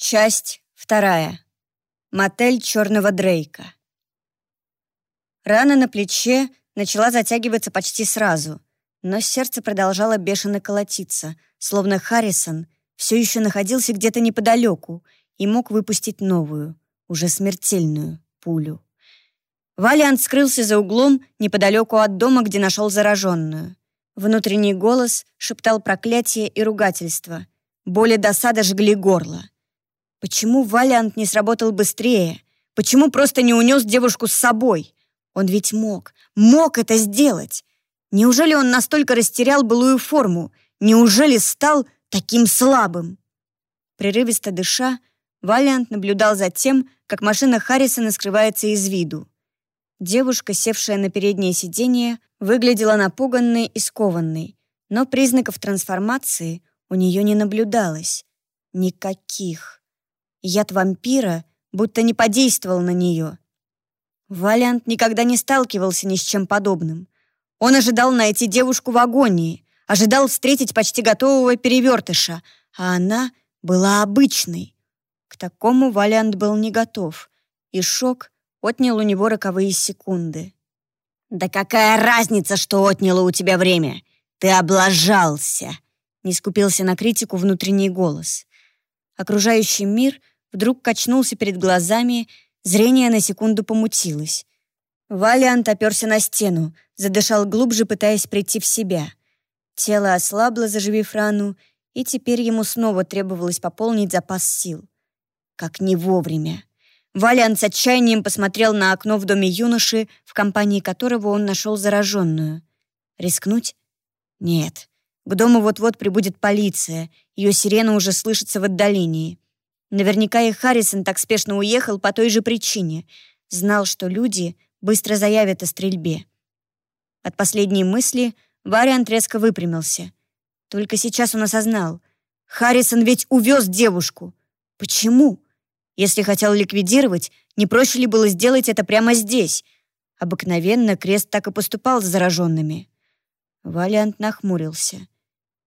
Часть вторая. Мотель Черного Дрейка. Рана на плече начала затягиваться почти сразу, но сердце продолжало бешено колотиться, словно Харрисон все еще находился где-то неподалеку и мог выпустить новую, уже смертельную пулю. Валиант скрылся за углом неподалеку от дома, где нашел зараженную. Внутренний голос шептал проклятие и ругательство. Боли досада жгли горло. Почему Валиант не сработал быстрее? Почему просто не унес девушку с собой? Он ведь мог, мог это сделать. Неужели он настолько растерял былую форму? Неужели стал таким слабым? Прерывисто дыша, Валиант наблюдал за тем, как машина Харрисона скрывается из виду. Девушка, севшая на переднее сиденье, выглядела напуганной и скованной, но признаков трансформации у нее не наблюдалось. Никаких. Яд вампира будто не подействовал на нее. Валиант никогда не сталкивался ни с чем подобным. Он ожидал найти девушку в агонии, ожидал встретить почти готового перевертыша, а она была обычной. К такому Валиант был не готов, и шок отнял у него роковые секунды. «Да какая разница, что отняло у тебя время? Ты облажался!» Не скупился на критику внутренний голос. Окружающий мир вдруг качнулся перед глазами, зрение на секунду помутилось. Валиант оперся на стену, задышал глубже, пытаясь прийти в себя. Тело ослабло, заживив рану, и теперь ему снова требовалось пополнить запас сил. Как не вовремя. Валиант с отчаянием посмотрел на окно в доме юноши, в компании которого он нашел зараженную. Рискнуть? Нет. К дому вот-вот прибудет полиция, ее сирена уже слышится в отдалении. Наверняка и Харрисон так спешно уехал по той же причине. Знал, что люди быстро заявят о стрельбе. От последней мысли Вариант резко выпрямился. Только сейчас он осознал. Харрисон ведь увез девушку. Почему? Если хотел ликвидировать, не проще ли было сделать это прямо здесь? Обыкновенно Крест так и поступал с зараженными. Валиант нахмурился.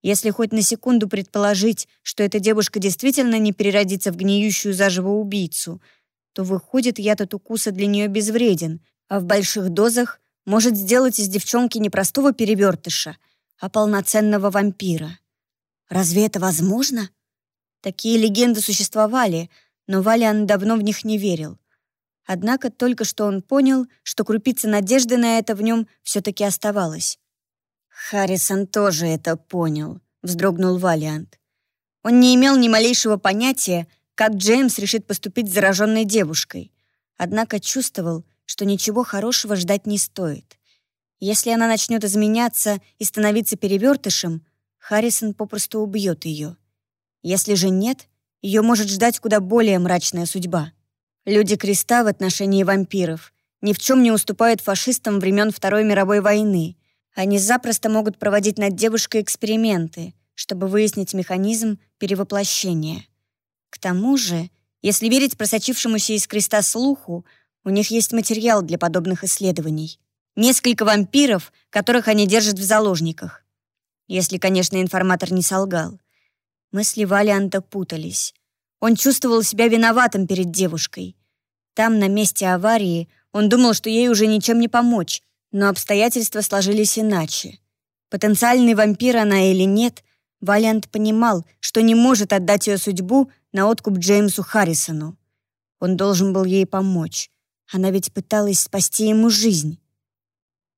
Если хоть на секунду предположить, что эта девушка действительно не переродится в гниющую заживо убийцу, то выходит, яд от укуса для нее безвреден, а в больших дозах может сделать из девчонки не простого перевертыша, а полноценного вампира. Разве это возможно? Такие легенды существовали, но Валиан давно в них не верил. Однако только что он понял, что крупица надежды на это в нем все-таки оставалась. Харрисон тоже это понял, вздрогнул Валиант. Он не имел ни малейшего понятия, как Джеймс решит поступить с зараженной девушкой, однако чувствовал, что ничего хорошего ждать не стоит. Если она начнет изменяться и становиться перевертышем, Харрисон попросту убьет ее. Если же нет, ее может ждать куда более мрачная судьба. Люди Креста в отношении вампиров ни в чем не уступают фашистам времен Второй мировой войны, они запросто могут проводить над девушкой эксперименты, чтобы выяснить механизм перевоплощения. К тому же, если верить просочившемуся из креста слуху, у них есть материал для подобных исследований. Несколько вампиров, которых они держат в заложниках. Если, конечно, информатор не солгал. Мысли Валианта путались. Он чувствовал себя виноватым перед девушкой. Там, на месте аварии, он думал, что ей уже ничем не помочь, но обстоятельства сложились иначе. Потенциальный вампир она или нет, Валиант понимал, что не может отдать ее судьбу на откуп Джеймсу Харрисону. Он должен был ей помочь. Она ведь пыталась спасти ему жизнь.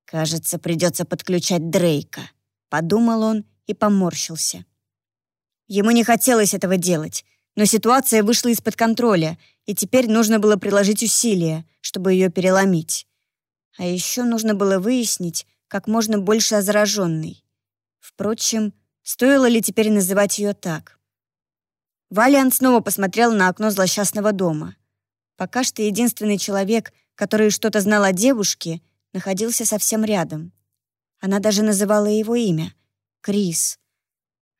«Кажется, придется подключать Дрейка», — подумал он и поморщился. Ему не хотелось этого делать, но ситуация вышла из-под контроля, и теперь нужно было приложить усилия, чтобы ее переломить. А еще нужно было выяснить как можно больше о зараженной. Впрочем, стоило ли теперь называть ее так? Валиан снова посмотрел на окно злосчастного дома. Пока что единственный человек, который что-то знал о девушке, находился совсем рядом. Она даже называла его имя — Крис.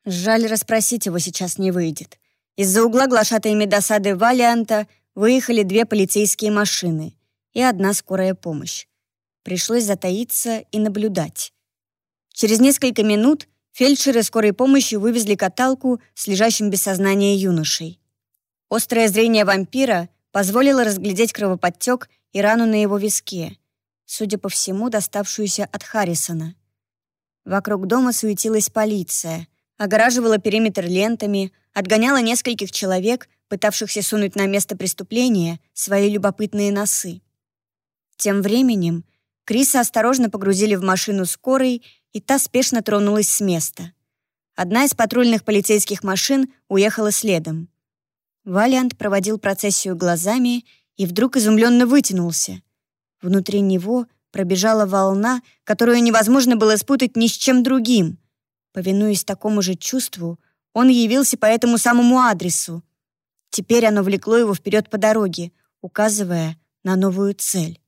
Жаль, расспросить его сейчас не выйдет. Из-за угла глашатаями досады Валианта выехали две полицейские машины и одна скорая помощь. Пришлось затаиться и наблюдать. Через несколько минут фельдшеры скорой помощи вывезли каталку с лежащим без сознания юношей. Острое зрение вампира позволило разглядеть кровоподтек и рану на его виске, судя по всему, доставшуюся от Харрисона. Вокруг дома суетилась полиция, огораживала периметр лентами, отгоняла нескольких человек, пытавшихся сунуть на место преступления свои любопытные носы. Тем временем Криса осторожно погрузили в машину скорой, и та спешно тронулась с места. Одна из патрульных полицейских машин уехала следом. Валиант проводил процессию глазами и вдруг изумленно вытянулся. Внутри него пробежала волна, которую невозможно было спутать ни с чем другим. Повинуясь такому же чувству, он явился по этому самому адресу. Теперь оно влекло его вперед по дороге, указывая на новую цель.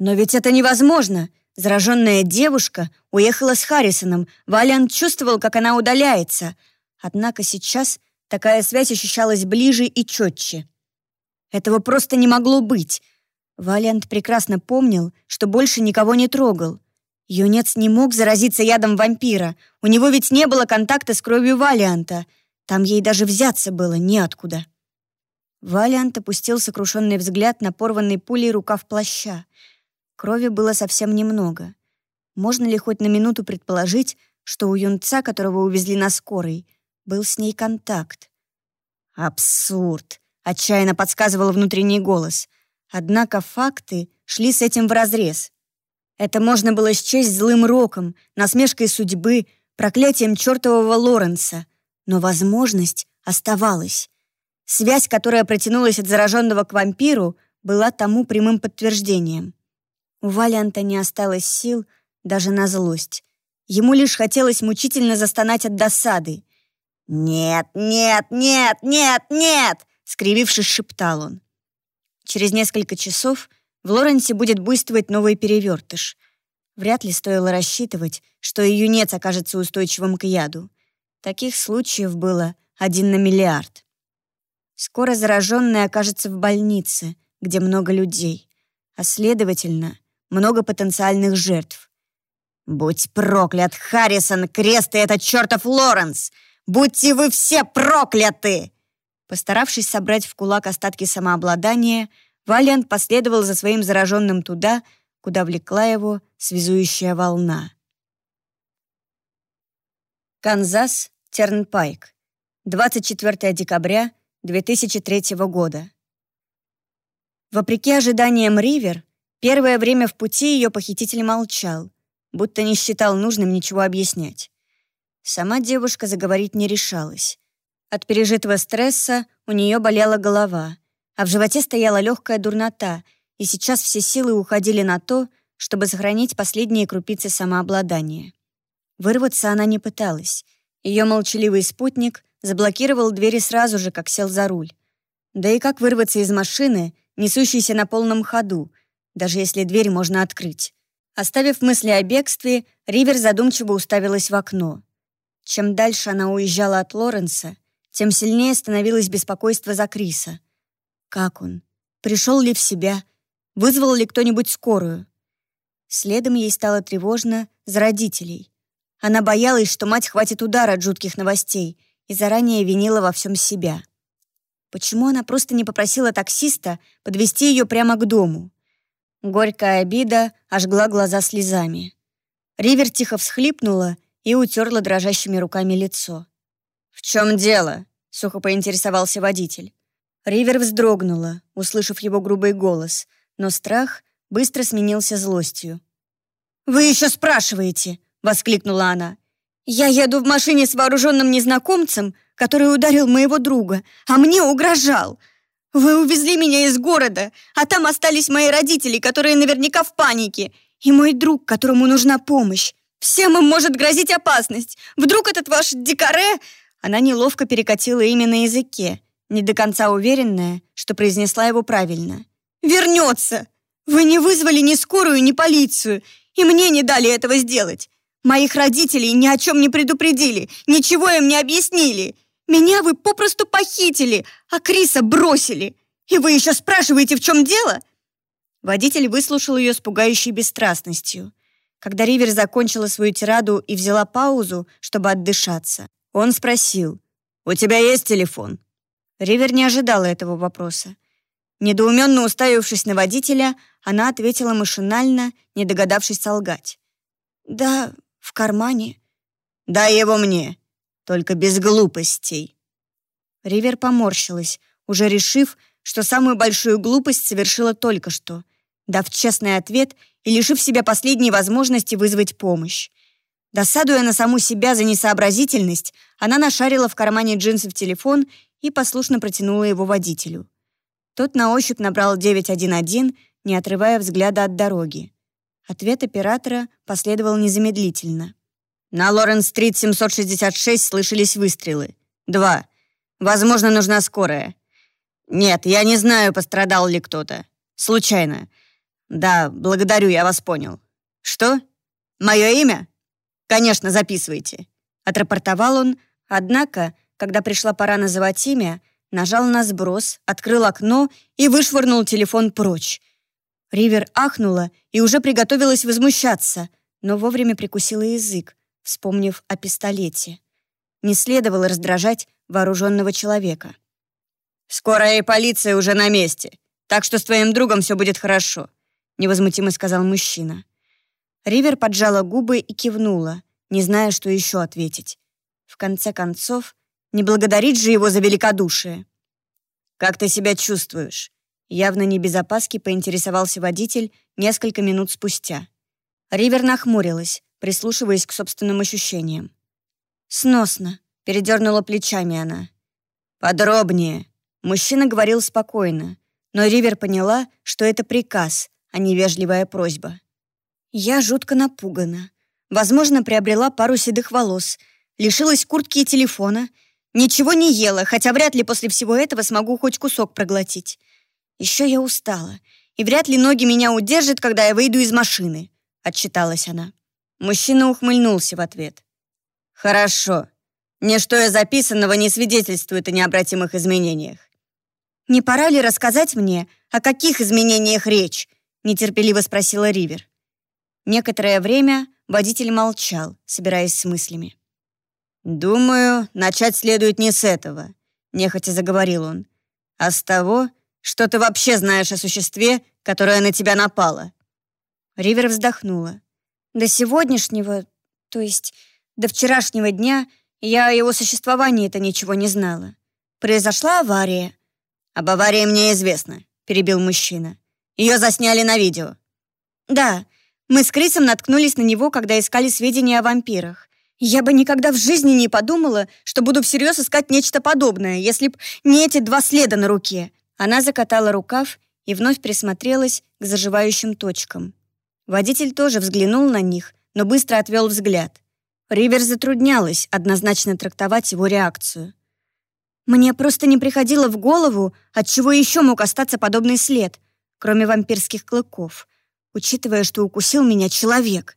Но ведь это невозможно. Зараженная девушка уехала с Харрисоном. Валиан чувствовал, как она удаляется. Однако сейчас такая связь ощущалась ближе и четче. Этого просто не могло быть. Валиант прекрасно помнил, что больше никого не трогал. Юнец не мог заразиться ядом вампира. У него ведь не было контакта с кровью Валианта. Там ей даже взяться было неоткуда. Валиант опустил сокрушенный взгляд на порванный пулей рукав плаща. Крови было совсем немного. Можно ли хоть на минуту предположить, что у юнца, которого увезли на скорой, был с ней контакт? «Абсурд!» — отчаянно подсказывал внутренний голос. Однако факты шли с этим вразрез. Это можно было счесть злым роком, насмешкой судьбы, проклятием чертового Лоренса. Но возможность оставалась. Связь, которая протянулась от зараженного к вампиру, была тому прямым подтверждением. У Валианта не осталось сил даже на злость. Ему лишь хотелось мучительно застонать от досады. «Нет, нет, нет, нет, нет!» — скривившись, шептал он. Через несколько часов в Лоренсе будет буйствовать новый перевертыш. Вряд ли стоило рассчитывать, что и юнец окажется устойчивым к яду. Таких случаев было один на миллиард. Скоро зараженный окажется в больнице, где много людей, а, следовательно, много потенциальных жертв. «Будь проклят, Харрисон, крест и этот чертов Лоренс! Будьте вы все прокляты!» Постаравшись собрать в кулак остатки самообладания, Валиант последовал за своим зараженным туда, куда влекла его связующая волна. Канзас, Тернпайк, 24 декабря 2003 года. Вопреки ожиданиям Ривер, Первое время в пути ее похититель молчал, будто не считал нужным ничего объяснять. Сама девушка заговорить не решалась. От пережитого стресса у нее болела голова, а в животе стояла легкая дурнота, и сейчас все силы уходили на то, чтобы сохранить последние крупицы самообладания. Вырваться она не пыталась. Ее молчаливый спутник заблокировал двери сразу же, как сел за руль. Да и как вырваться из машины, несущейся на полном ходу, даже если дверь можно открыть. Оставив мысли о бегстве, Ривер задумчиво уставилась в окно. Чем дальше она уезжала от Лоренса, тем сильнее становилось беспокойство за Криса. Как он? Пришел ли в себя? Вызвал ли кто-нибудь скорую? Следом ей стало тревожно за родителей. Она боялась, что мать хватит удара от жутких новостей и заранее винила во всем себя. Почему она просто не попросила таксиста подвести ее прямо к дому? Горькая обида ожгла глаза слезами. Ривер тихо всхлипнула и утерла дрожащими руками лицо. «В чем дело?» — сухо поинтересовался водитель. Ривер вздрогнула, услышав его грубый голос, но страх быстро сменился злостью. «Вы еще спрашиваете!» — воскликнула она. «Я еду в машине с вооруженным незнакомцем, который ударил моего друга, а мне угрожал. Вы увезли меня из города, а там остались мои родители, которые наверняка в панике, и мой друг, которому нужна помощь. Всем им может грозить опасность. Вдруг этот ваш дикаре...» Она неловко перекатила имя на языке, не до конца уверенная, что произнесла его правильно. «Вернется! Вы не вызвали ни скорую, ни полицию, и мне не дали этого сделать. Моих родителей ни о чем не предупредили, ничего им не объяснили. Меня вы попросту похитили, а Криса бросили. И вы еще спрашиваете, в чем дело?» Водитель выслушал ее с пугающей бесстрастностью. Когда Ривер закончила свою тираду и взяла паузу, чтобы отдышаться, он спросил, «У тебя есть телефон?» Ривер не ожидала этого вопроса. Недоуменно уставившись на водителя, она ответила машинально, не догадавшись солгать. «Да, в кармане». «Дай его мне, только без глупостей». Ривер поморщилась, уже решив, что самую большую глупость совершила только что, дав честный ответ и лишив себя последней возможности вызвать помощь. Досадуя на саму себя за несообразительность, она нашарила в кармане джинсов телефон и послушно протянула его водителю. Тот на ощупь набрал 911, не отрывая взгляда от дороги. Ответ оператора последовал незамедлительно. На Лоренс-стрит 766 слышались выстрелы. Два. Возможно, нужна скорая. Нет, я не знаю, пострадал ли кто-то. Случайно. Да, благодарю, я вас понял. Что? Мое имя? Конечно, записывайте. Отрапортовал он, однако, когда пришла пора называть имя, нажал на сброс, открыл окно и вышвырнул телефон прочь. Ривер ахнула и уже приготовилась возмущаться, но вовремя прикусила язык, вспомнив о пистолете. Не следовало раздражать вооруженного человека. «Скорая и полиция уже на месте, так что с твоим другом все будет хорошо», невозмутимо сказал мужчина. Ривер поджала губы и кивнула, не зная, что еще ответить. В конце концов, не благодарить же его за великодушие. «Как ты себя чувствуешь?» Явно не без опаски поинтересовался водитель несколько минут спустя. Ривер нахмурилась, прислушиваясь к собственным ощущениям. «Сносно», — передернула плечами она. «Подробнее». Мужчина говорил спокойно, но Ривер поняла, что это приказ, а не вежливая просьба. «Я жутко напугана. Возможно, приобрела пару седых волос, лишилась куртки и телефона, ничего не ела, хотя вряд ли после всего этого смогу хоть кусок проглотить. Еще я устала, и вряд ли ноги меня удержат, когда я выйду из машины», — отчиталась она. Мужчина ухмыльнулся в ответ. «Хорошо. Ничто из записанного не свидетельствует о необратимых изменениях. «Не пора ли рассказать мне, о каких изменениях речь?» — нетерпеливо спросила Ривер. Некоторое время водитель молчал, собираясь с мыслями. «Думаю, начать следует не с этого», — нехотя заговорил он, «а с того, что ты вообще знаешь о существе, которое на тебя напало». Ривер вздохнула. До сегодняшнего, то есть до вчерашнего дня, я о его существовании-то ничего не знала. Произошла авария. «Об аварии мне известно», — перебил мужчина. «Ее засняли на видео». «Да, мы с Крисом наткнулись на него, когда искали сведения о вампирах. Я бы никогда в жизни не подумала, что буду всерьез искать нечто подобное, если б не эти два следа на руке». Она закатала рукав и вновь присмотрелась к заживающим точкам. Водитель тоже взглянул на них, но быстро отвел взгляд. Ривер затруднялась однозначно трактовать его реакцию. Мне просто не приходило в голову, от чего еще мог остаться подобный след, кроме вампирских клыков, учитывая, что укусил меня человек.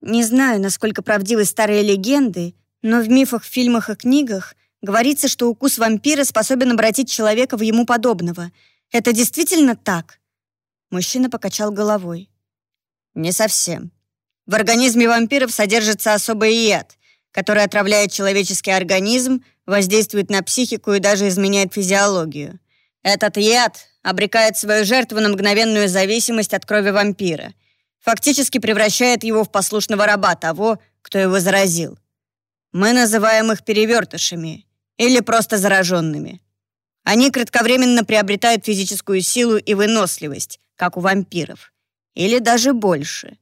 Не знаю, насколько правдивы старые легенды, но в мифах, фильмах и книгах говорится, что укус вампира способен обратить человека в ему подобного. Это действительно так? Мужчина покачал головой. Не совсем. В организме вампиров содержится особый яд, который отравляет человеческий организм, воздействует на психику и даже изменяет физиологию. Этот яд обрекает свою жертву на мгновенную зависимость от крови вампира, фактически превращает его в послушного раба того, кто его заразил. Мы называем их перевертышами или просто зараженными. Они кратковременно приобретают физическую силу и выносливость, как у вампиров или даже больше.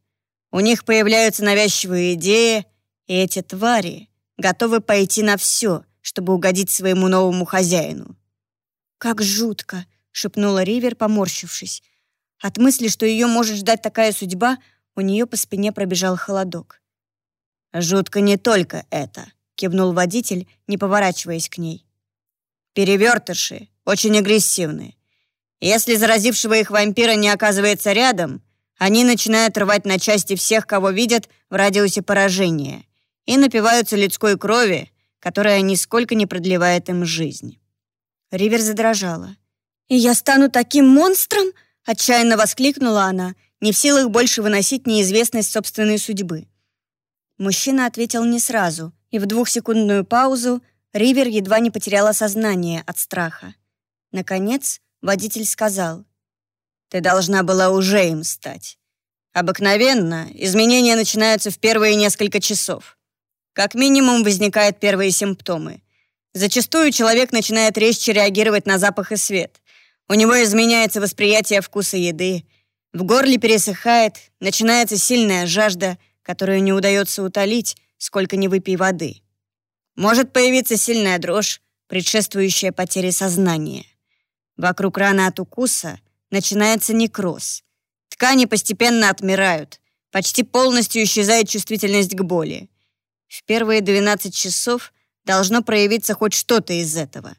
У них появляются навязчивые идеи, и эти твари готовы пойти на все, чтобы угодить своему новому хозяину. «Как жутко!» — шепнула Ривер, поморщившись. От мысли, что ее может ждать такая судьба, у нее по спине пробежал холодок. «Жутко не только это», — кивнул водитель, не поворачиваясь к ней. «Перевертыши очень агрессивны. Если заразившего их вампира не оказывается рядом, они начинают рвать на части всех, кого видят в радиусе поражения, и напиваются людской крови, которая нисколько не продлевает им жизнь. Ривер задрожала. «И я стану таким монстром?» — отчаянно воскликнула она, не в силах больше выносить неизвестность собственной судьбы. Мужчина ответил не сразу, и в двухсекундную паузу Ривер едва не потеряла сознание от страха. Наконец, водитель сказал. «Ты должна была уже им стать. Обыкновенно изменения начинаются в первые несколько часов. Как минимум возникают первые симптомы. Зачастую человек начинает резче реагировать на запах и свет. У него изменяется восприятие вкуса еды. В горле пересыхает, начинается сильная жажда, которую не удается утолить, сколько не выпей воды. Может появиться сильная дрожь, предшествующая потере сознания. Вокруг раны от укуса начинается некроз. Ткани постепенно отмирают, почти полностью исчезает чувствительность к боли. В первые 12 часов должно проявиться хоть что-то из этого.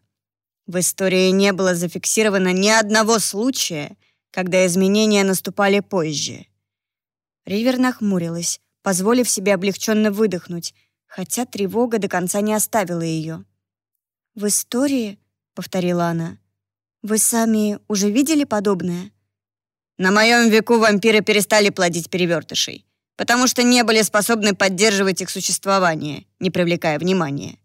В истории не было зафиксировано ни одного случая, когда изменения наступали позже. Ривер нахмурилась, позволив себе облегченно выдохнуть, хотя тревога до конца не оставила ее. «В истории?» — повторила она. «Вы сами уже видели подобное?» «На моем веку вампиры перестали плодить перевертышей, потому что не были способны поддерживать их существование, не привлекая внимания.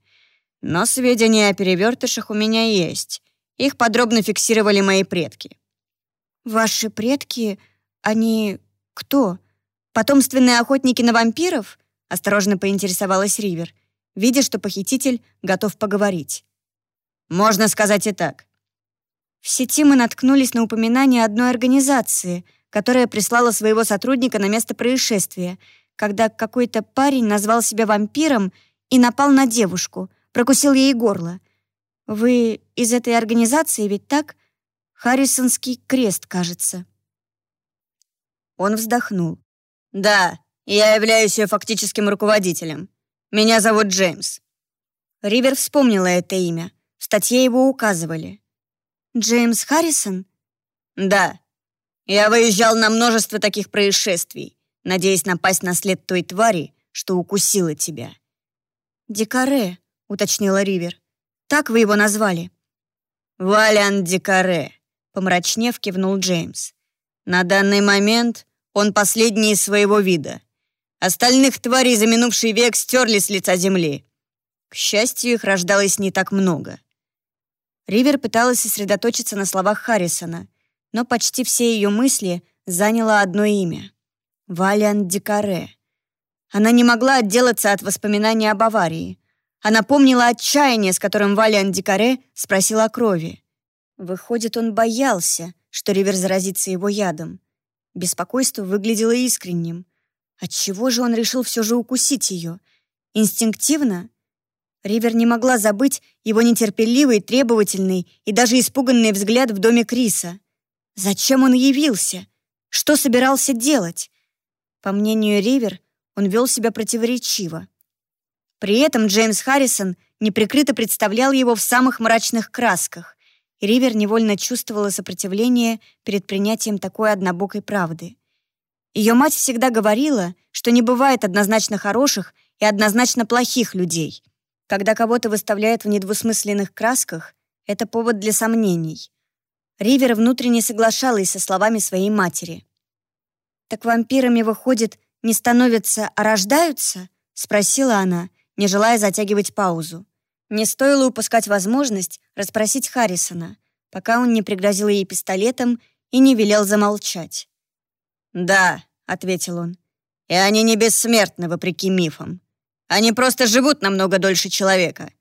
Но сведения о перевертышах у меня есть. Их подробно фиксировали мои предки». «Ваши предки, они кто? Потомственные охотники на вампиров?» Осторожно поинтересовалась Ривер, видя, что похититель готов поговорить. «Можно сказать и так». В сети мы наткнулись на упоминание одной организации, которая прислала своего сотрудника на место происшествия, когда какой-то парень назвал себя вампиром и напал на девушку, прокусил ей горло. Вы из этой организации ведь так? Харрисонский крест, кажется. Он вздохнул. «Да, я являюсь ее фактическим руководителем. Меня зовут Джеймс». Ривер вспомнила это имя. В статье его указывали. «Джеймс Харрисон?» «Да. Я выезжал на множество таких происшествий, надеясь напасть на след той твари, что укусила тебя». «Дикаре», — уточнила Ривер. «Так вы его назвали?» «Валиан Дикаре», — помрачнев кивнул Джеймс. «На данный момент он последний из своего вида. Остальных тварей за минувший век стерли с лица земли. К счастью, их рождалось не так много. Ривер пыталась сосредоточиться на словах Харрисона, но почти все ее мысли заняло одно имя — Валиан Дикаре. Она не могла отделаться от воспоминаний об аварии. Она помнила отчаяние, с которым Валиан Дикаре спросил о крови. Выходит, он боялся, что Ривер заразится его ядом. Беспокойство выглядело искренним. Отчего же он решил все же укусить ее? Инстинктивно? Ривер не могла забыть его нетерпеливый, требовательный и даже испуганный взгляд в доме Криса. Зачем он явился? Что собирался делать? По мнению Ривер, он вел себя противоречиво. При этом Джеймс Харрисон неприкрыто представлял его в самых мрачных красках, и Ривер невольно чувствовала сопротивление перед принятием такой однобокой правды. Ее мать всегда говорила, что не бывает однозначно хороших и однозначно плохих людей. Когда кого-то выставляют в недвусмысленных красках, это повод для сомнений. Ривер внутренне соглашалась со словами своей матери. «Так вампирами, выходит, не становятся, а рождаются?» — спросила она, не желая затягивать паузу. Не стоило упускать возможность расспросить Харрисона, пока он не пригрозил ей пистолетом и не велел замолчать. «Да», — ответил он, — «и они не бессмертны, вопреки мифам. Они просто живут намного дольше человека.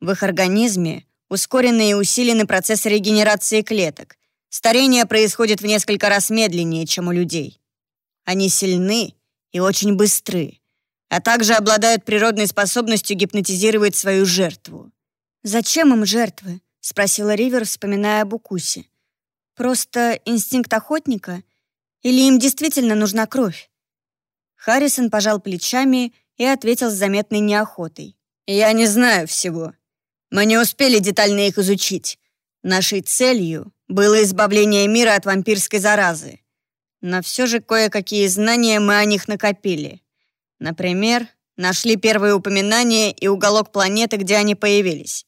В их организме ускоренный и усиленный процесс регенерации клеток. Старение происходит в несколько раз медленнее, чем у людей. Они сильны и очень быстры, а также обладают природной способностью гипнотизировать свою жертву. «Зачем им жертвы?» — спросила Ривер, вспоминая об укусе. «Просто инстинкт охотника — или им действительно нужна кровь? Харрисон пожал плечами и ответил с заметной неохотой. «Я не знаю всего. Мы не успели детально их изучить. Нашей целью было избавление мира от вампирской заразы. Но все же кое-какие знания мы о них накопили. Например, нашли первые упоминания и уголок планеты, где они появились».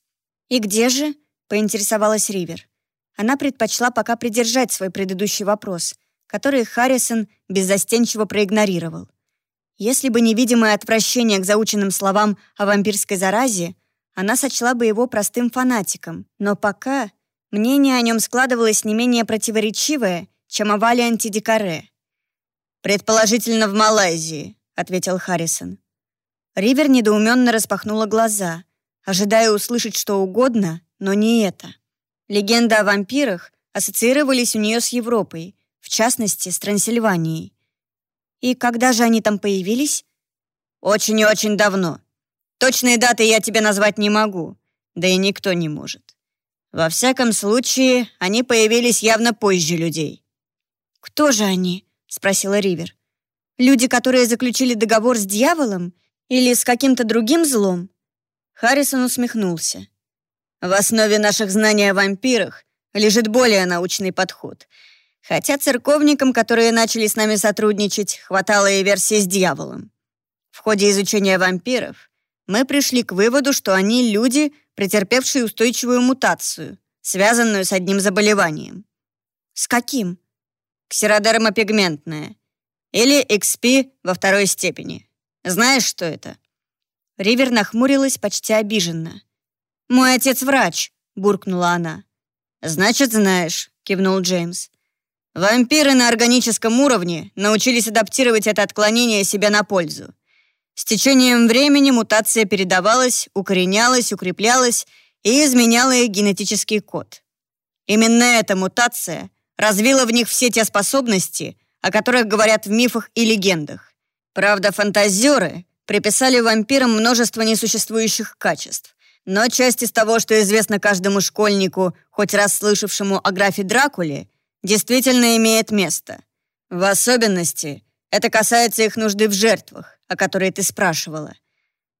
«И где же?» — поинтересовалась Ривер. Она предпочла пока придержать свой предыдущий вопрос — которые Харрисон беззастенчиво проигнорировал. Если бы невидимое отвращение к заученным словам о вампирской заразе, она сочла бы его простым фанатиком, но пока мнение о нем складывалось не менее противоречивое, чем о Валианте Дикаре. «Предположительно, в Малайзии», — ответил Харрисон. Ривер недоуменно распахнула глаза, ожидая услышать что угодно, но не это. Легенды о вампирах ассоциировались у нее с Европой, в частности, с Трансильванией. И когда же они там появились? Очень и очень давно. Точные даты я тебе назвать не могу, да и никто не может. Во всяком случае, они появились явно позже людей. «Кто же они?» — спросила Ривер. «Люди, которые заключили договор с дьяволом или с каким-то другим злом?» Харрисон усмехнулся. «В основе наших знаний о вампирах лежит более научный подход. Хотя церковникам, которые начали с нами сотрудничать, хватало и версии с дьяволом. В ходе изучения вампиров мы пришли к выводу, что они люди, претерпевшие устойчивую мутацию, связанную с одним заболеванием. С каким? Ксеродермопигментное. Или XP во второй степени. Знаешь, что это? Ривер нахмурилась почти обиженно. «Мой отец врач», — буркнула она. «Значит, знаешь», — кивнул Джеймс. «Вампиры на органическом уровне научились адаптировать это отклонение себе на пользу. С течением времени мутация передавалась, укоренялась, укреплялась и изменяла их генетический код. Именно эта мутация развила в них все те способности, о которых говорят в мифах и легендах. Правда, фантазеры приписали вампирам множество несуществующих качеств. Но часть из того, что известно каждому школьнику, хоть раз слышавшему о графе Дракуле, действительно имеет место. В особенности это касается их нужды в жертвах, о которой ты спрашивала.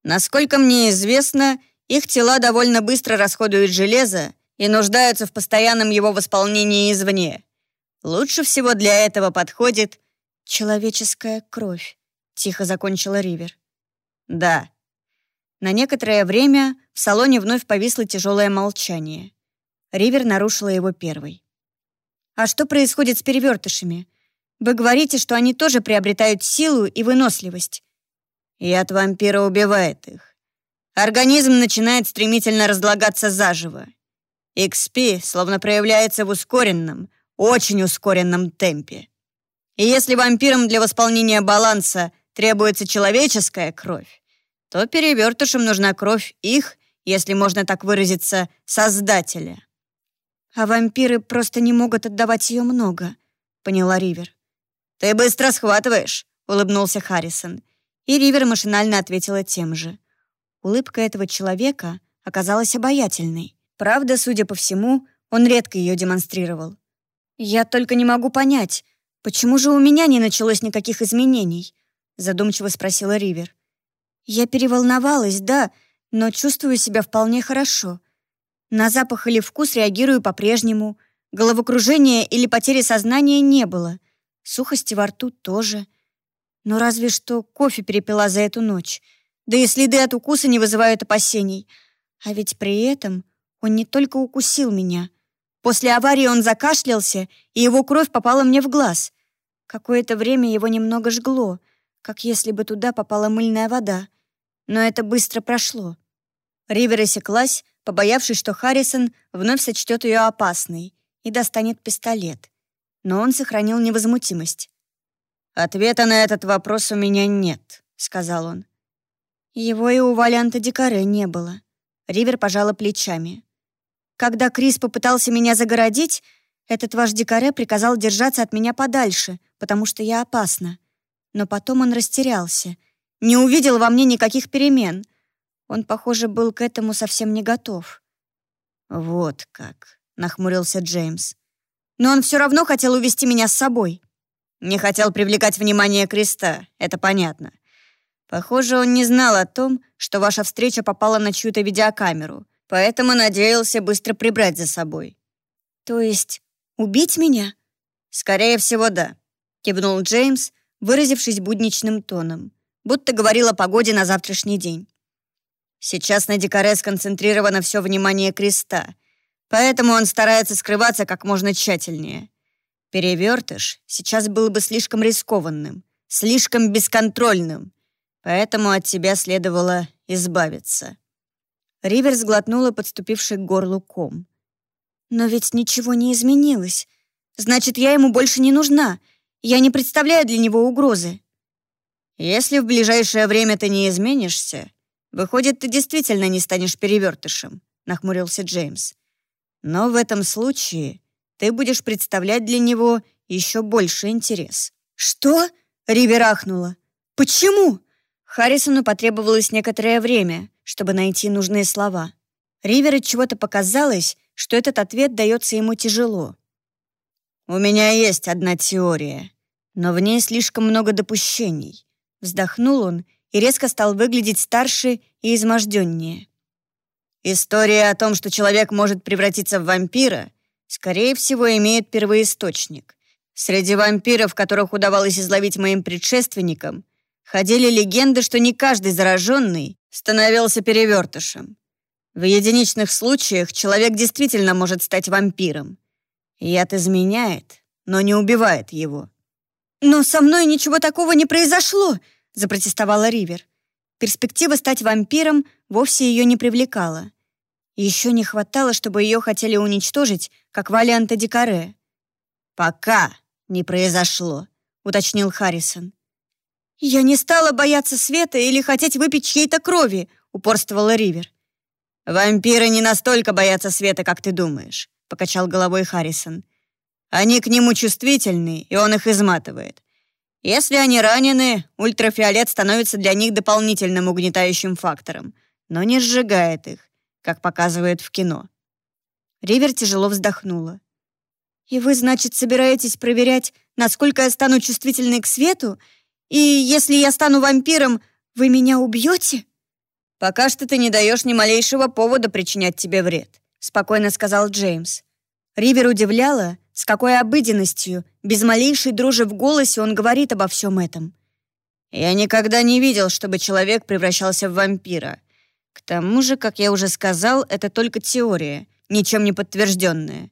Насколько мне известно, их тела довольно быстро расходуют железо и нуждаются в постоянном его восполнении извне. Лучше всего для этого подходит человеческая кровь, тихо закончила Ривер. Да. На некоторое время в салоне вновь повисло тяжелое молчание. Ривер нарушила его первой. «А что происходит с перевертышами? Вы говорите, что они тоже приобретают силу и выносливость». «Яд вампира убивает их. Организм начинает стремительно разлагаться заживо. XP словно проявляется в ускоренном, очень ускоренном темпе. И если вампирам для восполнения баланса требуется человеческая кровь, то перевертышам нужна кровь их, если можно так выразиться, создателя. А вампиры просто не могут отдавать ее много, поняла Ривер. Ты быстро схватываешь, улыбнулся Харрисон. И Ривер машинально ответила тем же. Улыбка этого человека оказалась обаятельной. Правда, судя по всему, он редко ее демонстрировал. «Я только не могу понять, почему же у меня не началось никаких изменений?» задумчиво спросила Ривер. «Я переволновалась, да, но чувствую себя вполне хорошо. На запах или вкус реагирую по-прежнему. Головокружения или потери сознания не было. Сухости во рту тоже. Но разве что кофе перепила за эту ночь. Да и следы от укуса не вызывают опасений. А ведь при этом он не только укусил меня. После аварии он закашлялся, и его кровь попала мне в глаз. Какое-то время его немного жгло — как если бы туда попала мыльная вода. Но это быстро прошло. Ривер осеклась, побоявшись, что Харрисон вновь сочтет ее опасной и достанет пистолет. Но он сохранил невозмутимость. «Ответа на этот вопрос у меня нет», — сказал он. Его и у Валянта Дикаре не было. Ривер пожала плечами. Когда Крис попытался меня загородить, этот ваш Дикаре приказал держаться от меня подальше, потому что я опасна. Но потом он растерялся. Не увидел во мне никаких перемен. Он, похоже, был к этому совсем не готов. «Вот как», — нахмурился Джеймс. «Но он все равно хотел увести меня с собой». «Не хотел привлекать внимание Креста, это понятно. Похоже, он не знал о том, что ваша встреча попала на чью-то видеокамеру, поэтому надеялся быстро прибрать за собой». «То есть убить меня?» «Скорее всего, да», — кивнул Джеймс, выразившись будничным тоном, будто говорил о погоде на завтрашний день. Сейчас на Дикаре сконцентрировано все внимание Креста, поэтому он старается скрываться как можно тщательнее. Перевертыш сейчас был бы слишком рискованным, слишком бесконтрольным, поэтому от тебя следовало избавиться. Ривер сглотнула подступивший к горлу ком. «Но ведь ничего не изменилось. Значит, я ему больше не нужна. Я не представляю для него угрозы». «Если в ближайшее время ты не изменишься, выходит, ты действительно не станешь перевертышем», — нахмурился Джеймс. «Но в этом случае ты будешь представлять для него еще больше интерес». «Что?» — Ривер ахнула. «Почему?» Харрисону потребовалось некоторое время, чтобы найти нужные слова. Ривер от чего-то показалось, что этот ответ дается ему тяжело. «У меня есть одна теория, но в ней слишком много допущений». Вздохнул он и резко стал выглядеть старше и изможденнее. История о том, что человек может превратиться в вампира, скорее всего, имеет первоисточник. Среди вампиров, которых удавалось изловить моим предшественникам, ходили легенды, что не каждый зараженный становился перевертышем. В единичных случаях человек действительно может стать вампиром. Яд изменяет, но не убивает его. «Но со мной ничего такого не произошло!» — запротестовала Ривер. Перспектива стать вампиром вовсе ее не привлекала. Еще не хватало, чтобы ее хотели уничтожить, как Валианта Дикаре. «Пока не произошло», — уточнил Харрисон. «Я не стала бояться света или хотеть выпить чьей-то крови», — упорствовала Ривер. «Вампиры не настолько боятся света, как ты думаешь», — покачал головой Харрисон. «Они к нему чувствительны, и он их изматывает. Если они ранены, ультрафиолет становится для них дополнительным угнетающим фактором, но не сжигает их, как показывают в кино». Ривер тяжело вздохнула. «И вы, значит, собираетесь проверять, насколько я стану чувствительной к свету? И если я стану вампиром, вы меня убьете?» «Пока что ты не даешь ни малейшего повода причинять тебе вред», спокойно сказал Джеймс. Ривер удивляла, с какой обыденностью, без малейшей дрожи в голосе он говорит обо всем этом. «Я никогда не видел, чтобы человек превращался в вампира. К тому же, как я уже сказал, это только теория, ничем не подтвержденная.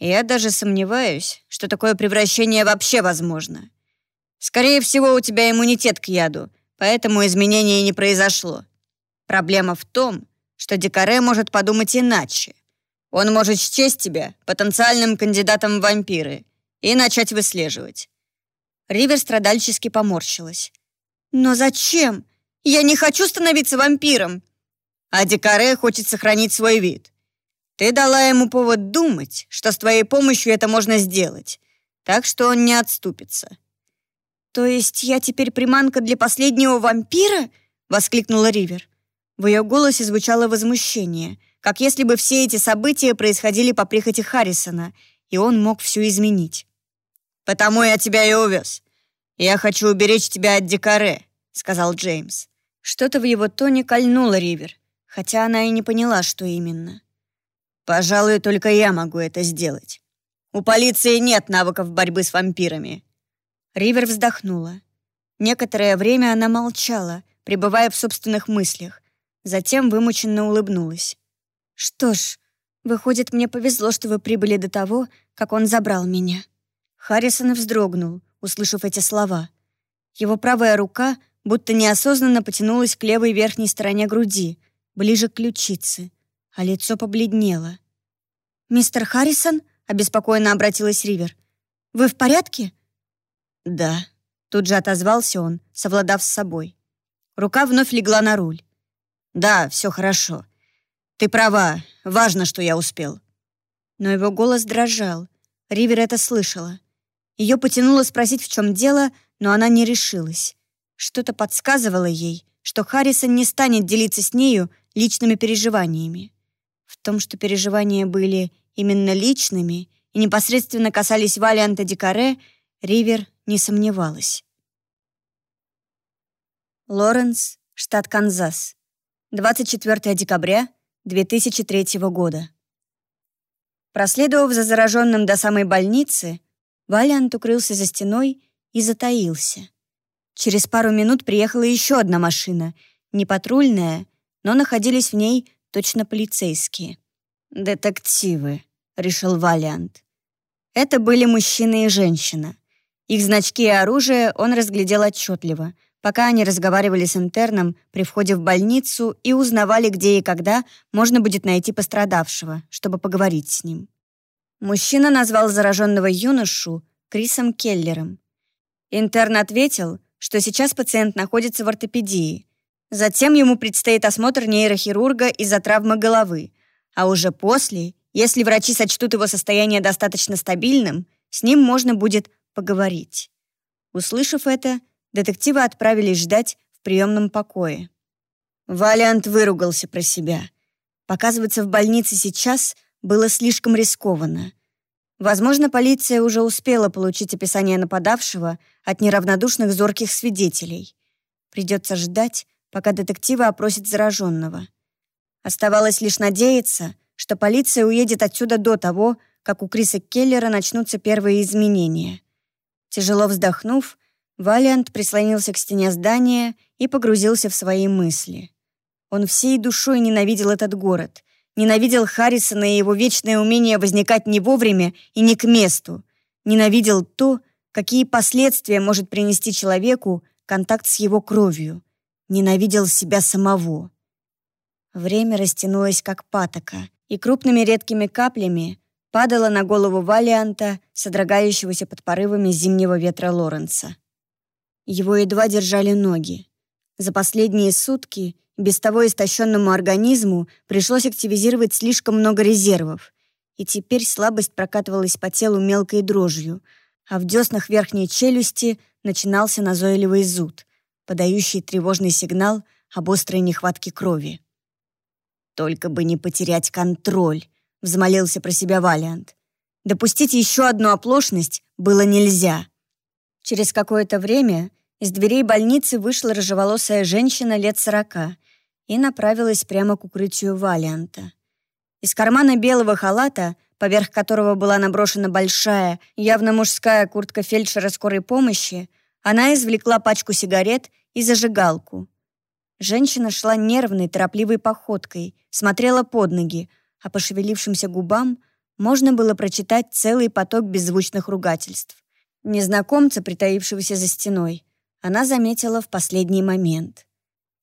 Я даже сомневаюсь, что такое превращение вообще возможно. Скорее всего, у тебя иммунитет к яду, поэтому изменения не произошло. Проблема в том, что Дикаре может подумать иначе. Он может счесть тебя потенциальным кандидатом в вампиры и начать выслеживать». Ривер страдальчески поморщилась. «Но зачем? Я не хочу становиться вампиром!» А Дикаре хочет сохранить свой вид. Ты дала ему повод думать, что с твоей помощью это можно сделать, так что он не отступится. «То есть я теперь приманка для последнего вампира?» — воскликнула Ривер. В ее голосе звучало возмущение, как если бы все эти события происходили по прихоти Харрисона, и он мог все изменить. «Потому я тебя и увез. Я хочу уберечь тебя от дикаре», — сказал Джеймс. Что-то в его тоне кольнуло Ривер, хотя она и не поняла, что именно. «Пожалуй, только я могу это сделать. У полиции нет навыков борьбы с вампирами». Ривер вздохнула. Некоторое время она молчала, пребывая в собственных мыслях, Затем вымученно улыбнулась. «Что ж, выходит, мне повезло, что вы прибыли до того, как он забрал меня». Харрисон вздрогнул, услышав эти слова. Его правая рука будто неосознанно потянулась к левой верхней стороне груди, ближе к ключице, а лицо побледнело. «Мистер Харрисон?» — обеспокоенно обратилась Ривер. «Вы в порядке?» «Да», — тут же отозвался он, совладав с собой. Рука вновь легла на руль. «Да, все хорошо. Ты права, важно, что я успел». Но его голос дрожал. Ривер это слышала. Ее потянуло спросить, в чем дело, но она не решилась. Что-то подсказывало ей, что Харрисон не станет делиться с нею личными переживаниями. В том, что переживания были именно личными и непосредственно касались Валианта Дикаре, Ривер не сомневалась. Лоренс, штат Канзас. 24 декабря 2003 года. Проследовав за зараженным до самой больницы, Валиант укрылся за стеной и затаился. Через пару минут приехала еще одна машина, не патрульная, но находились в ней точно полицейские. «Детективы», — решил Валиант. Это были мужчина и женщина. Их значки и оружие он разглядел отчетливо, пока они разговаривали с интерном при входе в больницу и узнавали, где и когда можно будет найти пострадавшего, чтобы поговорить с ним. Мужчина назвал зараженного юношу Крисом Келлером. Интерн ответил, что сейчас пациент находится в ортопедии. Затем ему предстоит осмотр нейрохирурга из-за травмы головы, а уже после, если врачи сочтут его состояние достаточно стабильным, с ним можно будет поговорить. Услышав это, детективы отправились ждать в приемном покое. Валиант выругался про себя. Показываться в больнице сейчас было слишком рискованно. Возможно, полиция уже успела получить описание нападавшего от неравнодушных зорких свидетелей. Придется ждать, пока детективы опросят зараженного. Оставалось лишь надеяться, что полиция уедет отсюда до того, как у Криса Келлера начнутся первые изменения. Тяжело вздохнув, Валиант прислонился к стене здания и погрузился в свои мысли. Он всей душой ненавидел этот город, ненавидел Харрисона и его вечное умение возникать не вовремя и не к месту, ненавидел то, какие последствия может принести человеку контакт с его кровью, ненавидел себя самого. Время растянулось как патока, и крупными редкими каплями падало на голову Валианта, содрогающегося под порывами зимнего ветра Лоренса. Его едва держали ноги. За последние сутки без того истощенному организму пришлось активизировать слишком много резервов, и теперь слабость прокатывалась по телу мелкой дрожью, а в деснах верхней челюсти начинался назойливый зуд, подающий тревожный сигнал об острой нехватке крови. «Только бы не потерять контроль», — взмолился про себя Валиант. Допустить еще одну оплошность было нельзя. Через какое-то время из дверей больницы вышла рыжеволосая женщина лет сорока и направилась прямо к укрытию Валианта. Из кармана белого халата, поверх которого была наброшена большая, явно мужская куртка фельдшера скорой помощи, она извлекла пачку сигарет и зажигалку. Женщина шла нервной, торопливой походкой, смотрела под ноги, а по шевелившимся губам можно было прочитать целый поток беззвучных ругательств. Незнакомца, притаившегося за стеной, она заметила в последний момент.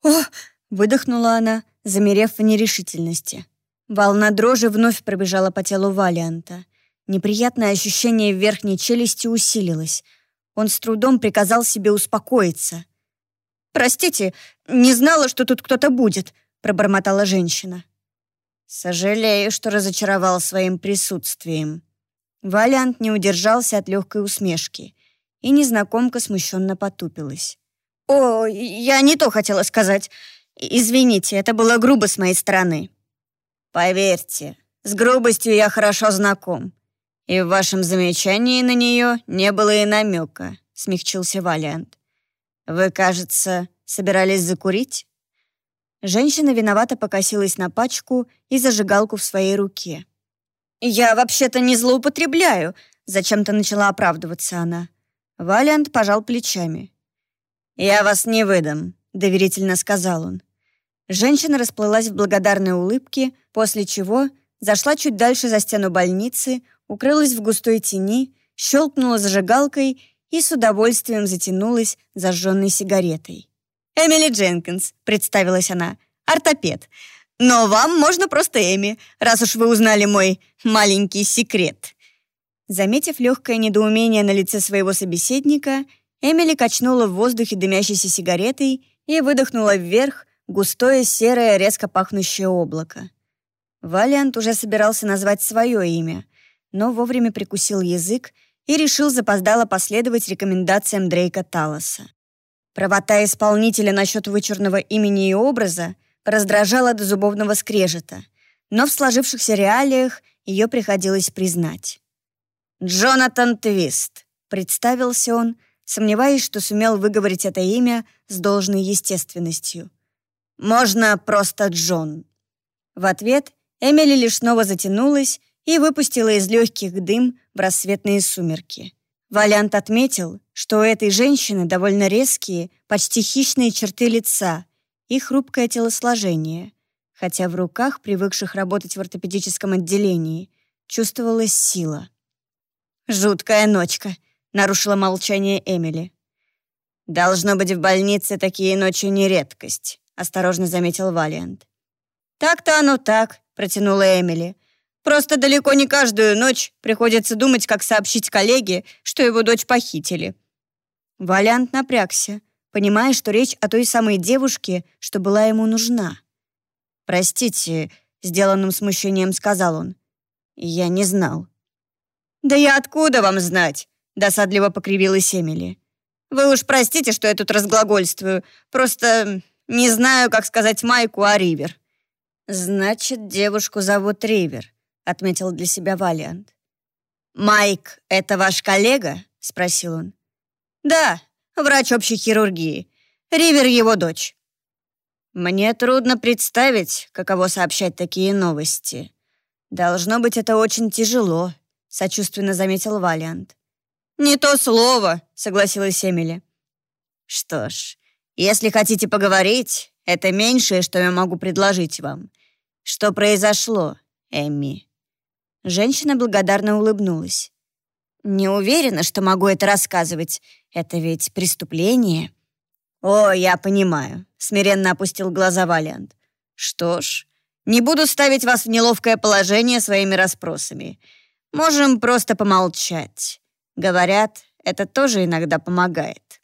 «О!» — выдохнула она, замерев в нерешительности. Волна дрожи вновь пробежала по телу Валианта. Неприятное ощущение в верхней челюсти усилилось. Он с трудом приказал себе успокоиться. «Простите, не знала, что тут кто-то будет», — пробормотала женщина. «Сожалею, что разочаровал своим присутствием». Валиант не удержался от легкой усмешки и незнакомка смущенно потупилась. «О, я не то хотела сказать. Извините, это было грубо с моей стороны». «Поверьте, с грубостью я хорошо знаком. И в вашем замечании на нее не было и намека», — смягчился Валиант. «Вы, кажется, собирались закурить?» Женщина виновато покосилась на пачку и зажигалку в своей руке. «Я вообще-то не злоупотребляю», — зачем-то начала оправдываться она. Валиант пожал плечами. «Я вас не выдам», — доверительно сказал он. Женщина расплылась в благодарной улыбке, после чего зашла чуть дальше за стену больницы, укрылась в густой тени, щелкнула зажигалкой и с удовольствием затянулась зажженной сигаретой. «Эмили Дженкинс», — представилась она, — «ортопед. Но вам можно просто Эми, раз уж вы узнали мой маленький секрет». Заметив легкое недоумение на лице своего собеседника, Эмили качнула в воздухе дымящейся сигаретой и выдохнула вверх густое серое резко пахнущее облако. Валиант уже собирался назвать свое имя, но вовремя прикусил язык и решил запоздало последовать рекомендациям Дрейка Талоса. Правота исполнителя насчет вычурного имени и образа раздражала до зубовного скрежета, но в сложившихся реалиях ее приходилось признать. «Джонатан Твист», — представился он, сомневаясь, что сумел выговорить это имя с должной естественностью. «Можно просто Джон». В ответ Эмили лишь снова затянулась и выпустила из легких дым в рассветные сумерки. Валянт отметил, что у этой женщины довольно резкие, почти хищные черты лица и хрупкое телосложение, хотя в руках, привыкших работать в ортопедическом отделении, чувствовалась сила — «Жуткая ночка», — нарушила молчание Эмили. «Должно быть, в больнице такие ночи не редкость», — осторожно заметил Валиант. «Так-то оно так», — протянула Эмили. «Просто далеко не каждую ночь приходится думать, как сообщить коллеге, что его дочь похитили». Валиант напрягся, понимая, что речь о той самой девушке, что была ему нужна. «Простите», — сделанным смущением сказал он. «Я не знал». «Да я откуда вам знать?» — досадливо покривилась Эмили. «Вы уж простите, что я тут разглагольствую. Просто не знаю, как сказать Майку о Ривер». «Значит, девушку зовут Ривер», — отметил для себя Валиант. «Майк — это ваш коллега?» — спросил он. «Да, врач общей хирургии. Ривер — его дочь». «Мне трудно представить, каково сообщать такие новости. Должно быть, это очень тяжело», — сочувственно заметил Валиант. «Не то слово», — согласилась Эмили. «Что ж, если хотите поговорить, это меньшее, что я могу предложить вам. Что произошло, Эмми?» Женщина благодарно улыбнулась. «Не уверена, что могу это рассказывать. Это ведь преступление». «О, я понимаю», — смиренно опустил глаза Валиант. «Что ж, не буду ставить вас в неловкое положение своими расспросами. Можем просто помолчать. Говорят, это тоже иногда помогает».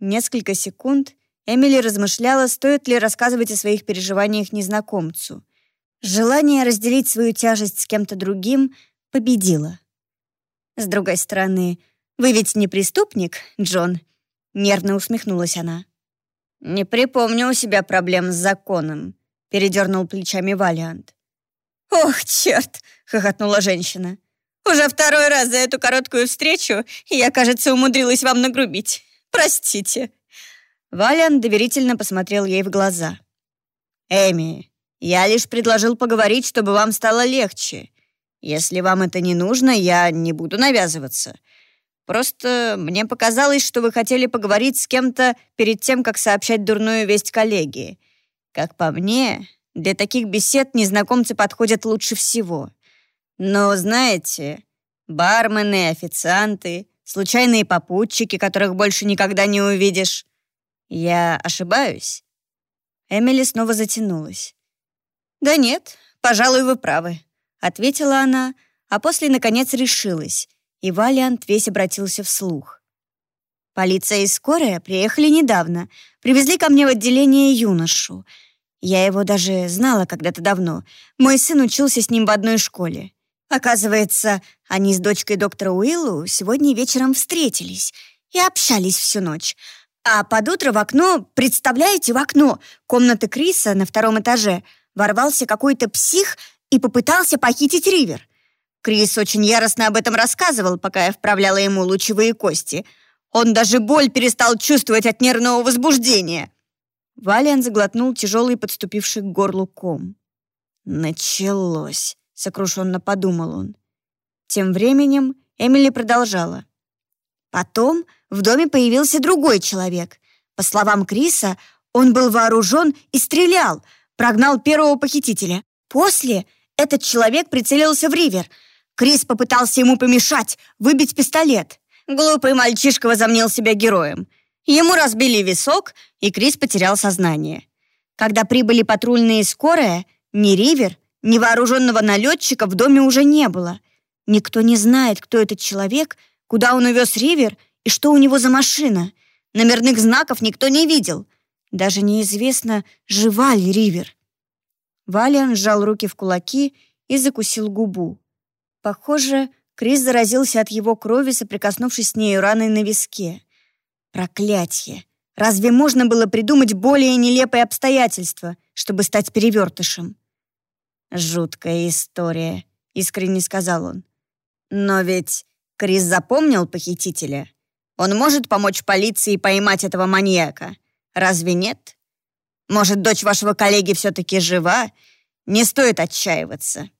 Несколько секунд Эмили размышляла, стоит ли рассказывать о своих переживаниях незнакомцу. Желание разделить свою тяжесть с кем-то другим победило. С другой стороны, вы ведь не преступник, Джон, нервно усмехнулась она. Не припомню у себя проблем с законом, передернул плечами Валиант. Ох, черт! Хохотнула женщина. Уже второй раз за эту короткую встречу я, кажется, умудрилась вам нагрубить. Простите. Валиан доверительно посмотрел ей в глаза. «Эми, я лишь предложил поговорить, чтобы вам стало легче. Если вам это не нужно, я не буду навязываться. Просто мне показалось, что вы хотели поговорить с кем-то перед тем, как сообщать дурную весть коллеге. Как по мне, для таких бесед незнакомцы подходят лучше всего. Но, знаете, бармены, официанты, случайные попутчики, которых больше никогда не увидишь, я ошибаюсь?» Эмили снова затянулась. «Да нет, пожалуй, вы правы», — ответила она, а после, наконец, решилась, и Валиант весь обратился вслух. «Полиция и скорая приехали недавно, привезли ко мне в отделение юношу. Я его даже знала когда-то давно. Мой сын учился с ним в одной школе. Оказывается, они с дочкой доктора Уиллу сегодня вечером встретились и общались всю ночь. А под утро в окно, представляете, в окно комнаты Криса на втором этаже ворвался какой-то псих и попытался похитить Ривер. Крис очень яростно об этом рассказывал, пока я вправляла ему лучевые кости. Он даже боль перестал чувствовать от нервного возбуждения. Валиан заглотнул тяжелый подступивший к горлу ком. «Началось», — сокрушенно подумал он. Тем временем Эмили продолжала. Потом в доме появился другой человек. По словам Криса, он был вооружен и стрелял, прогнал первого похитителя. После этот человек прицелился в Ривер. Крис попытался ему помешать, выбить пистолет. Глупый мальчишка возомнил себя героем. Ему разбили висок, и Крис потерял сознание. Когда прибыли патрульные и скорая, ни Ривер, ни вооруженного налетчика в доме уже не было. Никто не знает, кто этот человек — Куда он увез Ривер и что у него за машина? Номерных знаков никто не видел. Даже неизвестно, жива ли Ривер. Валиан сжал руки в кулаки и закусил губу. Похоже, Крис заразился от его крови, соприкоснувшись с нею раной на виске. Проклятье! Разве можно было придумать более нелепые обстоятельства, чтобы стать перевертышем? «Жуткая история», — искренне сказал он. «Но ведь Крис запомнил похитителя. Он может помочь полиции поймать этого маньяка. Разве нет? Может, дочь вашего коллеги все-таки жива? Не стоит отчаиваться».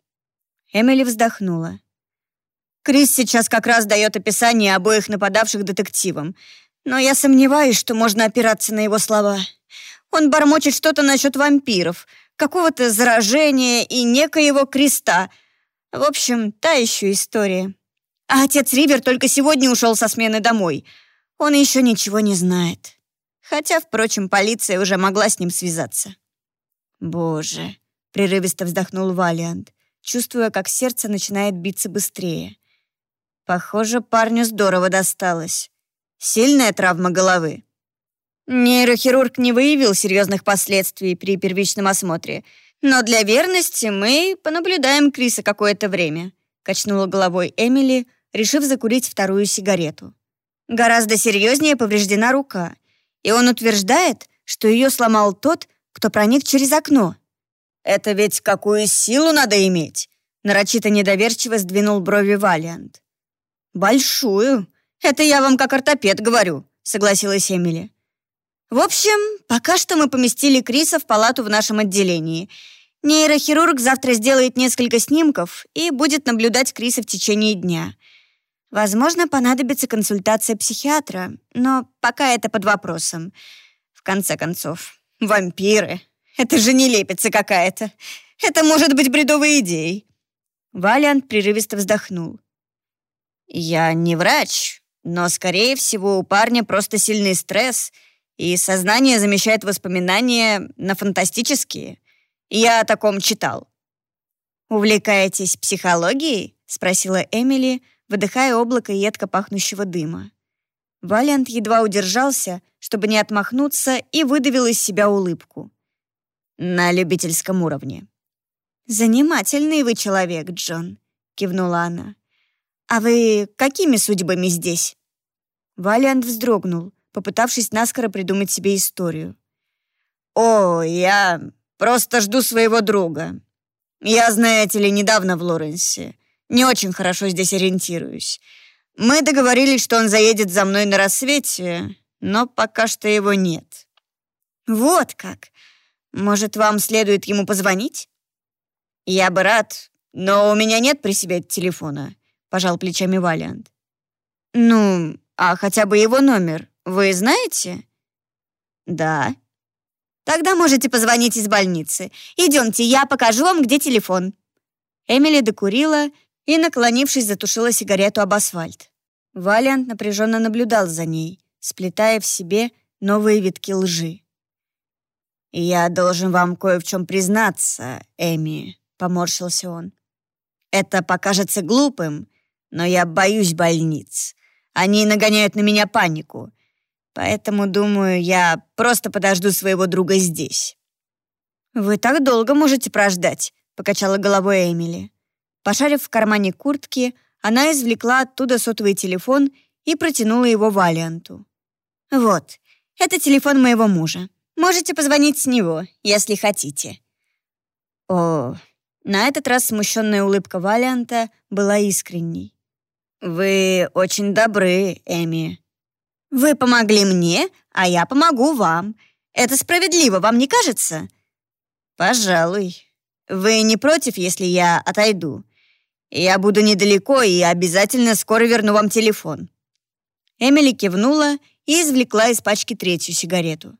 Эмили вздохнула. Крис сейчас как раз дает описание обоих нападавших детективам, но я сомневаюсь, что можно опираться на его слова. Он бормочет что-то насчет вампиров, какого-то заражения и некоего креста. В общем, та еще история. А отец Ривер только сегодня ушел со смены домой. он еще ничего не знает. Хотя, впрочем, полиция уже могла с ним связаться. «Боже!» — прерывисто вздохнул Валиант, чувствуя, как сердце начинает биться быстрее. «Похоже, парню здорово досталось. Сильная травма головы». Нейрохирург не выявил серьезных последствий при первичном осмотре, но для верности мы понаблюдаем Криса какое-то время», — качнула головой Эмили, решив закурить вторую сигарету. Гораздо серьезнее повреждена рука, и он утверждает, что ее сломал тот, кто проник через окно. «Это ведь какую силу надо иметь?» Нарочито недоверчиво сдвинул брови Валиант. «Большую. Это я вам как ортопед говорю», — согласилась Эмили. «В общем, пока что мы поместили Криса в палату в нашем отделении. Нейрохирург завтра сделает несколько снимков и будет наблюдать Криса в течение дня. Возможно, понадобится консультация психиатра, но пока это под вопросом. В конце концов, вампиры. Это же не лепится какая-то. Это может быть бредовой идеей. Валиант прерывисто вздохнул. «Я не врач, но, скорее всего, у парня просто сильный стресс, и сознание замещает воспоминания на фантастические. Я о таком читал». «Увлекаетесь психологией?» — спросила Эмили, — выдыхая облако едко пахнущего дыма. Валиант едва удержался, чтобы не отмахнуться, и выдавил из себя улыбку. «На любительском уровне». «Занимательный вы человек, Джон», — кивнула она. «А вы какими судьбами здесь?» Валиант вздрогнул, попытавшись наскоро придумать себе историю. «О, я просто жду своего друга. Я, знаете ли, недавно в Лоренсе. Не очень хорошо здесь ориентируюсь. Мы договорились, что он заедет за мной на рассвете, но пока что его нет. Вот как. Может, вам следует ему позвонить? Я бы рад, но у меня нет при себе телефона, пожал плечами Валиант. Ну, а хотя бы его номер вы знаете? Да. Тогда можете позвонить из больницы. Идемте, я покажу вам, где телефон. Эмили докурила и, наклонившись, затушила сигарету об асфальт. Валиант напряженно наблюдал за ней, сплетая в себе новые витки лжи. «Я должен вам кое в чем признаться, Эми», — поморщился он. «Это покажется глупым, но я боюсь больниц. Они нагоняют на меня панику. Поэтому, думаю, я просто подожду своего друга здесь». «Вы так долго можете прождать», — покачала головой Эмили. Пошарив в кармане куртки, она извлекла оттуда сотовый телефон и протянула его Валианту. «Вот, это телефон моего мужа. Можете позвонить с него, если хотите». О, на этот раз смущенная улыбка Валианта была искренней. «Вы очень добры, Эми». «Вы помогли мне, а я помогу вам. Это справедливо, вам не кажется?» «Пожалуй. Вы не против, если я отойду? Я буду недалеко и обязательно скоро верну вам телефон». Эмили кивнула и извлекла из пачки третью сигарету.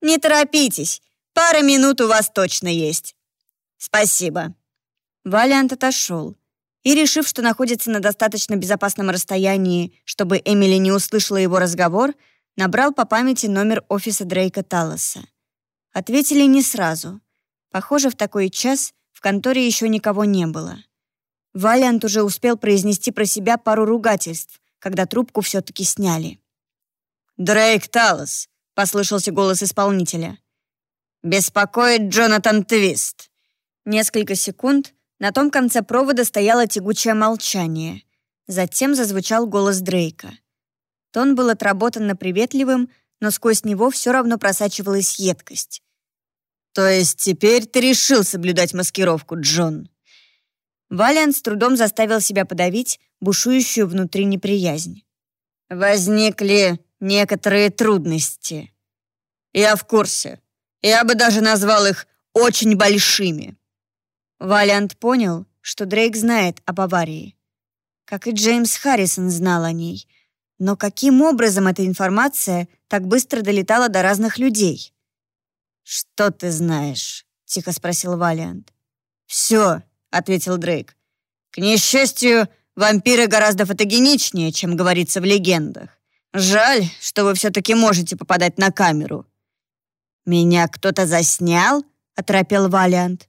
«Не торопитесь, пара минут у вас точно есть». «Спасибо». Валиант отошел и, решив, что находится на достаточно безопасном расстоянии, чтобы Эмили не услышала его разговор, набрал по памяти номер офиса Дрейка Талоса. Ответили не сразу. Похоже, в такой час в конторе еще никого не было. Валиант уже успел произнести про себя пару ругательств, когда трубку все-таки сняли. «Дрейк Талос», — послышался голос исполнителя. «Беспокоит Джонатан Твист». Несколько секунд на том конце провода стояло тягучее молчание. Затем зазвучал голос Дрейка. Тон был отработан приветливым, но сквозь него все равно просачивалась едкость. «То есть теперь ты решил соблюдать маскировку, Джон?» Валиан с трудом заставил себя подавить бушующую внутри неприязнь. «Возникли некоторые трудности. Я в курсе. Я бы даже назвал их очень большими». Валиант понял, что Дрейк знает об аварии. Как и Джеймс Харрисон знал о ней. Но каким образом эта информация так быстро долетала до разных людей? «Что ты знаешь?» — тихо спросил Валиант. «Все», ответил Дрейк. «К несчастью, вампиры гораздо фотогеничнее, чем говорится в легендах. Жаль, что вы все-таки можете попадать на камеру». «Меня кто-то заснял?» — оторопел Валиант.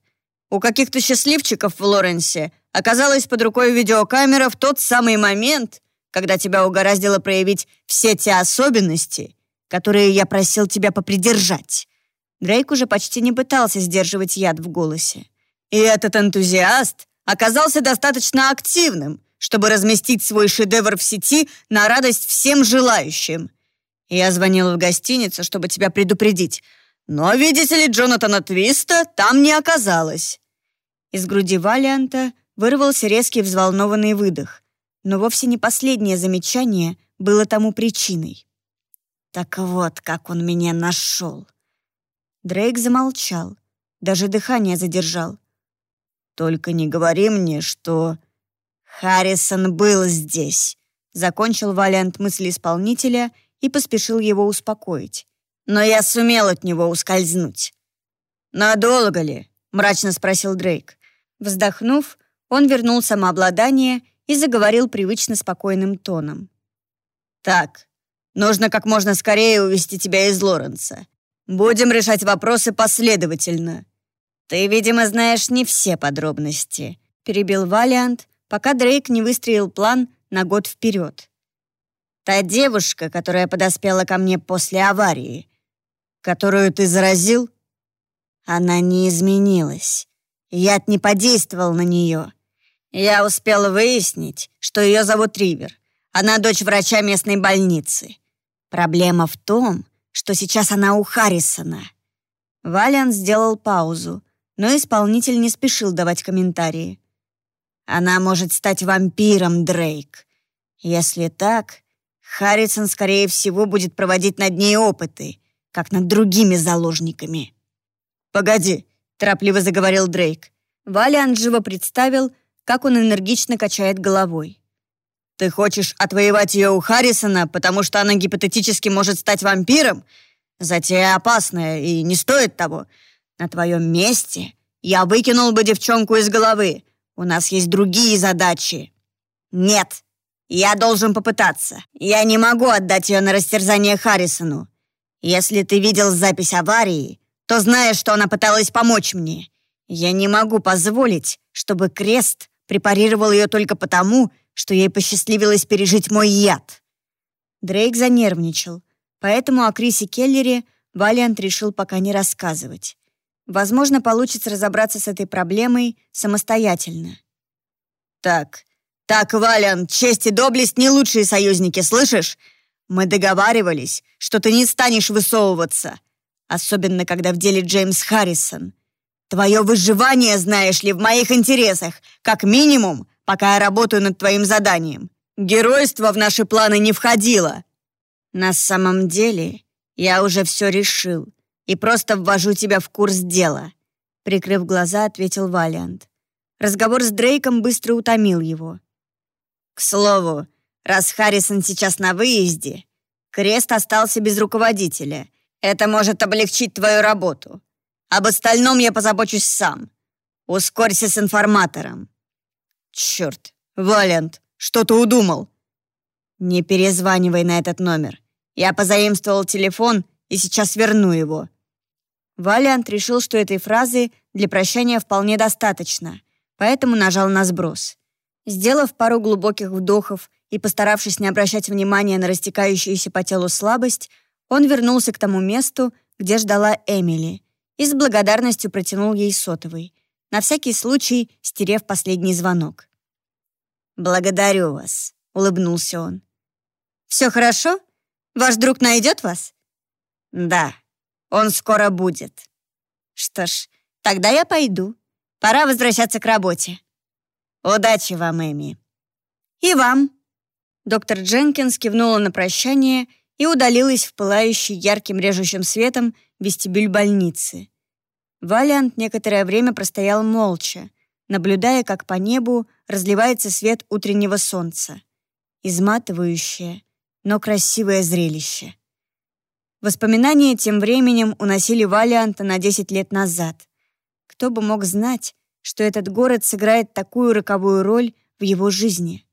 «У каких-то счастливчиков в Лоренсе оказалась под рукой видеокамера в тот самый момент, когда тебя угораздило проявить все те особенности, которые я просил тебя попридержать». Дрейк уже почти не пытался сдерживать яд в голосе. «И этот энтузиаст оказался достаточно активным, чтобы разместить свой шедевр в сети на радость всем желающим. Я звонил в гостиницу, чтобы тебя предупредить. Но, видите ли, Джонатана Твиста там не оказалось». Из груди Валианта вырвался резкий взволнованный выдох, но вовсе не последнее замечание было тому причиной. «Так вот, как он меня нашел!» Дрейк замолчал, даже дыхание задержал. «Только не говори мне, что...» «Харрисон был здесь», — закончил Валиант мысли исполнителя и поспешил его успокоить. «Но я сумел от него ускользнуть». «Надолго ли?» — мрачно спросил Дрейк. Вздохнув, он вернул самообладание и заговорил привычно спокойным тоном. «Так, нужно как можно скорее увести тебя из Лоренса. Будем решать вопросы последовательно». «Ты, видимо, знаешь не все подробности», — перебил Валиант, пока Дрейк не выстроил план на год вперед. «Та девушка, которая подоспела ко мне после аварии, которую ты заразил, она не изменилась. Яд не подействовал на нее. Я успел выяснить, что ее зовут Ривер. Она дочь врача местной больницы. Проблема в том, что сейчас она у Харрисона». Валиан сделал паузу, но исполнитель не спешил давать комментарии. Она может стать вампиром, Дрейк. Если так, Харрисон, скорее всего, будет проводить над ней опыты, как над другими заложниками. «Погоди», — торопливо заговорил Дрейк. Валиант живо представил, как он энергично качает головой. «Ты хочешь отвоевать ее у Харрисона, потому что она гипотетически может стать вампиром? Затея опасная и не стоит того. На твоем месте я выкинул бы девчонку из головы, у нас есть другие задачи». «Нет, я должен попытаться. Я не могу отдать ее на растерзание Харрисону. Если ты видел запись аварии, то знаешь, что она пыталась помочь мне. Я не могу позволить, чтобы Крест препарировал ее только потому, что ей посчастливилось пережить мой яд». Дрейк занервничал, поэтому о Крисе Келлере Валиант решил пока не рассказывать. Возможно, получится разобраться с этой проблемой самостоятельно. «Так, так, Валиан, честь и доблесть не лучшие союзники, слышишь? Мы договаривались, что ты не станешь высовываться, особенно когда в деле Джеймс Харрисон. Твое выживание, знаешь ли, в моих интересах, как минимум, пока я работаю над твоим заданием. Геройство в наши планы не входило». «На самом деле, я уже все решил», и просто ввожу тебя в курс дела», — прикрыв глаза, ответил Валиант. Разговор с Дрейком быстро утомил его. «К слову, раз Харрисон сейчас на выезде, Крест остался без руководителя. Это может облегчить твою работу. Об остальном я позабочусь сам. Ускорься с информатором». «Черт, Валиант, что ты удумал?» «Не перезванивай на этот номер. Я позаимствовал телефон и сейчас верну его. Валиант решил, что этой фразы для прощания вполне достаточно, поэтому нажал на сброс. Сделав пару глубоких вдохов и постаравшись не обращать внимания на растекающуюся по телу слабость, он вернулся к тому месту, где ждала Эмили, и с благодарностью протянул ей сотовый, на всякий случай стерев последний звонок. «Благодарю вас», — улыбнулся он. «Все хорошо? Ваш друг найдет вас?» «Да», он скоро будет. Что ж, тогда я пойду. Пора возвращаться к работе. Удачи вам, Эми. И вам. Доктор Дженкинс кивнула на прощание и удалилась в пылающий ярким режущим светом вестибюль больницы. Валиант некоторое время простоял молча, наблюдая, как по небу разливается свет утреннего солнца. Изматывающее, но красивое зрелище. Воспоминания тем временем уносили Валианта на 10 лет назад. Кто бы мог знать, что этот город сыграет такую роковую роль в его жизни?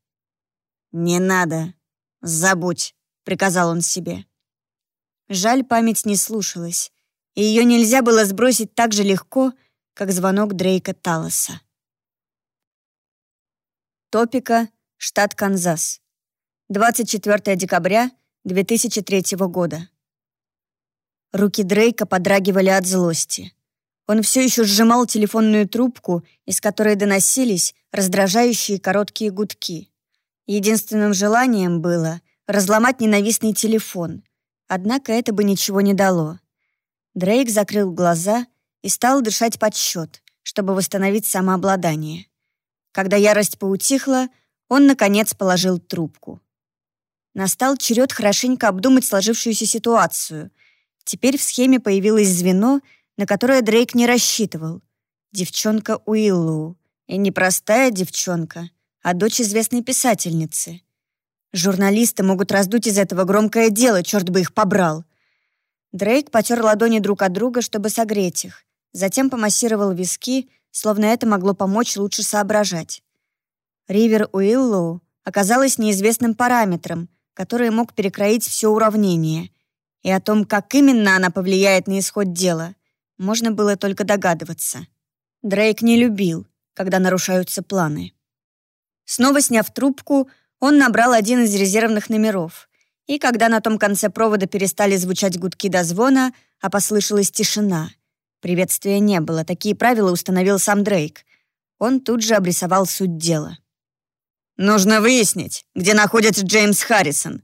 «Не надо. Забудь», — приказал он себе. Жаль, память не слушалась, и ее нельзя было сбросить так же легко, как звонок Дрейка Талоса. Топика, штат Канзас. 24 декабря 2003 года. Руки Дрейка подрагивали от злости. Он все еще сжимал телефонную трубку, из которой доносились раздражающие короткие гудки. Единственным желанием было разломать ненавистный телефон. Однако это бы ничего не дало. Дрейк закрыл глаза и стал дышать под счет, чтобы восстановить самообладание. Когда ярость поутихла, он, наконец, положил трубку. Настал черед хорошенько обдумать сложившуюся ситуацию. Теперь в схеме появилось звено, на которое Дрейк не рассчитывал. Девчонка Уиллоу. И не простая девчонка, а дочь известной писательницы. Журналисты могут раздуть из этого громкое дело, черт бы их побрал. Дрейк потер ладони друг от друга, чтобы согреть их. Затем помассировал виски, словно это могло помочь лучше соображать. Ривер Уиллоу оказалась неизвестным параметром, который мог перекроить все уравнение. И о том, как именно она повлияет на исход дела, можно было только догадываться. Дрейк не любил, когда нарушаются планы. Снова сняв трубку, он набрал один из резервных номеров. И когда на том конце провода перестали звучать гудки до звона, а послышалась тишина. Приветствия не было, такие правила установил сам Дрейк. Он тут же обрисовал суть дела. «Нужно выяснить, где находится Джеймс Харрисон.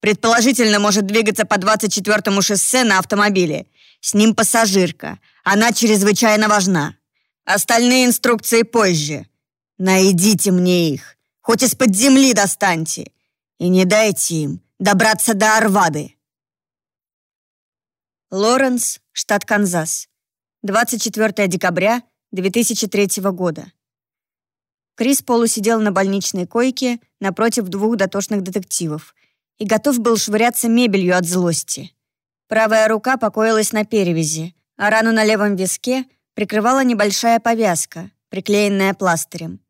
Предположительно, может двигаться по 24-му шоссе на автомобиле. С ним пассажирка. Она чрезвычайно важна. Остальные инструкции позже. Найдите мне их. Хоть из-под земли достаньте. И не дайте им добраться до Арвады. Лоренс, штат Канзас. 24 декабря 2003 года. Крис Полу сидел на больничной койке напротив двух дотошных детективов и готов был швыряться мебелью от злости. Правая рука покоилась на перевязи, а рану на левом виске прикрывала небольшая повязка, приклеенная пластырем.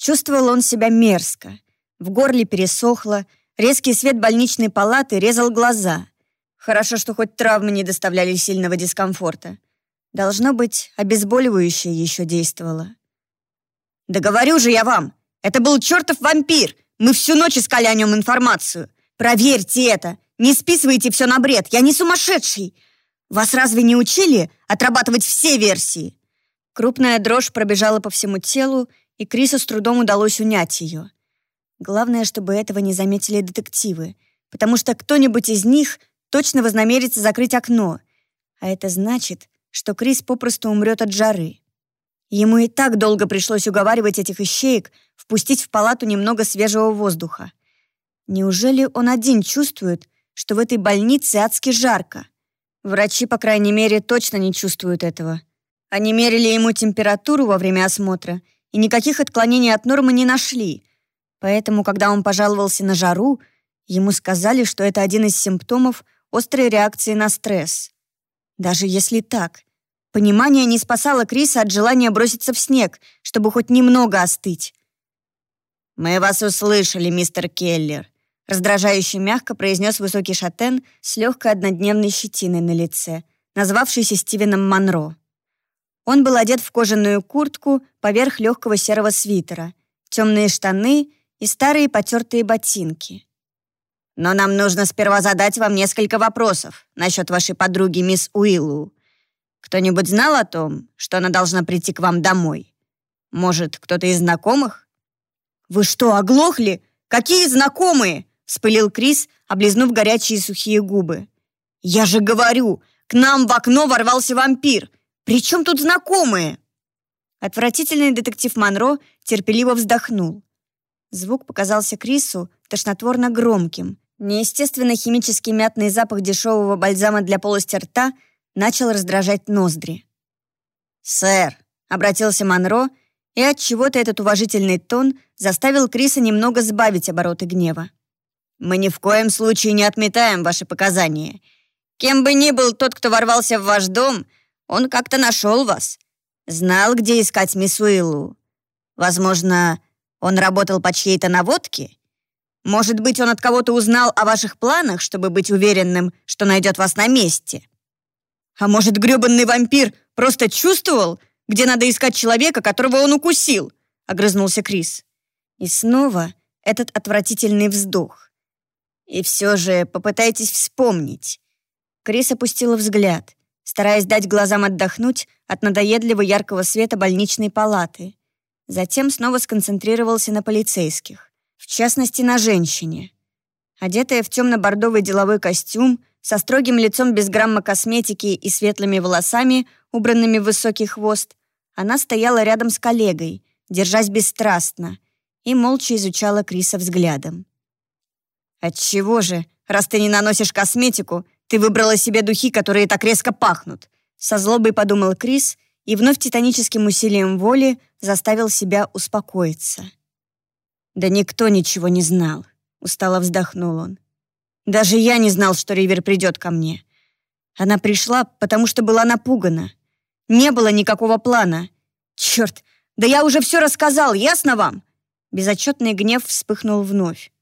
Чувствовал он себя мерзко. В горле пересохло, резкий свет больничной палаты резал глаза. Хорошо, что хоть травмы не доставляли сильного дискомфорта. Должно быть, обезболивающее еще действовало. «Да говорю же я вам! Это был чертов вампир! Мы всю ночь искали о нем информацию! Проверьте это! Не списывайте все на бред! Я не сумасшедший! Вас разве не учили отрабатывать все версии?» Крупная дрожь пробежала по всему телу, и Крису с трудом удалось унять ее. Главное, чтобы этого не заметили детективы, потому что кто-нибудь из них точно вознамерится закрыть окно, а это значит, что Крис попросту умрет от жары. Ему и так долго пришлось уговаривать этих ищеек впустить в палату немного свежего воздуха. Неужели он один чувствует, что в этой больнице адски жарко? Врачи, по крайней мере, точно не чувствуют этого. Они мерили ему температуру во время осмотра и никаких отклонений от нормы не нашли. Поэтому, когда он пожаловался на жару, ему сказали, что это один из симптомов острой реакции на стресс. Даже если так, понимание не спасало Криса от желания броситься в снег, чтобы хоть немного остыть. «Мы вас услышали, мистер Келлер», раздражающе мягко произнес высокий шатен с легкой однодневной щетиной на лице, назвавшийся Стивеном Монро. Он был одет в кожаную куртку поверх легкого серого свитера, темные штаны и старые потертые ботинки. «Но нам нужно сперва задать вам несколько вопросов насчет вашей подруги мисс Уиллу. Кто-нибудь знал о том, что она должна прийти к вам домой? Может, кто-то из знакомых?» «Вы что, оглохли? Какие знакомые?» — вспылил Крис, облизнув горячие сухие губы. «Я же говорю, к нам в окно ворвался вампир. «При чем тут знакомые?» Отвратительный детектив Монро терпеливо вздохнул. Звук показался Крису тошнотворно громким. Неестественно химический мятный запах дешевого бальзама для полости рта начал раздражать ноздри. «Сэр», — обратился Монро, и от чего то этот уважительный тон заставил Криса немного сбавить обороты гнева. «Мы ни в коем случае не отметаем ваши показания. Кем бы ни был тот, кто ворвался в ваш дом, — он как-то нашел вас. Знал, где искать мисс Уиллу. Возможно, он работал по чьей-то наводке? Может быть, он от кого-то узнал о ваших планах, чтобы быть уверенным, что найдет вас на месте? А может, грёбаный вампир просто чувствовал, где надо искать человека, которого он укусил?» — огрызнулся Крис. И снова этот отвратительный вздох. И все же попытайтесь вспомнить. Крис опустила взгляд, стараясь дать глазам отдохнуть от надоедливого яркого света больничной палаты. Затем снова сконцентрировался на полицейских, в частности, на женщине. Одетая в темно-бордовый деловой костюм, со строгим лицом без грамма косметики и светлыми волосами, убранными в высокий хвост, она стояла рядом с коллегой, держась бесстрастно, и молча изучала Криса взглядом. «Отчего же, раз ты не наносишь косметику, ты выбрала себе духи, которые так резко пахнут?» Со злобой подумал Крис и вновь титаническим усилием воли заставил себя успокоиться. «Да никто ничего не знал», — устало вздохнул он. «Даже я не знал, что Ривер придет ко мне. Она пришла, потому что была напугана. Не было никакого плана. Черт, да я уже все рассказал, ясно вам?» Безотчетный гнев вспыхнул вновь.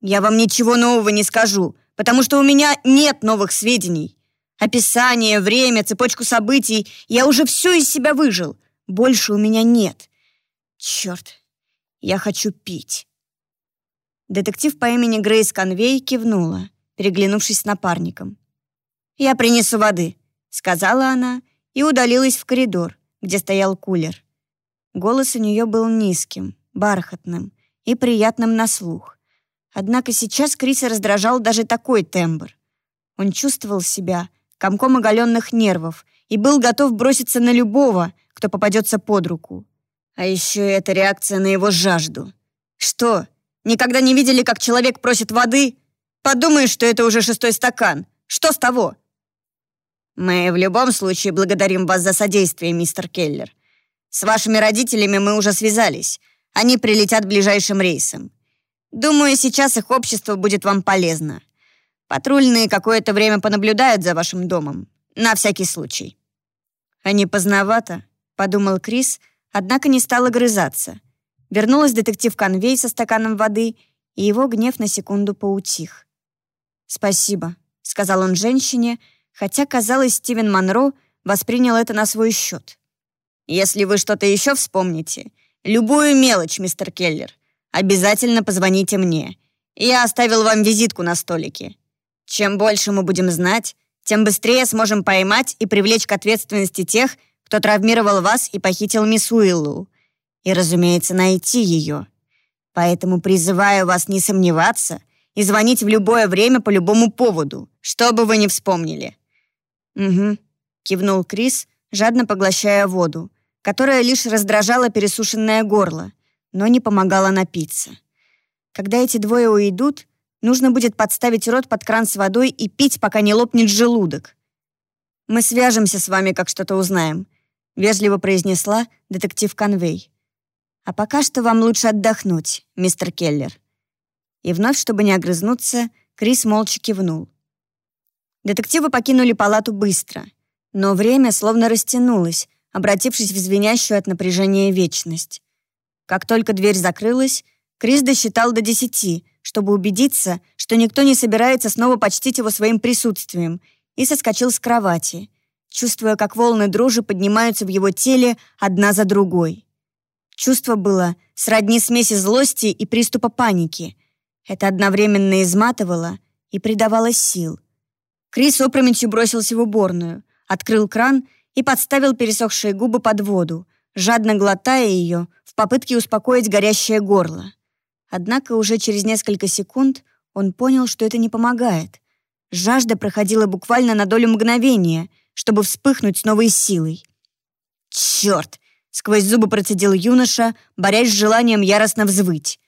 «Я вам ничего нового не скажу, потому что у меня нет новых сведений. Описание, время, цепочку событий. Я уже все из себя выжил. Больше у меня нет. Черт, я хочу пить». Детектив по имени Грейс Конвей кивнула, переглянувшись с напарником. «Я принесу воды», — сказала она и удалилась в коридор, где стоял кулер. Голос у нее был низким, бархатным и приятным на слух. Однако сейчас Криса раздражал даже такой тембр. Он чувствовал себя комком оголенных нервов и был готов броситься на любого, кто попадется под руку. А еще эта реакция на его жажду. Что, никогда не видели, как человек просит воды? Подумаешь, что это уже шестой стакан. Что с того? Мы в любом случае благодарим вас за содействие, мистер Келлер. С вашими родителями мы уже связались. Они прилетят ближайшим рейсом. Думаю, сейчас их общество будет вам полезно. Патрульные какое-то время понаблюдают за вашим домом. На всякий случай». «А не поздновато?» — подумал Крис, однако не стал огрызаться. Вернулась детектив Конвей со стаканом воды, и его гнев на секунду поутих. «Спасибо», — сказал он женщине, хотя, казалось, Стивен Монро воспринял это на свой счет. «Если вы что-то еще вспомните, любую мелочь, мистер Келлер, обязательно позвоните мне. Я оставил вам визитку на столике. Чем больше мы будем знать, тем быстрее сможем поймать и привлечь к ответственности тех, кто травмировал вас и похитил мисс Уиллу. И, разумеется, найти ее. Поэтому призываю вас не сомневаться и звонить в любое время по любому поводу, что бы вы ни вспомнили». «Угу», — кивнул Крис, жадно поглощая воду, которая лишь раздражала пересушенное горло но не помогала напиться. Когда эти двое уйдут, нужно будет подставить рот под кран с водой и пить, пока не лопнет желудок. «Мы свяжемся с вами, как что-то узнаем», — вежливо произнесла детектив Конвей. «А пока что вам лучше отдохнуть, мистер Келлер». И вновь, чтобы не огрызнуться, Крис молча кивнул. Детективы покинули палату быстро, но время словно растянулось, обратившись в звенящую от напряжения вечность. Как только дверь закрылась, Крис досчитал до десяти, чтобы убедиться, что никто не собирается снова почтить его своим присутствием, и соскочил с кровати, чувствуя, как волны дрожи поднимаются в его теле одна за другой. Чувство было сродни смеси злости и приступа паники. Это одновременно изматывало и придавало сил. Крис опрометью бросился в уборную, открыл кран и подставил пересохшие губы под воду, жадно глотая ее попытке успокоить горящее горло. Однако уже через несколько секунд он понял, что это не помогает. Жажда проходила буквально на долю мгновения, чтобы вспыхнуть с новой силой. «Черт!» — сквозь зубы процедил юноша, борясь с желанием яростно взвыть.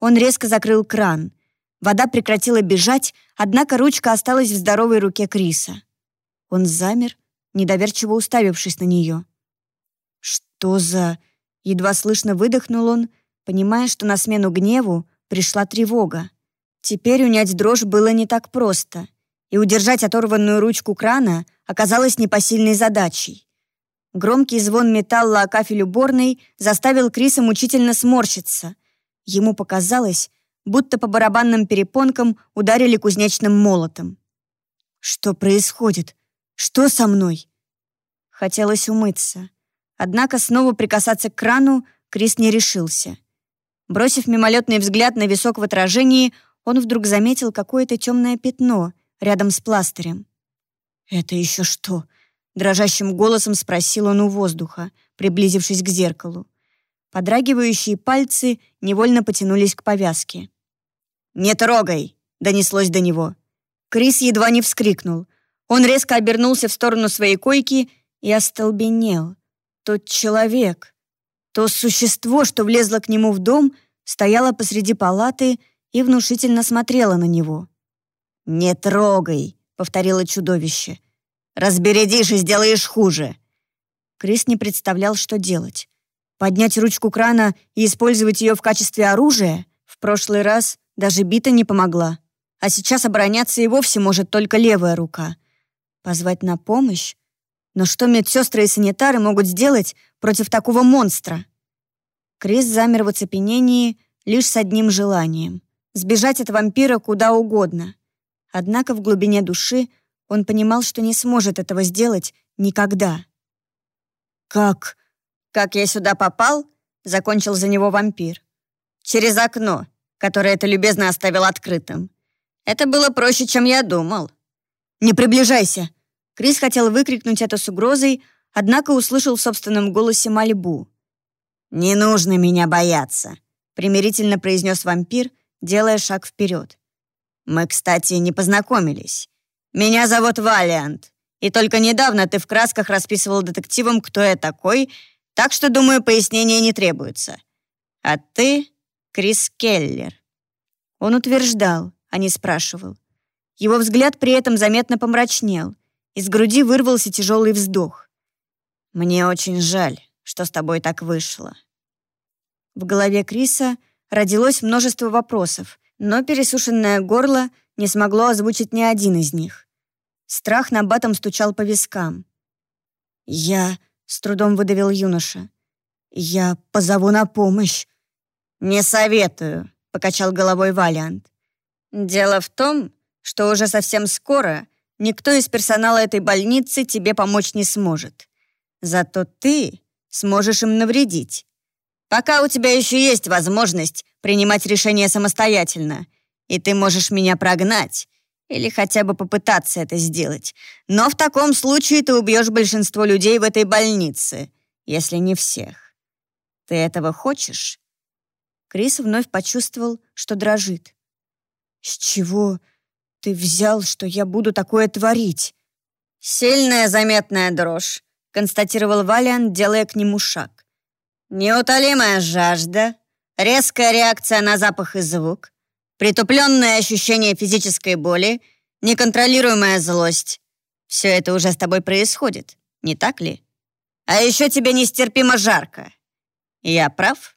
Он резко закрыл кран. Вода прекратила бежать, однако ручка осталась в здоровой руке Криса. Он замер, недоверчиво уставившись на нее. «Что за...» Едва слышно выдохнул он, понимая, что на смену гневу пришла тревога. Теперь унять дрожь было не так просто, и удержать оторванную ручку крана оказалось непосильной задачей. Громкий звон металла о кафель уборной заставил Криса мучительно сморщиться. Ему показалось, будто по барабанным перепонкам ударили кузнечным молотом. «Что происходит? Что со мной?» Хотелось умыться. Однако снова прикасаться к крану Крис не решился. Бросив мимолетный взгляд на висок в отражении, он вдруг заметил какое-то темное пятно рядом с пластырем. «Это еще что?» — дрожащим голосом спросил он у воздуха, приблизившись к зеркалу. Подрагивающие пальцы невольно потянулись к повязке. «Не трогай!» — донеслось до него. Крис едва не вскрикнул. Он резко обернулся в сторону своей койки и остолбенел. Тот человек, то существо, что влезло к нему в дом, стояло посреди палаты и внушительно смотрело на него. «Не трогай!» — повторило чудовище. «Разбередишь и сделаешь хуже!» Крис не представлял, что делать. Поднять ручку крана и использовать ее в качестве оружия? В прошлый раз даже бита не помогла. А сейчас обороняться и вовсе может только левая рука. Позвать на помощь? Но что медсестры и санитары могут сделать против такого монстра? Крис замер в оцепенении лишь с одним желанием — сбежать от вампира куда угодно. Однако в глубине души он понимал, что не сможет этого сделать никогда. «Как? Как я сюда попал?» — закончил за него вампир. «Через окно, которое ты любезно оставил открытым. Это было проще, чем я думал». «Не приближайся!» Крис хотел выкрикнуть это с угрозой, однако услышал в собственном голосе мольбу. «Не нужно меня бояться», — примирительно произнес вампир, делая шаг вперед. «Мы, кстати, не познакомились. Меня зовут Валиант, и только недавно ты в красках расписывал детективам, кто я такой, так что, думаю, пояснения не требуется. А ты — Крис Келлер». Он утверждал, а не спрашивал. Его взгляд при этом заметно помрачнел — из груди вырвался тяжелый вздох. «Мне очень жаль, что с тобой так вышло». В голове Криса родилось множество вопросов, но пересушенное горло не смогло озвучить ни один из них. Страх на батом стучал по вискам. «Я...» — с трудом выдавил юноша. «Я позову на помощь». «Не советую», — покачал головой Валиант. «Дело в том, что уже совсем скоро Никто из персонала этой больницы тебе помочь не сможет. Зато ты сможешь им навредить. Пока у тебя еще есть возможность принимать решения самостоятельно, и ты можешь меня прогнать или хотя бы попытаться это сделать. Но в таком случае ты убьешь большинство людей в этой больнице, если не всех. Ты этого хочешь?» Крис вновь почувствовал, что дрожит. «С чего ты взял, что я буду такое творить?» «Сильная заметная дрожь», — констатировал Валиан, делая к нему шаг. «Неутолимая жажда, резкая реакция на запах и звук, притупленное ощущение физической боли, неконтролируемая злость. Все это уже с тобой происходит, не так ли? А еще тебе нестерпимо жарко. Я прав?»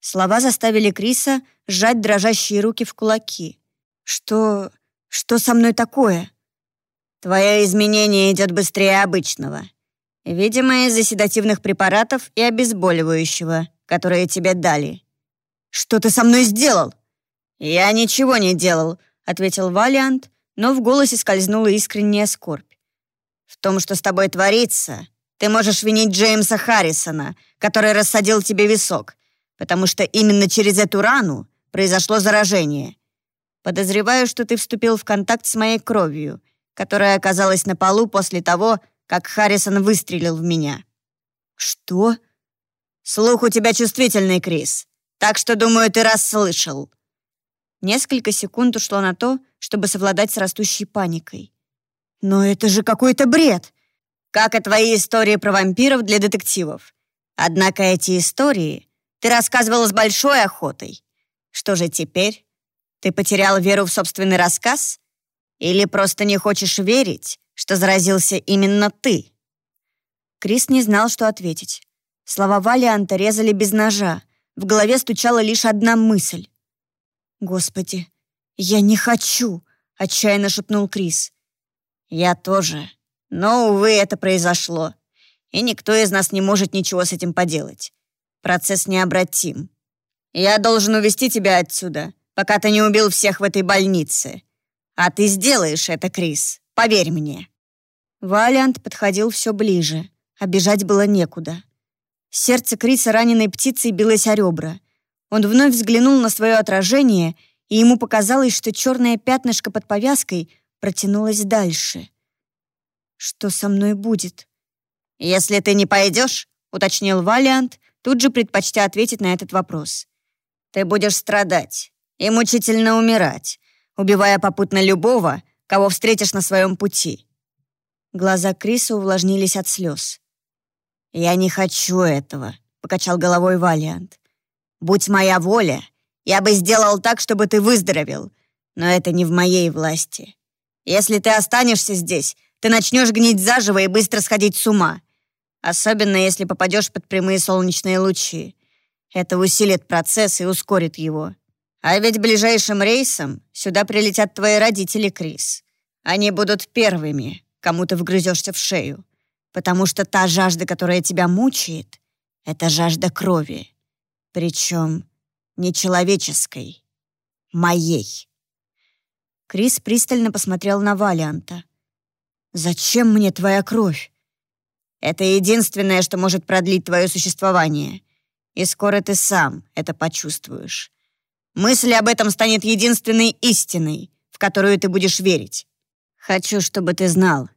Слова заставили Криса сжать дрожащие руки в кулаки. «Что... Что со мной такое? Твое изменение идет быстрее обычного. Видимо, из-за седативных препаратов и обезболивающего, которые тебе дали. Что ты со мной сделал? Я ничего не делал, ответил Валиант, но в голосе скользнула искренняя скорбь. В том, что с тобой творится, ты можешь винить Джеймса Харрисона, который рассадил тебе висок, потому что именно через эту рану произошло заражение. Подозреваю, что ты вступил в контакт с моей кровью, которая оказалась на полу после того, как Харрисон выстрелил в меня». «Что?» «Слух у тебя чувствительный, Крис, так что, думаю, ты расслышал». Несколько секунд ушло на то, чтобы совладать с растущей паникой. «Но это же какой-то бред!» «Как и твои истории про вампиров для детективов. Однако эти истории ты рассказывала с большой охотой. Что же теперь?» Ты потерял веру в собственный рассказ? Или просто не хочешь верить, что заразился именно ты?» Крис не знал, что ответить. Слова Валианта резали без ножа. В голове стучала лишь одна мысль. «Господи, я не хочу!» — отчаянно шепнул Крис. «Я тоже. Но, увы, это произошло. И никто из нас не может ничего с этим поделать. Процесс необратим. Я должен увести тебя отсюда, пока ты не убил всех в этой больнице. А ты сделаешь это, Крис, поверь мне». Валиант подходил все ближе, а бежать было некуда. Сердце Криса раненой птицей билось о ребра. Он вновь взглянул на свое отражение, и ему показалось, что черное пятнышко под повязкой протянулось дальше. «Что со мной будет?» «Если ты не пойдешь», — уточнил Валиант, тут же предпочтя ответить на этот вопрос. «Ты будешь страдать и мучительно умирать, убивая попутно любого, кого встретишь на своем пути. Глаза Криса увлажнились от слез. «Я не хочу этого», — покачал головой Валиант. «Будь моя воля, я бы сделал так, чтобы ты выздоровел, но это не в моей власти. Если ты останешься здесь, ты начнешь гнить заживо и быстро сходить с ума, особенно если попадешь под прямые солнечные лучи. Это усилит процесс и ускорит его. А ведь ближайшим рейсом сюда прилетят твои родители, Крис. Они будут первыми, кому ты вгрызешься в шею. Потому что та жажда, которая тебя мучает, это жажда крови. Причем нечеловеческой. Моей. Крис пристально посмотрел на Валианта. «Зачем мне твоя кровь?» «Это единственное, что может продлить твое существование. И скоро ты сам это почувствуешь. Мысль об этом станет единственной истиной, в которую ты будешь верить. Хочу, чтобы ты знал.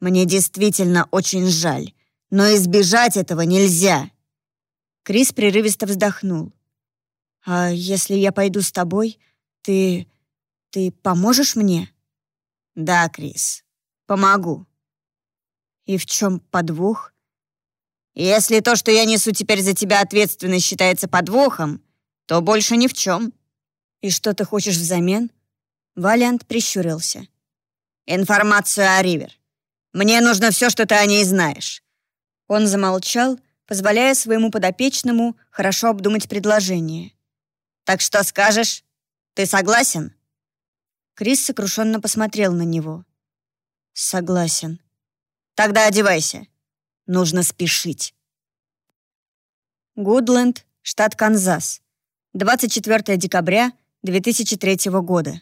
Мне действительно очень жаль, но избежать этого нельзя». Крис прерывисто вздохнул. «А если я пойду с тобой, ты... ты поможешь мне?» «Да, Крис, помогу». «И в чем подвох?» «Если то, что я несу теперь за тебя ответственность, считается подвохом, то больше ни в чем». «И что ты хочешь взамен?» Валиант прищурился. «Информацию о Ривер. Мне нужно все, что ты о ней знаешь». Он замолчал, позволяя своему подопечному хорошо обдумать предложение. «Так что скажешь? Ты согласен?» Крис сокрушенно посмотрел на него. «Согласен». «Тогда одевайся. Нужно спешить». Гудленд, штат Канзас. 24 декабря 2003 года.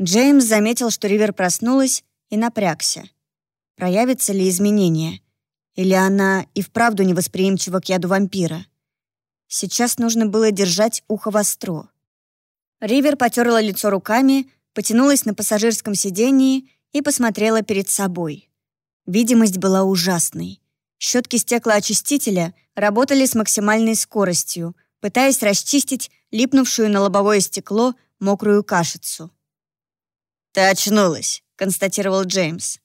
Джеймс заметил, что Ривер проснулась и напрягся. Проявится ли изменение? Или она и вправду невосприимчива к яду вампира? Сейчас нужно было держать ухо востро. Ривер потерла лицо руками, потянулась на пассажирском сидении и посмотрела перед собой. Видимость была ужасной. Щетки стеклоочистителя работали с максимальной скоростью, пытаясь расчистить липнувшую на лобовое стекло мокрую кашицу. «Ты очнулась», — констатировал Джеймс.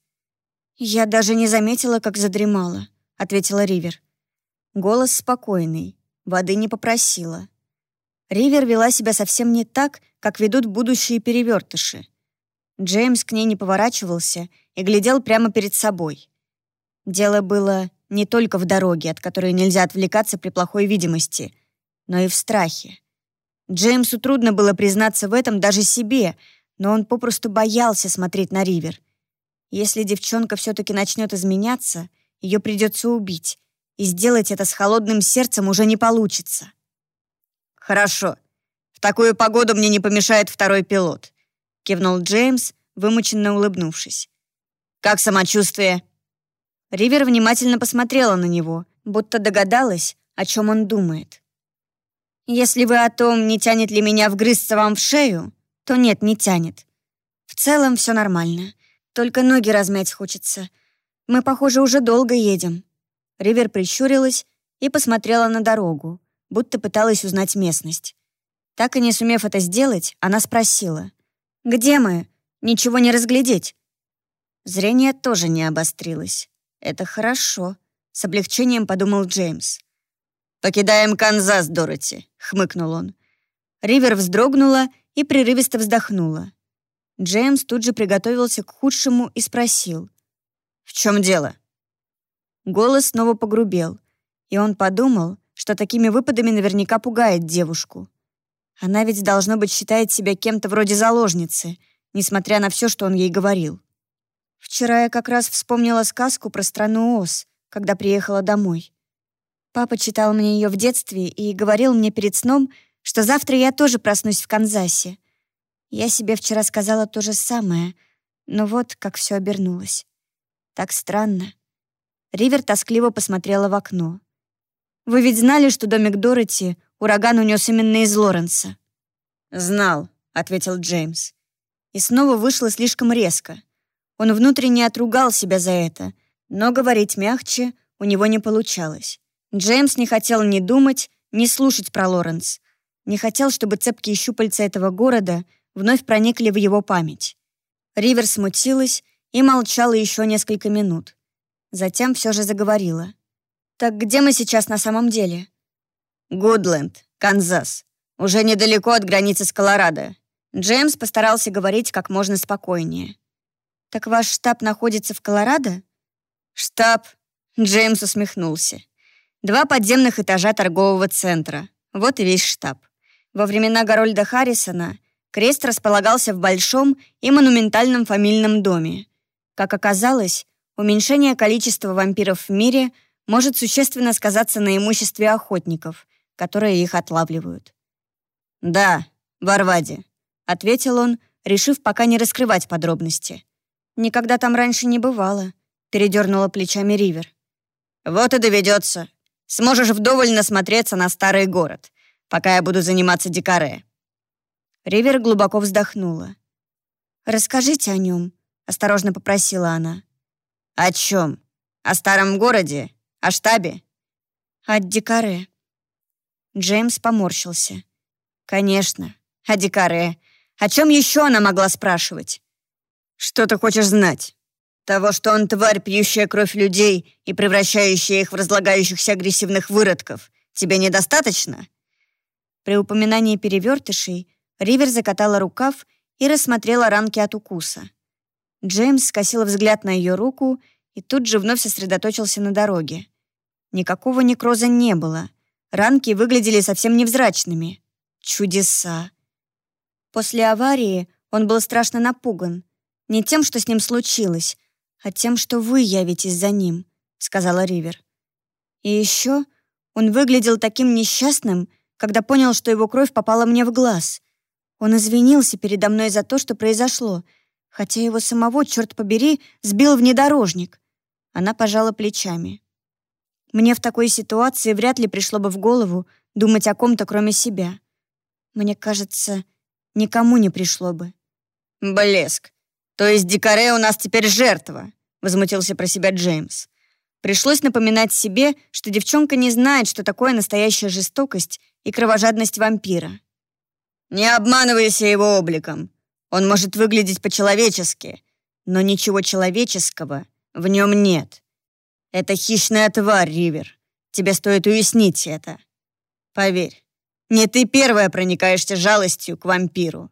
«Я даже не заметила, как задремала», — ответила Ривер. Голос спокойный, воды не попросила. Ривер вела себя совсем не так, как ведут будущие перевертыши. Джеймс к ней не поворачивался и глядел прямо перед собой. Дело было не только в дороге, от которой нельзя отвлекаться при плохой видимости, но и в страхе. Джеймсу трудно было признаться в этом даже себе — но он попросту боялся смотреть на Ривер. Если девчонка все-таки начнет изменяться, ее придется убить, и сделать это с холодным сердцем уже не получится. «Хорошо. В такую погоду мне не помешает второй пилот», — кивнул Джеймс, вымученно улыбнувшись. «Как самочувствие?» Ривер внимательно посмотрела на него, будто догадалась, о чем он думает. «Если вы о том, не тянет ли меня вгрызться вам в шею, то нет, не тянет. В целом все нормально. Только ноги размять хочется. Мы, похоже, уже долго едем». Ривер прищурилась и посмотрела на дорогу, будто пыталась узнать местность. Так и не сумев это сделать, она спросила. «Где мы? Ничего не разглядеть». Зрение тоже не обострилось. «Это хорошо», — с облегчением подумал Джеймс. «Покидаем Канзас, Дороти», — хмыкнул он. Ривер вздрогнула и прерывисто вздохнула. Джеймс тут же приготовился к худшему и спросил. «В чем дело?» Голос снова погрубел, и он подумал, что такими выпадами наверняка пугает девушку. Она ведь, должно быть, считает себя кем-то вроде заложницы, несмотря на все, что он ей говорил. Вчера я как раз вспомнила сказку про страну Оз, когда приехала домой. Папа читал мне ее в детстве и говорил мне перед сном, что завтра я тоже проснусь в Канзасе. Я себе вчера сказала то же самое, но вот как все обернулось. Так странно. Ривер тоскливо посмотрела в окно. «Вы ведь знали, что домик Дороти ураган унес именно из Лоренса?» «Знал», — ответил Джеймс. И снова вышло слишком резко. Он внутренне отругал себя за это, но говорить мягче у него не получалось. Джеймс не хотел ни думать, ни слушать про Лоренс. Не хотел, чтобы цепкие щупальца этого города вновь проникли в его память. Ривер смутилась и молчала еще несколько минут. Затем все же заговорила. «Так где мы сейчас на самом деле?» «Гудленд, Канзас. Уже недалеко от границы с Колорадо». Джеймс постарался говорить как можно спокойнее. «Так ваш штаб находится в Колорадо?» «Штаб?» Джеймс усмехнулся. «Два подземных этажа торгового центра. Вот и весь штаб. Во времена Гарольда Харрисона крест располагался в большом и монументальном фамильном доме. Как оказалось, Уменьшение количества вампиров в мире может существенно сказаться на имуществе охотников, которые их отлавливают. «Да, в Арваде», — ответил он, решив пока не раскрывать подробности. «Никогда там раньше не бывало», — передернула плечами Ривер. «Вот и доведется. Сможешь вдоволь насмотреться на старый город, пока я буду заниматься дикаре». Ривер глубоко вздохнула. «Расскажите о нем», — осторожно попросила она. «О чем? О старом городе? О штабе?» «О Дикаре». Джеймс поморщился. «Конечно, о Дикаре. О чем еще она могла спрашивать?» «Что ты хочешь знать? Того, что он тварь, пьющая кровь людей и превращающая их в разлагающихся агрессивных выродков, тебе недостаточно?» При упоминании перевертышей Ривер закатала рукав и рассмотрела ранки от укуса. Джеймс скосил взгляд на ее руку и тут же вновь сосредоточился на дороге. Никакого некроза не было. Ранки выглядели совсем невзрачными. Чудеса. После аварии он был страшно напуган. Не тем, что с ним случилось, а тем, что вы явитесь за ним, сказала Ривер. И еще он выглядел таким несчастным, когда понял, что его кровь попала мне в глаз. Он извинился передо мной за то, что произошло — хотя его самого, черт побери, сбил внедорожник. Она пожала плечами. Мне в такой ситуации вряд ли пришло бы в голову думать о ком-то, кроме себя. Мне кажется, никому не пришло бы. «Блеск! То есть Дикаре у нас теперь жертва?» — возмутился про себя Джеймс. Пришлось напоминать себе, что девчонка не знает, что такое настоящая жестокость и кровожадность вампира. «Не обманывайся его обликом. Он может выглядеть по-человечески, но ничего человеческого в нем нет. Это хищная тварь, Ривер. Тебе стоит уяснить это. Поверь, не ты первая проникаешься жалостью к вампиру.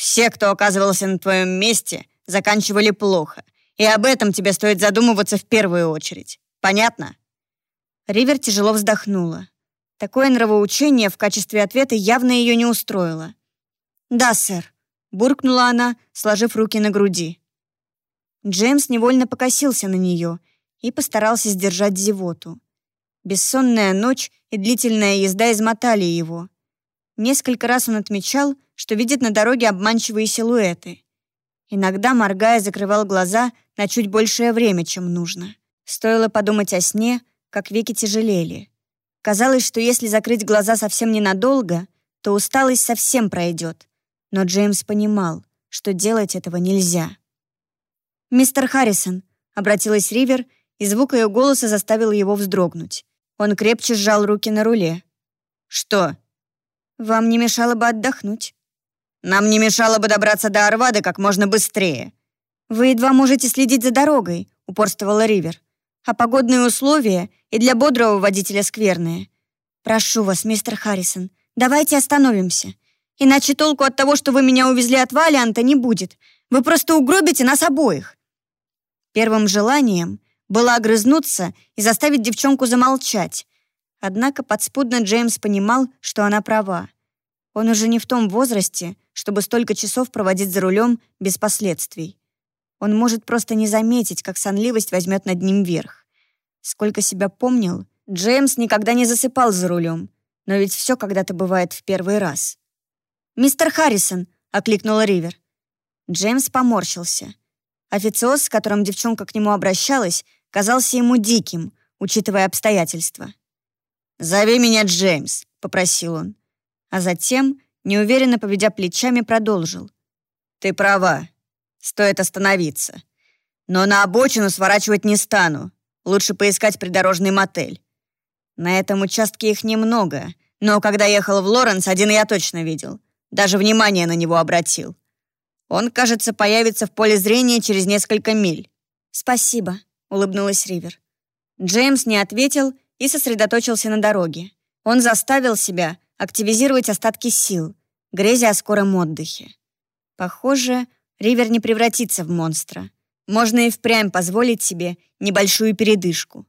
Все, кто оказывался на твоем месте, заканчивали плохо, и об этом тебе стоит задумываться в первую очередь. Понятно?» Ривер тяжело вздохнула. Такое нравоучение в качестве ответа явно ее не устроило. «Да, сэр», буркнула она, сложив руки на груди. Джеймс невольно покосился на нее и постарался сдержать зевоту. Бессонная ночь и длительная езда измотали его. Несколько раз он отмечал, что видит на дороге обманчивые силуэты. Иногда, моргая, закрывал глаза на чуть большее время, чем нужно. Стоило подумать о сне, как веки тяжелели. Казалось, что если закрыть глаза совсем ненадолго, то усталость совсем пройдет, но Джеймс понимал, что делать этого нельзя. «Мистер Харрисон», — обратилась Ривер, и звук ее голоса заставил его вздрогнуть. Он крепче сжал руки на руле. «Что?» «Вам не мешало бы отдохнуть». «Нам не мешало бы добраться до Арвады как можно быстрее». «Вы едва можете следить за дорогой», — упорствовала Ривер. «А погодные условия и для бодрого водителя скверные. Прошу вас, мистер Харрисон, давайте остановимся. Иначе толку от того, что вы меня увезли от Валианта, не будет. Вы просто угробите нас обоих». Первым желанием было огрызнуться и заставить девчонку замолчать. Однако подспудно Джеймс понимал, что она права. Он уже не в том возрасте, чтобы столько часов проводить за рулем без последствий. Он может просто не заметить, как сонливость возьмет над ним верх. Сколько себя помнил, Джеймс никогда не засыпал за рулем, Но ведь все когда-то бывает в первый раз. «Мистер Харрисон!» — окликнула Ривер. Джеймс поморщился. Официоз, с которым девчонка к нему обращалась, казался ему диким, учитывая обстоятельства. «Зови меня Джеймс», — попросил он. А затем, неуверенно поведя плечами, продолжил. «Ты права. Стоит остановиться. Но на обочину сворачивать не стану. Лучше поискать придорожный мотель. На этом участке их немного, но когда ехал в Лоренс, один я точно видел. Даже внимание на него обратил. Он, кажется, появится в поле зрения через несколько миль. «Спасибо», — улыбнулась Ривер. Джеймс не ответил и сосредоточился на дороге. Он заставил себя активизировать остатки сил, грезя о скором отдыхе. Похоже, Ривер не превратится в монстра. Можно и впрямь позволить себе небольшую передышку.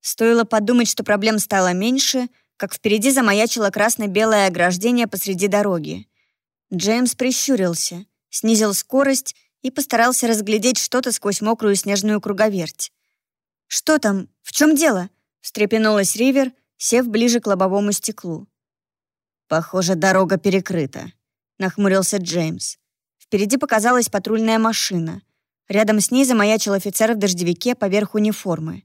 Стоило подумать, что проблем стало меньше, как впереди замаячило красно-белое ограждение посреди дороги. Джеймс прищурился, снизил скорость и постарался разглядеть что-то сквозь мокрую снежную круговерть. «Что там? В чем дело?» — встрепенулась Ривер, сев ближе к лобовому стеклу. «Похоже, дорога перекрыта», — нахмурился Джеймс. Впереди показалась патрульная машина. Рядом с ней замаячил офицер в дождевике поверх униформы.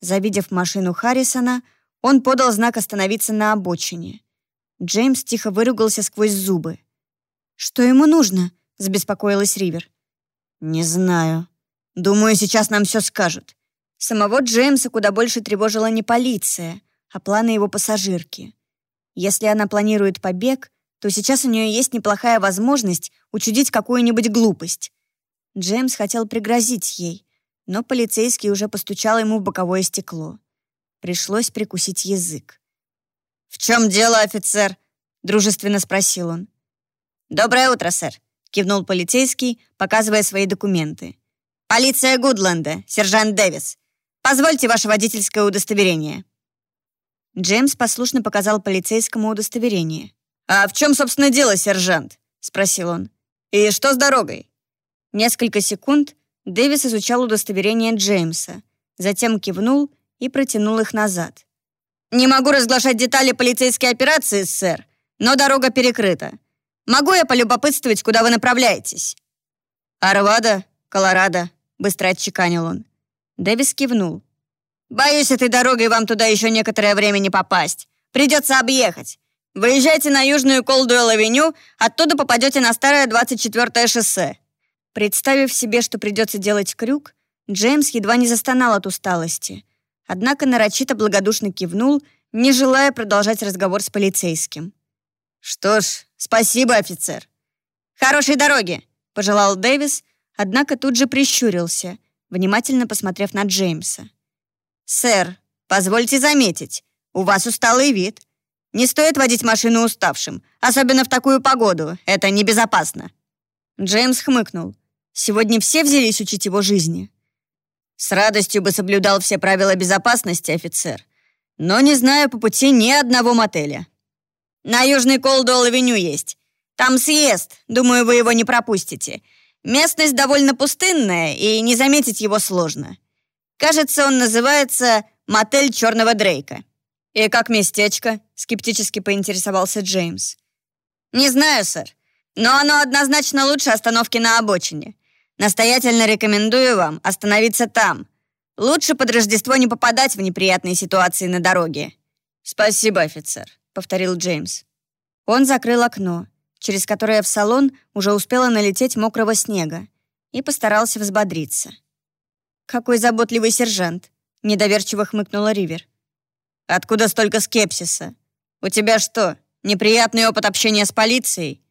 Завидев машину Харрисона, он подал знак остановиться на обочине. Джеймс тихо выругался сквозь зубы. «Что ему нужно?» — забеспокоилась Ривер. «Не знаю. Думаю, сейчас нам все скажут». Самого Джеймса куда больше тревожила не полиция, а планы его пассажирки. Если она планирует побег, то сейчас у нее есть неплохая возможность учудить какую-нибудь глупость. Джеймс хотел пригрозить ей, но полицейский уже постучал ему в боковое стекло. Пришлось прикусить язык. «В чем дело, офицер?» — дружественно спросил он. «Доброе утро, сэр», кивнул полицейский, показывая свои документы. «Полиция Гудленда, сержант Дэвис. Позвольте ваше водительское удостоверение». Джеймс послушно показал полицейскому удостоверение. «А в чем, собственно, дело, сержант?» — спросил он. «И что с дорогой?» Несколько секунд Дэвис изучал удостоверение Джеймса, затем кивнул и протянул их назад. «Не могу разглашать детали полицейской операции, сэр, но дорога перекрыта. Могу я полюбопытствовать, куда вы направляетесь?» «Арвада, Колорадо», — быстро отчеканил он. Дэвис кивнул. «Боюсь, этой дорогой вам туда еще некоторое время не попасть. Придется объехать. Выезжайте на южную Колдуэлл-авеню, оттуда попадете на старое 24-е шоссе». Представив себе, что придется делать крюк, Джеймс едва не застонал от усталости. Однако нарочито благодушно кивнул, не желая продолжать разговор с полицейским. «Что ж, спасибо, офицер». «Хорошей дороги», — пожелал Дэвис, однако тут же прищурился, внимательно посмотрев на Джеймса. «Сэр, позвольте заметить, у вас усталый вид. Не стоит водить машину уставшим, особенно в такую погоду, это небезопасно». Джеймс хмыкнул. Сегодня все взялись учить его жизни. «С радостью бы соблюдал все правила безопасности, офицер, но не знаю по пути ни одного мотеля. На Южный Колдуэлл-авеню есть. Там съезд. Думаю, вы его не пропустите. Местность довольно пустынная, и не заметить его сложно. Кажется, он называется «Мотель Черного Дрейка». «И как местечко?» — скептически поинтересовался Джеймс. «Не знаю, сэр. Но оно однозначно лучше остановки на обочине. Настоятельно рекомендую вам остановиться там. Лучше под Рождество не попадать в неприятные ситуации на дороге». «Спасибо, офицер», повторил Джеймс. Он закрыл окно, через которое в салон уже успело налететь мокрого снега, и постарался взбодриться. «Какой заботливый сержант!» — недоверчиво хмыкнула Ривер. «Откуда столько скепсиса? У тебя что, неприятный опыт общения с полицией?»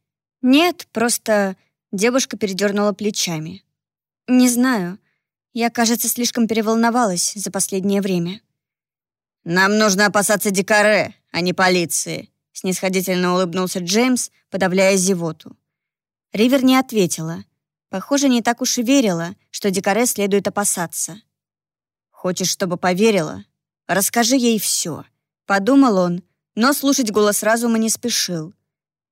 «Нет, просто...» — девушка передернула плечами. «Не знаю. Я, кажется, слишком переволновалась за последнее время». «Нам нужно опасаться Дикаре, а не полиции», — снисходительно улыбнулся Джеймс, подавляя зевоту. Ривер не ответила. Похоже, не так уж и верила, что Дикаре следует опасаться. «Хочешь, чтобы поверила? Расскажи ей все», — подумал он, но слушать голос разума не спешил.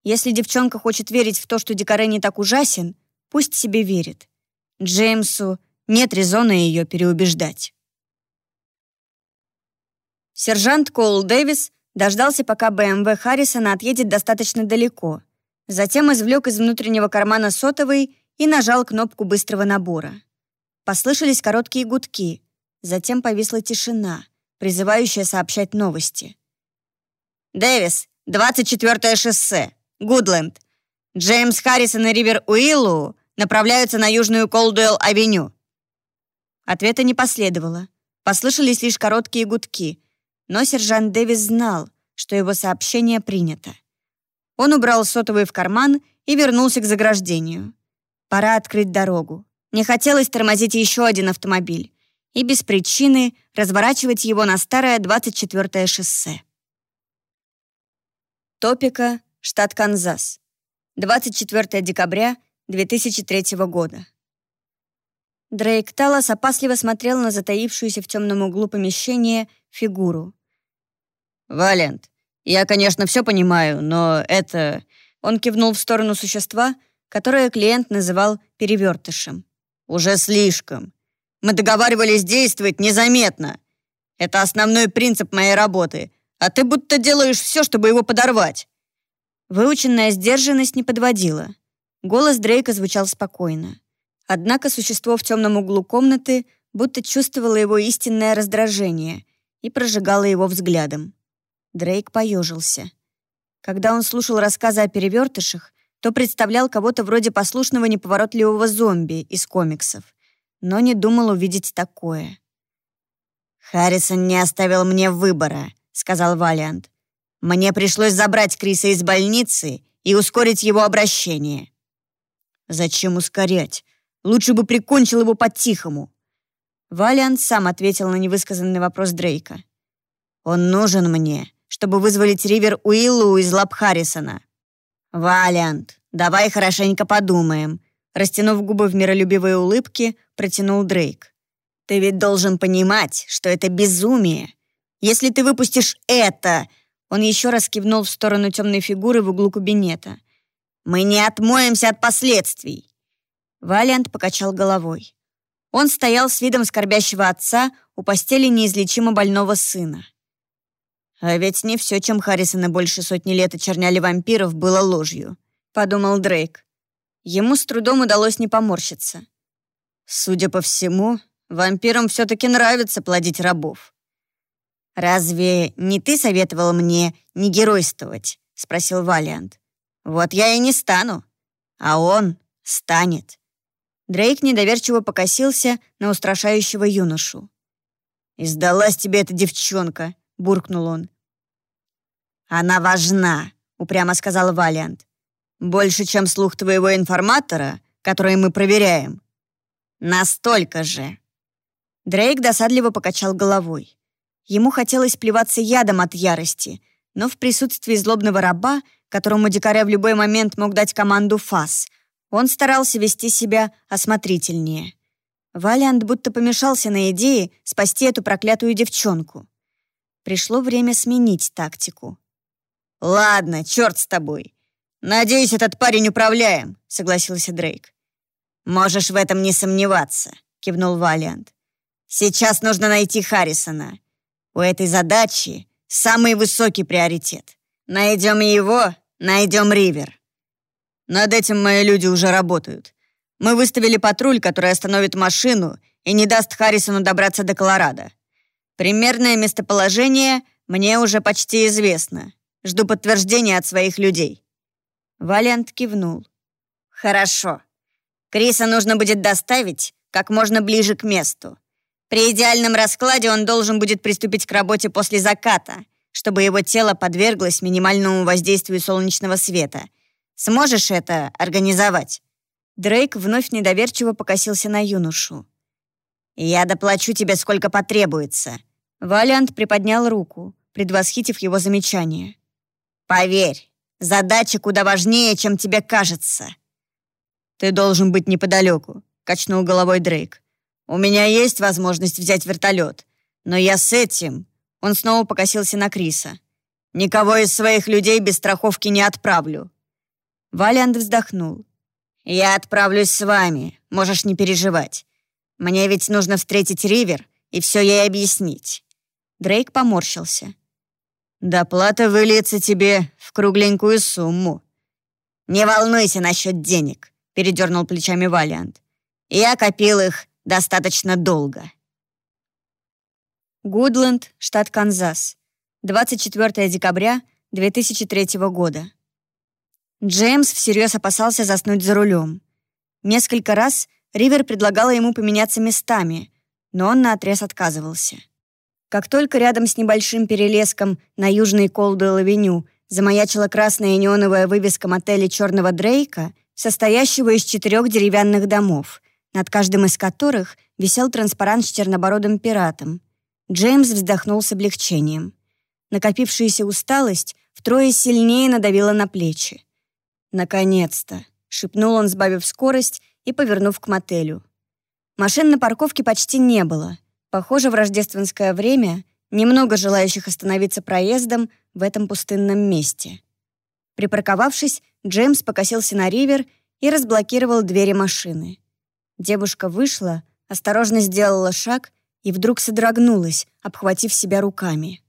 Если девчонка хочет верить в то, что Дикаре не так ужасен, пусть себе верит. Джеймсу нет резона ее переубеждать. Сержант Коул Дэвис Дождался, пока БМВ Харрисона отъедет достаточно далеко. Затем извлек из внутреннего кармана сотовый и нажал кнопку быстрого набора. Послышались короткие гудки. Затем повисла тишина, призывающая сообщать новости. «Дэвис, 24-е шоссе, Гудленд. Джеймс Харрисон и Ривер Уиллу направляются на Южную Колдуэлл-авеню». Ответа не последовало. Послышались лишь короткие гудки, но сержант Дэвис знал, что его сообщение принято. Он убрал сотовый в карман и вернулся к заграждению. Пора открыть дорогу. Не хотелось тормозить еще один автомобиль и без причины разворачивать его на старое 24-е шоссе. Топика, штат Канзас. 24 декабря 2003 года. Дрейк Талас опасливо смотрел на затаившуюся в темном углу помещения фигуру. «Валент, я, конечно, все понимаю, но это...» Он кивнул в сторону существа, которое клиент называл перевертышем. «Уже слишком. Мы договаривались действовать незаметно. Это основной принцип моей работы, а ты будто делаешь все, чтобы его подорвать». Выученная сдержанность не подводила. Голос Дрейка звучал спокойно. Однако существо в темном углу комнаты будто чувствовало его истинное раздражение и прожигало его взглядом. Дрейк поежился. Когда он слушал рассказы о перевертышах, то представлял кого-то вроде послушного неповоротливого зомби из комиксов, но не думал увидеть такое. «Харрисон не оставил мне выбора», — сказал Валиант. «Мне пришлось забрать Криса из больницы и ускорить его обращение». «Зачем ускорять? Лучше бы прикончил его по-тихому». Валиант сам ответил на невысказанный вопрос Дрейка. «Он нужен мне, чтобы вызволить Ривер Уиллу из лап Харрисона». «Валиант, давай хорошенько подумаем», растянув губы в миролюбивые улыбки, протянул Дрейк. «Ты ведь должен понимать, что это безумие. Если ты выпустишь это...» Он еще раз кивнул в сторону темной фигуры в углу кабинета. «Мы не отмоемся от последствий. Валиант покачал головой. Он стоял с видом скорбящего отца у постели неизлечимо больного сына. «А ведь не все, чем Харрисона больше сотни лет очерняли вампиров, было ложью», — подумал Дрейк. Ему с трудом удалось не поморщиться. «Судя по всему, вампирам все-таки нравится плодить рабов». «Разве не ты советовал мне не геройствовать?» — спросил Валиант. «Вот я и не стану, а он станет». Дрейк недоверчиво покосился на устрашающего юношу. «И сдалась тебе эта девчонка», — буркнул он. «Она важна», — упрямо сказал Валиант. «Больше, чем слух твоего информатора, который мы проверяем. Настолько же». Дрейк досадливо покачал головой. Ему хотелось плеваться ядом от ярости, но в присутствии злобного раба, которому дикаря в любой момент мог дать команду «фас», он старался вести себя осмотрительнее. Валиант будто помешался на идее спасти эту проклятую девчонку. Пришло время сменить тактику. «Ладно, черт с тобой. Надеюсь, этот парень управляем», — согласился Дрейк. «Можешь в этом не сомневаться», — кивнул Валиант. «Сейчас нужно найти Харрисона. У этой задачи самый высокий приоритет. Найдем его, найдем Ривер. Над этим мои люди уже работают. Мы выставили патруль, который остановит машину и не даст Харрисону добраться до Колорадо. Примерное местоположение мне уже почти известно. Жду подтверждения от своих людей». Валент кивнул. «Хорошо. Криса нужно будет доставить как можно ближе к месту. При идеальном раскладе он должен будет приступить к работе после заката, чтобы его тело подверглось минимальному воздействию солнечного света — Сможешь это организовать?» Дрейк вновь недоверчиво покосился на юношу. «Я доплачу тебе, сколько потребуется». Валиант приподнял руку, предвосхитив его замечание. «Поверь, задача куда важнее, чем тебе кажется». «Ты должен быть неподалеку», — качнул головой Дрейк. «У меня есть возможность взять вертолет, но я с этим...» Он снова покосился на Криса. «Никого из своих людей без страховки не отправлю. Валиант вздохнул. «Я отправлюсь с вами, можешь не переживать. Мне ведь нужно встретить Ривер и все ей объяснить». Дрейк поморщился. Доплата выльется тебе в кругленькую сумму. Не волнуйся насчет денег, передернул плечами Валиант. Я копил их достаточно долго. Гудленд, штат Канзас. 24 декабря 2003 года. Джеймс всерьез опасался заснуть за рулем. Несколько раз Ривер предлагала ему поменяться местами, но он наотрез отказывался. Как только рядом с небольшим перелеском на южной Колдуэлл-авеню замаячила красная неоновая вывеска мотеля «Черного Дрейка», состоящего из четырех деревянных домов, над каждым из которых висел транспарант с чернобородым пиратом. Джеймс вздохнул с облегчением. Накопившаяся усталость втрое сильнее надавила на плечи. «Наконец-то!» — шепнул он, сбавив скорость и повернув к мотелю. Машин на парковке почти не было. Похоже, в рождественское время немного желающих остановиться проездом в этом пустынном месте. Припарковавшись, Джеймс покосился на ривер и разблокировал двери машины. Девушка вышла, осторожно сделала шаг и вдруг содрогнулась, обхватив себя руками.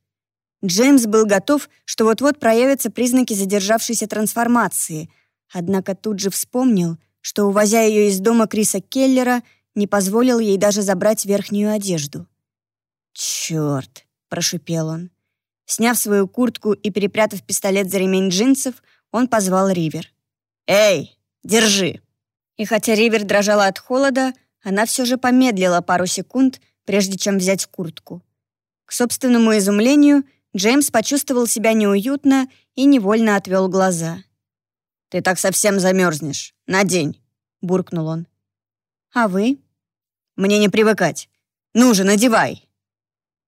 Джеймс был готов, что вот-вот проявятся признаки задержавшейся трансформации, однако тут же вспомнил, что, увозя ее из дома Криса Келлера, не позволил ей даже забрать верхнюю одежду. «Чёрт!» — прошипел он. Сняв свою куртку и перепрятав пистолет за ремень джинсов, он позвал Ривер. «Эй, держи!» И хотя Ривер дрожала от холода, она все же помедлила пару секунд, прежде чем взять куртку. К собственному изумлению, Джеймс почувствовал себя неуютно и невольно отвел глаза. «Ты так совсем замерзнешь. Надень!» — буркнул он. «А вы?» Мне не привыкать. Ну же, надевай!»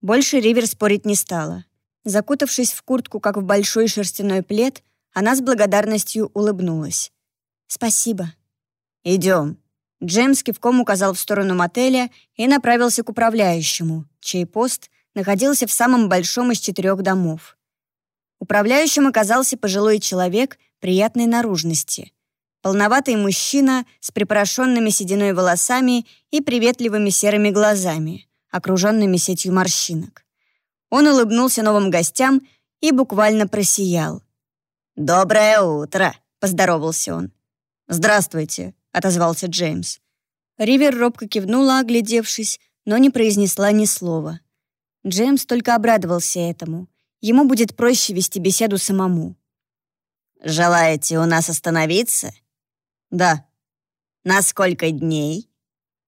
Больше Ривер спорить не стала. Закутавшись в куртку, как в большой шерстяной плед, она с благодарностью улыбнулась. «Спасибо». «Идем». Джеймс кивком указал в сторону мотеля и направился к управляющему, чей пост находился в самом большом из четырех домов. Управляющим оказался пожилой человек приятной наружности полноватый мужчина с припорошенными сединой волосами и приветливыми серыми глазами, окруженными сетью морщинок. Он улыбнулся новым гостям и буквально просиял. «Доброе утро!» — поздоровался он. «Здравствуйте!» — отозвался Джеймс. Ривер робко кивнула, оглядевшись, но не произнесла ни слова. Джеймс только обрадовался этому. Ему будет проще вести беседу самому. «Желаете у нас остановиться?» «Да». «На сколько дней?»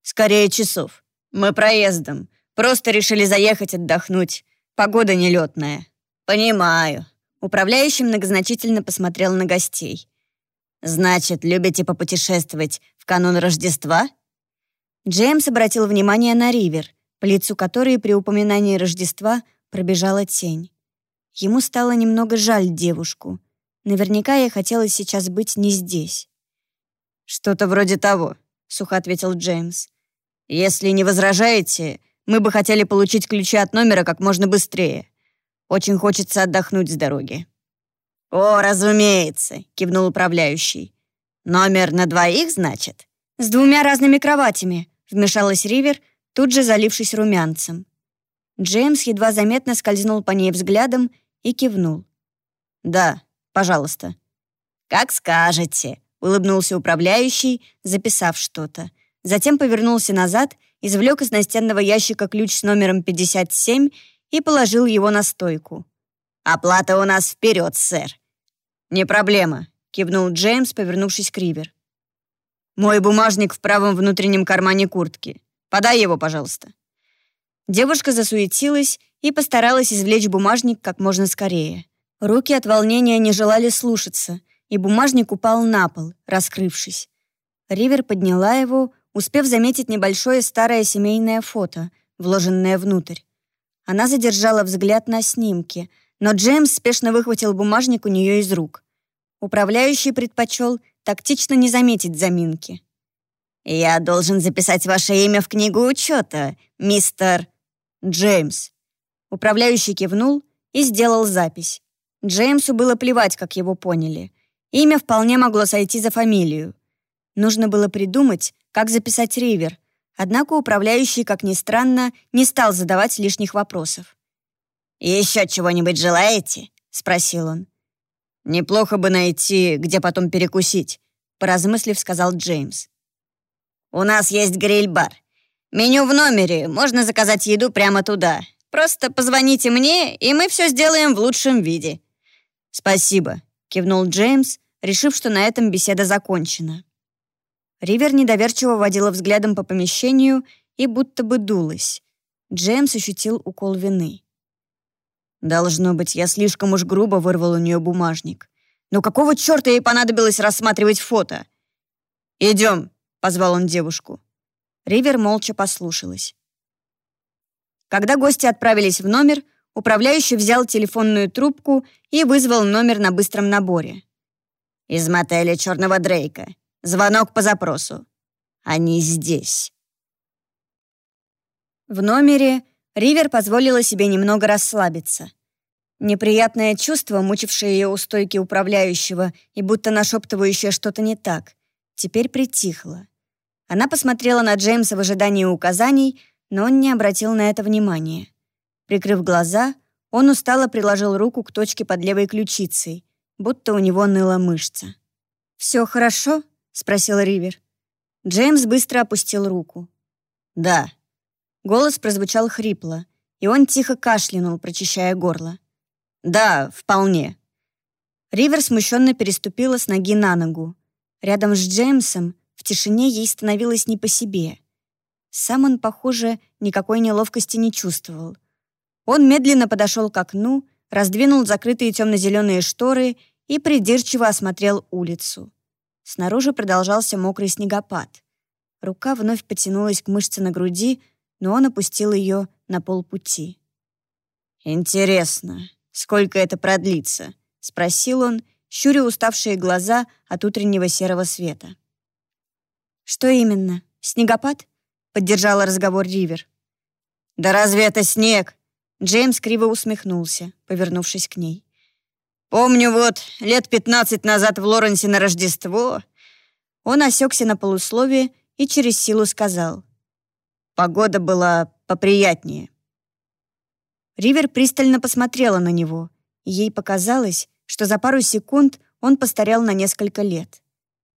«Скорее часов. Мы проездом. Просто решили заехать отдохнуть. Погода нелетная». «Понимаю». Управляющий многозначительно посмотрел на гостей. «Значит, любите попутешествовать в канун Рождества?» Джеймс обратил внимание на Ривер, по лицу которой при упоминании Рождества пробежала тень. Ему стало немного жаль девушку. Наверняка ей хотелось сейчас быть не здесь. «Что-то вроде того», — сухо ответил Джеймс. «Если не возражаете, мы бы хотели получить ключи от номера как можно быстрее. Очень хочется отдохнуть с дороги». «О, разумеется», — кивнул управляющий. «Номер на двоих, значит?» «С двумя разными кроватями», — вмешалась Ривер, тут же залившись румянцем. Джеймс едва заметно скользнул по ней взглядом и кивнул. «Да, пожалуйста». «Как скажете», — улыбнулся управляющий, записав что-то. Затем повернулся назад, извлек из настенного ящика ключ с номером 57 и положил его на стойку. «Оплата у нас вперед, сэр!» «Не проблема», — кивнул Джеймс, повернувшись к Ривер. «Мой бумажник в правом внутреннем кармане куртки. Подай его, пожалуйста». Девушка засуетилась и постаралась извлечь бумажник как можно скорее. Руки от волнения не желали слушаться, и бумажник упал на пол, раскрывшись. Ривер подняла его, успев заметить небольшое старое семейное фото, вложенное внутрь. Она задержала взгляд на снимке, но Джеймс спешно выхватил бумажник у нее из рук. Управляющий предпочел тактично не заметить заминки. «Я должен записать ваше имя в книгу учета, мистер...» «Джеймс». Управляющий кивнул и сделал запись. Джеймсу было плевать, как его поняли. Имя вполне могло сойти за фамилию. Нужно было придумать, как записать Ривер, однако управляющий, как ни странно, не стал задавать лишних вопросов. «Еще чего-нибудь желаете?» — спросил он. «Неплохо бы найти, где потом перекусить», — поразмыслив, сказал Джеймс. «У нас есть гриль-бар. Меню в номере, можно заказать еду прямо туда. Просто позвоните мне, и мы все сделаем в лучшем виде». «Спасибо», — кивнул Джеймс, решив, что на этом беседа закончена. Ривер недоверчиво водила взглядом по помещению и будто бы дулась. Джеймс ощутил укол вины. Должно быть, я слишком уж грубо вырвал у нее бумажник. Но какого черта ей понадобилось рассматривать фото? «Идем», — позвал он девушку. Ривер молча послушалась. Когда гости отправились в номер, управляющий взял телефонную трубку и вызвал номер на быстром наборе. «Из мотеля Черного Дрейка. Звонок по запросу. Они здесь». В номере Ривер позволила себе немного расслабиться. Неприятное чувство, мучившее ее у стойки управляющего и будто нашептывающее что-то не так, теперь притихло. Она посмотрела на Джеймса в ожидании указаний, но он не обратил на это внимания. Прикрыв глаза, он устало приложил руку к точке под левой ключицей, будто у него ныла мышца. «Все хорошо?» — спросил Ривер. Джеймс быстро опустил руку. «Да», Голос прозвучал хрипло, и он тихо кашлянул, прочищая горло. «Да, вполне». Ривер смущенно переступила с ноги на ногу. Рядом с Джеймсом в тишине ей становилось не по себе. Сам он, похоже, никакой неловкости не чувствовал. Он медленно подошел к окну, раздвинул закрытые темно-зеленые шторы и придирчиво осмотрел улицу. Снаружи продолжался мокрый снегопад. Рука вновь потянулась к мышце на груди, но он опустил ее на полпути. «Интересно, сколько это продлится?» — спросил он, щуря уставшие глаза от утреннего серого света. «Что именно? Снегопад?» — поддержала разговор Ривер. «Да разве это снег?» Джеймс криво усмехнулся, повернувшись к ней. «Помню вот, лет пятнадцать назад в Лоренсе на Рождество...» Он осекся на полусловие и через силу сказал. Погода была поприятнее. Ривер пристально посмотрела на него, и ей показалось, что за пару секунд он постарел на несколько лет.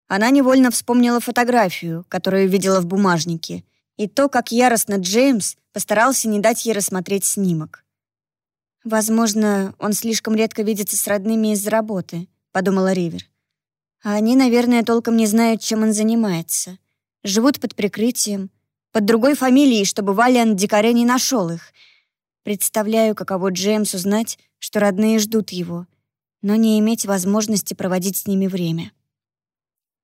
Она невольно вспомнила фотографию, которую видела в бумажнике, и то, как яростно Джеймс постарался не дать ей рассмотреть снимок. «Возможно, он слишком редко видится с родными из-за работы», — подумала Ривер. «А они, наверное, толком не знают, чем он занимается. Живут под прикрытием, под другой фамилией, чтобы Валиан Дикаре не нашел их. Представляю, каково Джеймсу знать, что родные ждут его, но не иметь возможности проводить с ними время.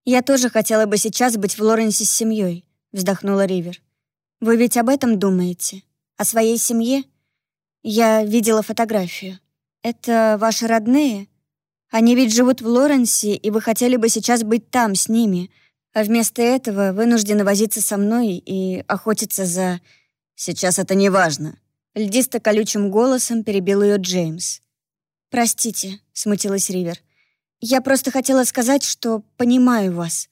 «Я тоже хотела бы сейчас быть в Лоренсе с семьей», — вздохнула Ривер. «Вы ведь об этом думаете? О своей семье? Я видела фотографию. Это ваши родные? Они ведь живут в Лоренсе, и вы хотели бы сейчас быть там, с ними а вместо этого вынуждены возиться со мной и охотиться за... Сейчас это не важно. Льдисто-колючим голосом перебил ее Джеймс. «Простите», — смутилась Ривер. «Я просто хотела сказать, что понимаю вас».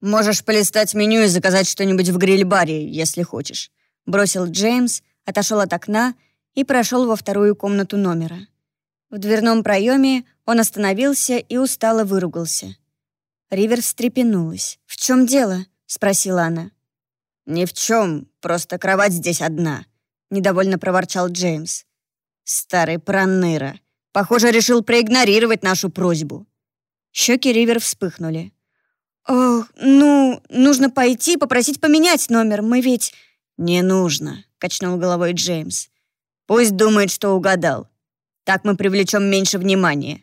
«Можешь полистать меню и заказать что-нибудь в гриль-баре, если хочешь», — бросил Джеймс, отошел от окна и прошел во вторую комнату номера. В дверном проеме он остановился и устало выругался. Ривер встрепенулась. «В чем дело?» — спросила она. «Ни в чем, просто кровать здесь одна», — недовольно проворчал Джеймс. «Старый проныра. Похоже, решил проигнорировать нашу просьбу». Щеки Ривер вспыхнули. «Ох, ну, нужно пойти попросить поменять номер, мы ведь...» «Не нужно», — качнул головой Джеймс. «Пусть думает, что угадал. Так мы привлечем меньше внимания.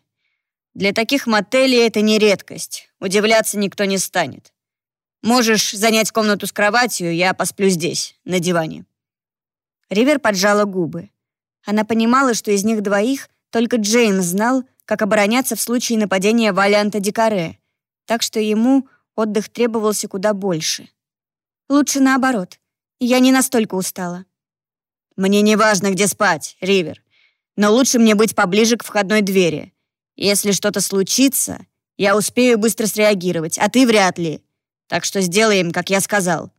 Для таких мотелей это не редкость. Удивляться никто не станет. Можешь занять комнату с кроватью, я посплю здесь, на диване». Ривер поджала губы. Она понимала, что из них двоих только Джеймс знал, как обороняться в случае нападения Валианта Дикаре, так что ему отдых требовался куда больше. Лучше наоборот. Я не настолько устала. «Мне не важно, где спать, Ривер, но лучше мне быть поближе к входной двери. Если что-то случится, я успею быстро среагировать, а ты вряд ли. Так что сделаем, как я сказал».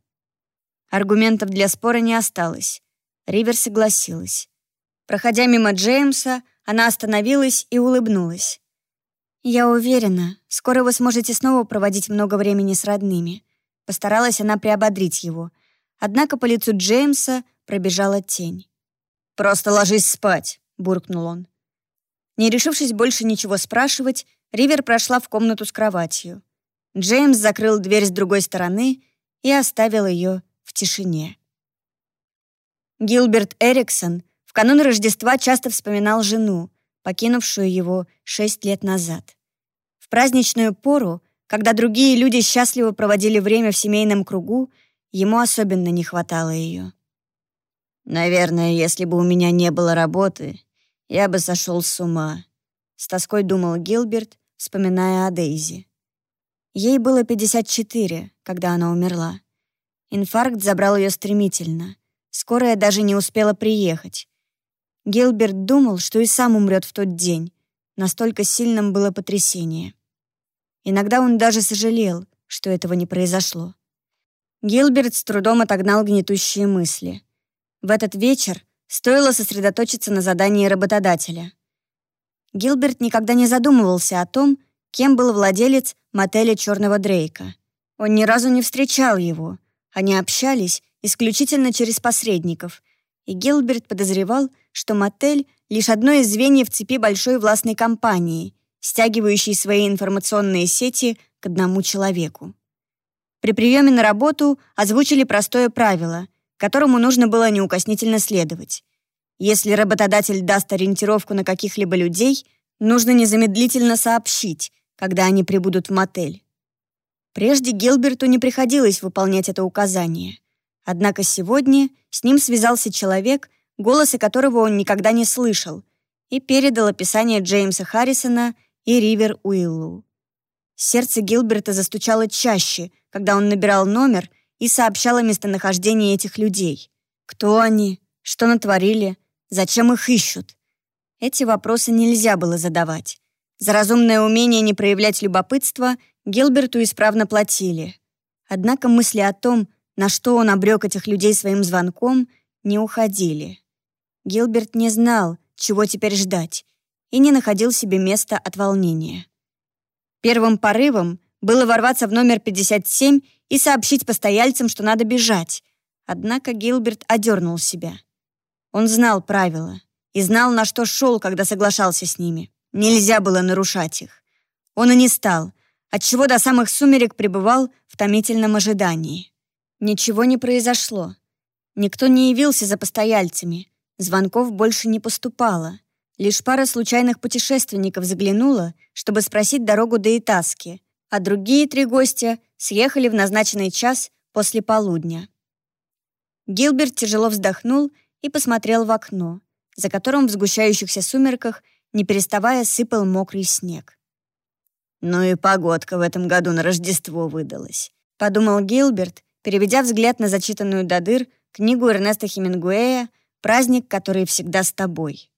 Аргументов для спора не осталось. Ривер согласилась. Проходя мимо Джеймса, она остановилась и улыбнулась. «Я уверена, скоро вы сможете снова проводить много времени с родными». Постаралась она приободрить его. Однако по лицу Джеймса пробежала тень. «Просто ложись спать», — буркнул он. Не решившись больше ничего спрашивать, Ривер прошла в комнату с кроватью. Джеймс закрыл дверь с другой стороны и оставил ее в тишине. Гилберт Эриксон в канун Рождества часто вспоминал жену, покинувшую его шесть лет назад. В праздничную пору, когда другие люди счастливо проводили время в семейном кругу, ему особенно не хватало ее. «Наверное, если бы у меня не было работы, я бы сошел с ума», — с тоской думал Гилберт, вспоминая о Дейзи. Ей было 54, когда она умерла. Инфаркт забрал ее стремительно. Скорая даже не успела приехать. Гилберт думал, что и сам умрет в тот день. Настолько сильным было потрясение. Иногда он даже сожалел, что этого не произошло. Гилберт с трудом отогнал гнетущие мысли. В этот вечер стоило сосредоточиться на задании работодателя. Гилберт никогда не задумывался о том, кем был владелец мотеля «Черного Дрейка». Он ни разу не встречал его. Они общались исключительно через посредников, и Гилберт подозревал, что мотель — лишь одно из звеньев цепи большой властной компании, стягивающей свои информационные сети к одному человеку. При приеме на работу озвучили простое правило, которому нужно было неукоснительно следовать. Если работодатель даст ориентировку на каких-либо людей, нужно незамедлительно сообщить, когда они прибудут в мотель. Прежде Гилберту не приходилось выполнять это указание. Однако сегодня с ним связался человек, голоса которого он никогда не слышал, и передал описание Джеймса Харрисона и Ривер Уиллу. Сердце Гилберта застучало чаще, когда он набирал номер и сообщал о местонахождении этих людей. Кто они? Что натворили? Зачем их ищут? Эти вопросы нельзя было задавать. За разумное умение не проявлять любопытство Гилберту исправно платили. Однако мысли о том, на что он обрек этих людей своим звонком, не уходили. Гилберт не знал, чего теперь ждать, и не находил себе места от волнения. Первым порывом было ворваться в номер 57 и сообщить постояльцам, что надо бежать. Однако Гилберт одернул себя. Он знал правила и знал, на что шел, когда соглашался с ними. Нельзя было нарушать их. Он и не стал, отчего до самых сумерек пребывал в томительном ожидании. Ничего не произошло. Никто не явился за постояльцами, Звонков больше не поступало. Лишь пара случайных путешественников заглянула, чтобы спросить дорогу до Итаски, а другие три гостя съехали в назначенный час после полудня. Гилберт тяжело вздохнул и посмотрел в окно, за которым в сгущающихся сумерках, не переставая, сыпал мокрый снег. «Ну и погодка в этом году на Рождество выдалась», — подумал Гилберт, переведя взгляд на зачитанную до дыр книгу Эрнеста Хемингуэя Праздник, который всегда с тобой.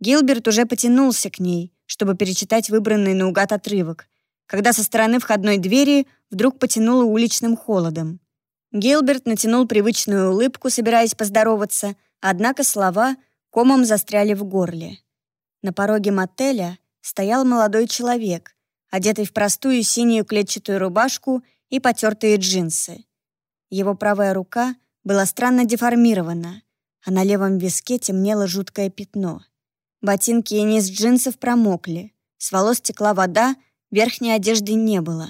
Гилберт уже потянулся к ней, чтобы перечитать выбранный наугад отрывок, когда со стороны входной двери вдруг потянуло уличным холодом. Гилберт натянул привычную улыбку, собираясь поздороваться, однако слова комом застряли в горле. На пороге мотеля стоял молодой человек, одетый в простую синюю клетчатую рубашку и потертые джинсы. Его правая рука была странно деформирована, а на левом виске темнело жуткое пятно. Ботинки и низ джинсов промокли, с волос текла вода, верхней одежды не было.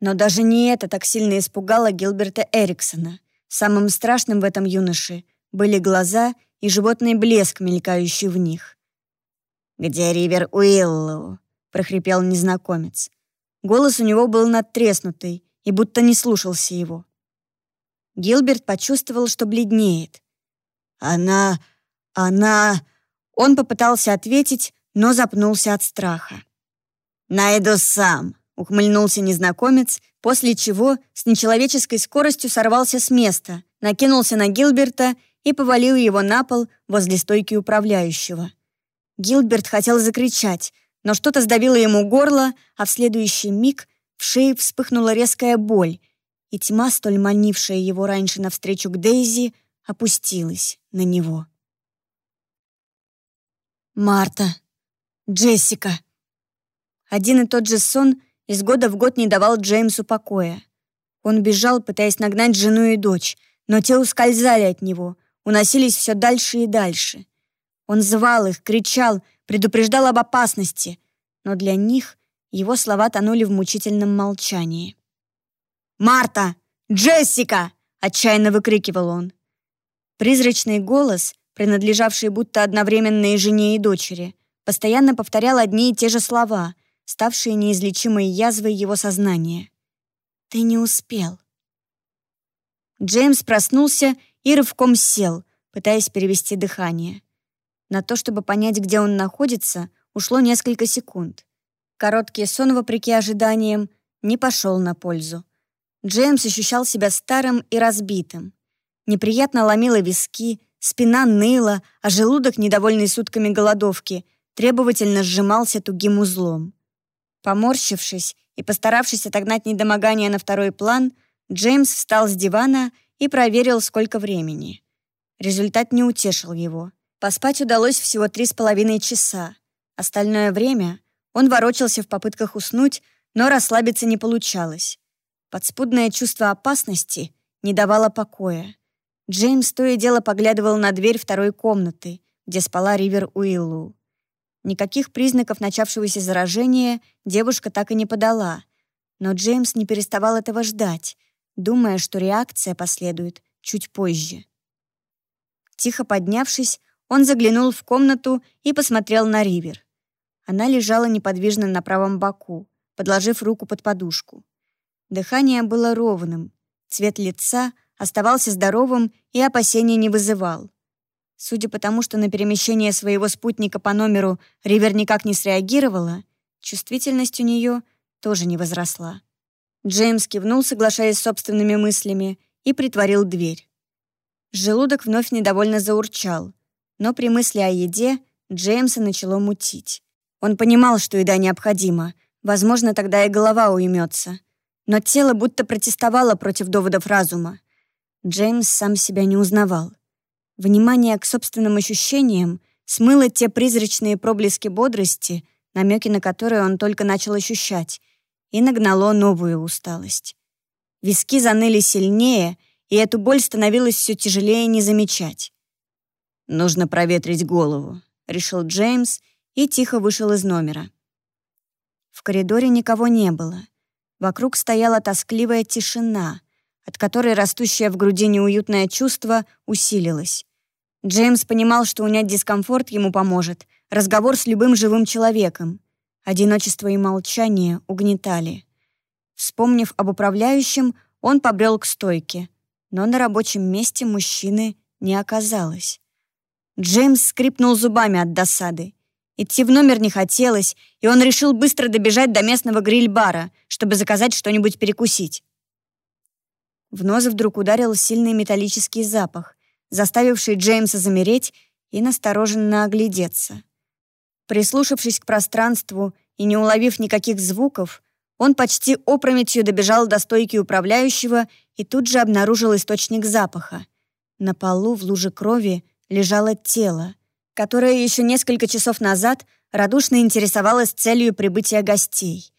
Но даже не это так сильно испугало Гилберта Эриксона. Самым страшным в этом юноше были глаза и животный блеск, мелькающий в них. «Где Ривер Уиллоу?» — прохрипел незнакомец. Голос у него был надтреснутый и будто не слушался его. Гилберт почувствовал, что бледнеет. «Она... она...» Он попытался ответить, но запнулся от страха. «Найду сам», — ухмыльнулся незнакомец, после чего с нечеловеческой скоростью сорвался с места, накинулся на Гилберта и повалил его на пол возле стойки управляющего. Гилберт хотел закричать, но что-то сдавило ему горло, а в следующий миг в шее вспыхнула резкая боль, и тьма, столь манившая его раньше навстречу к Дейзи, опустилась на него. Марта. Джессика. Один и тот же сон из года в год не давал Джеймсу покоя. Он бежал, пытаясь нагнать жену и дочь, но те ускользали от него, уносились все дальше и дальше. Он звал их, кричал, предупреждал об опасности, но для них его слова тонули в мучительном молчании. «Марта! Джессика!» — отчаянно выкрикивал он. Призрачный голос, принадлежавший будто одновременно и жене, и дочери, постоянно повторял одни и те же слова, ставшие неизлечимой язвой его сознания. «Ты не успел». Джеймс проснулся и рывком сел, пытаясь перевести дыхание. На то, чтобы понять, где он находится, ушло несколько секунд. Короткий сон, вопреки ожиданиям, не пошел на пользу. Джеймс ощущал себя старым и разбитым. Неприятно ломило виски, спина ныла, а желудок, недовольный сутками голодовки, требовательно сжимался тугим узлом. Поморщившись и постаравшись отогнать недомогание на второй план, Джеймс встал с дивана и проверил, сколько времени. Результат не утешил его. Поспать удалось всего три с половиной часа. Остальное время он ворочался в попытках уснуть, но расслабиться не получалось. Подспудное чувство опасности не давало покоя. Джеймс то и дело поглядывал на дверь второй комнаты, где спала Ривер Уиллу. Никаких признаков начавшегося заражения девушка так и не подала, но Джеймс не переставал этого ждать, думая, что реакция последует чуть позже. Тихо поднявшись, он заглянул в комнату и посмотрел на Ривер. Она лежала неподвижно на правом боку, подложив руку под подушку. Дыхание было ровным, цвет лица оставался здоровым и опасения не вызывал. Судя по тому, что на перемещение своего спутника по номеру Ривер никак не среагировала, чувствительность у нее тоже не возросла. Джеймс кивнул, соглашаясь с собственными мыслями, и притворил дверь. Желудок вновь недовольно заурчал, но при мысли о еде Джеймса начало мутить. Он понимал, что еда необходима, возможно, тогда и голова уймется. Но тело будто протестовало против доводов разума. Джеймс сам себя не узнавал. Внимание к собственным ощущениям смыло те призрачные проблески бодрости, намеки на которые он только начал ощущать, и нагнало новую усталость. Виски заныли сильнее, и эту боль становилось все тяжелее не замечать. «Нужно проветрить голову», — решил Джеймс и тихо вышел из номера. В коридоре никого не было. Вокруг стояла тоскливая тишина, от которой растущее в груди неуютное чувство усилилось. Джеймс понимал, что унять дискомфорт ему поможет разговор с любым живым человеком. Одиночество и молчание угнетали. Вспомнив об управляющем, он побрел к стойке, но на рабочем месте мужчины не оказалось. Джеймс скрипнул зубами от досады. Идти в номер не хотелось, и он решил быстро добежать до местного гриль-бара, чтобы заказать что-нибудь перекусить. В нос вдруг ударил сильный металлический запах, заставивший Джеймса замереть и настороженно оглядеться. Прислушавшись к пространству и не уловив никаких звуков, он почти опрометью добежал до стойки управляющего и тут же обнаружил источник запаха. На полу в луже крови лежало тело, которое еще несколько часов назад радушно интересовалось целью прибытия гостей.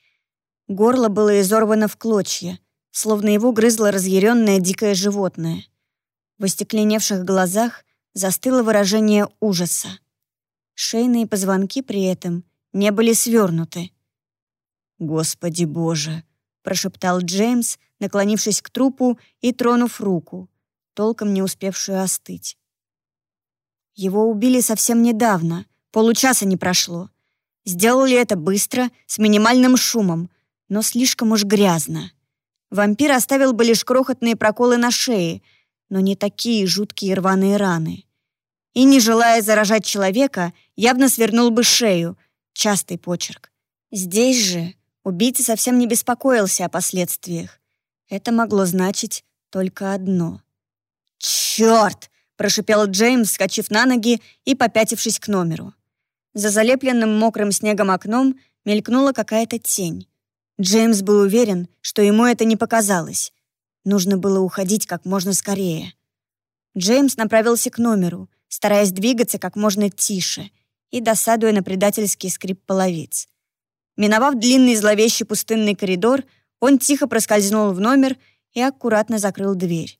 Горло было изорвано в клочья, словно его грызло разъяренное дикое животное. В остекленевших глазах застыло выражение ужаса. Шейные позвонки при этом не были свернуты. «Господи Боже!» — прошептал Джеймс, наклонившись к трупу и тронув руку, толком не успевшую остыть. Его убили совсем недавно, получаса не прошло. Сделали это быстро, с минимальным шумом, но слишком уж грязно. Вампир оставил бы лишь крохотные проколы на шее, но не такие жуткие рваные раны. И, не желая заражать человека, явно свернул бы шею. Частый почерк. Здесь же убийца совсем не беспокоился о последствиях. Это могло значить только одно. «Черт!» прошипел Джеймс, скачив на ноги и попятившись к номеру. За залепленным мокрым снегом окном мелькнула какая-то тень. Джеймс был уверен, что ему это не показалось. Нужно было уходить как можно скорее. Джеймс направился к номеру, стараясь двигаться как можно тише, и досадуя на предательский скрип половиц. Миновав длинный зловещий пустынный коридор, он тихо проскользнул в номер и аккуратно закрыл дверь.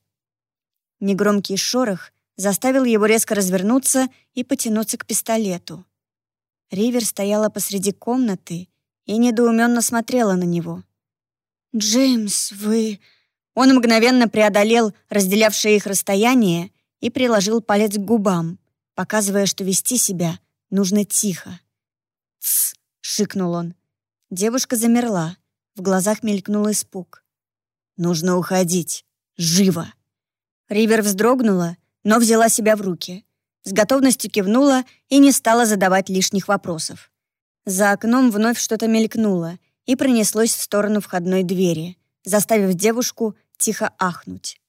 Негромкий шорох заставил его резко развернуться и потянуться к пистолету. Ривер стояла посреди комнаты и недоуменно смотрела на него. «Джеймс, вы...» Он мгновенно преодолел разделявшее их расстояние и приложил палец к губам, показывая, что вести себя нужно тихо. «Тсс!» — шикнул он. Девушка замерла, в глазах мелькнул испуг. «Нужно уходить. Живо!» Ривер вздрогнула, но взяла себя в руки. С готовностью кивнула и не стала задавать лишних вопросов. За окном вновь что-то мелькнуло и пронеслось в сторону входной двери, заставив девушку тихо ахнуть.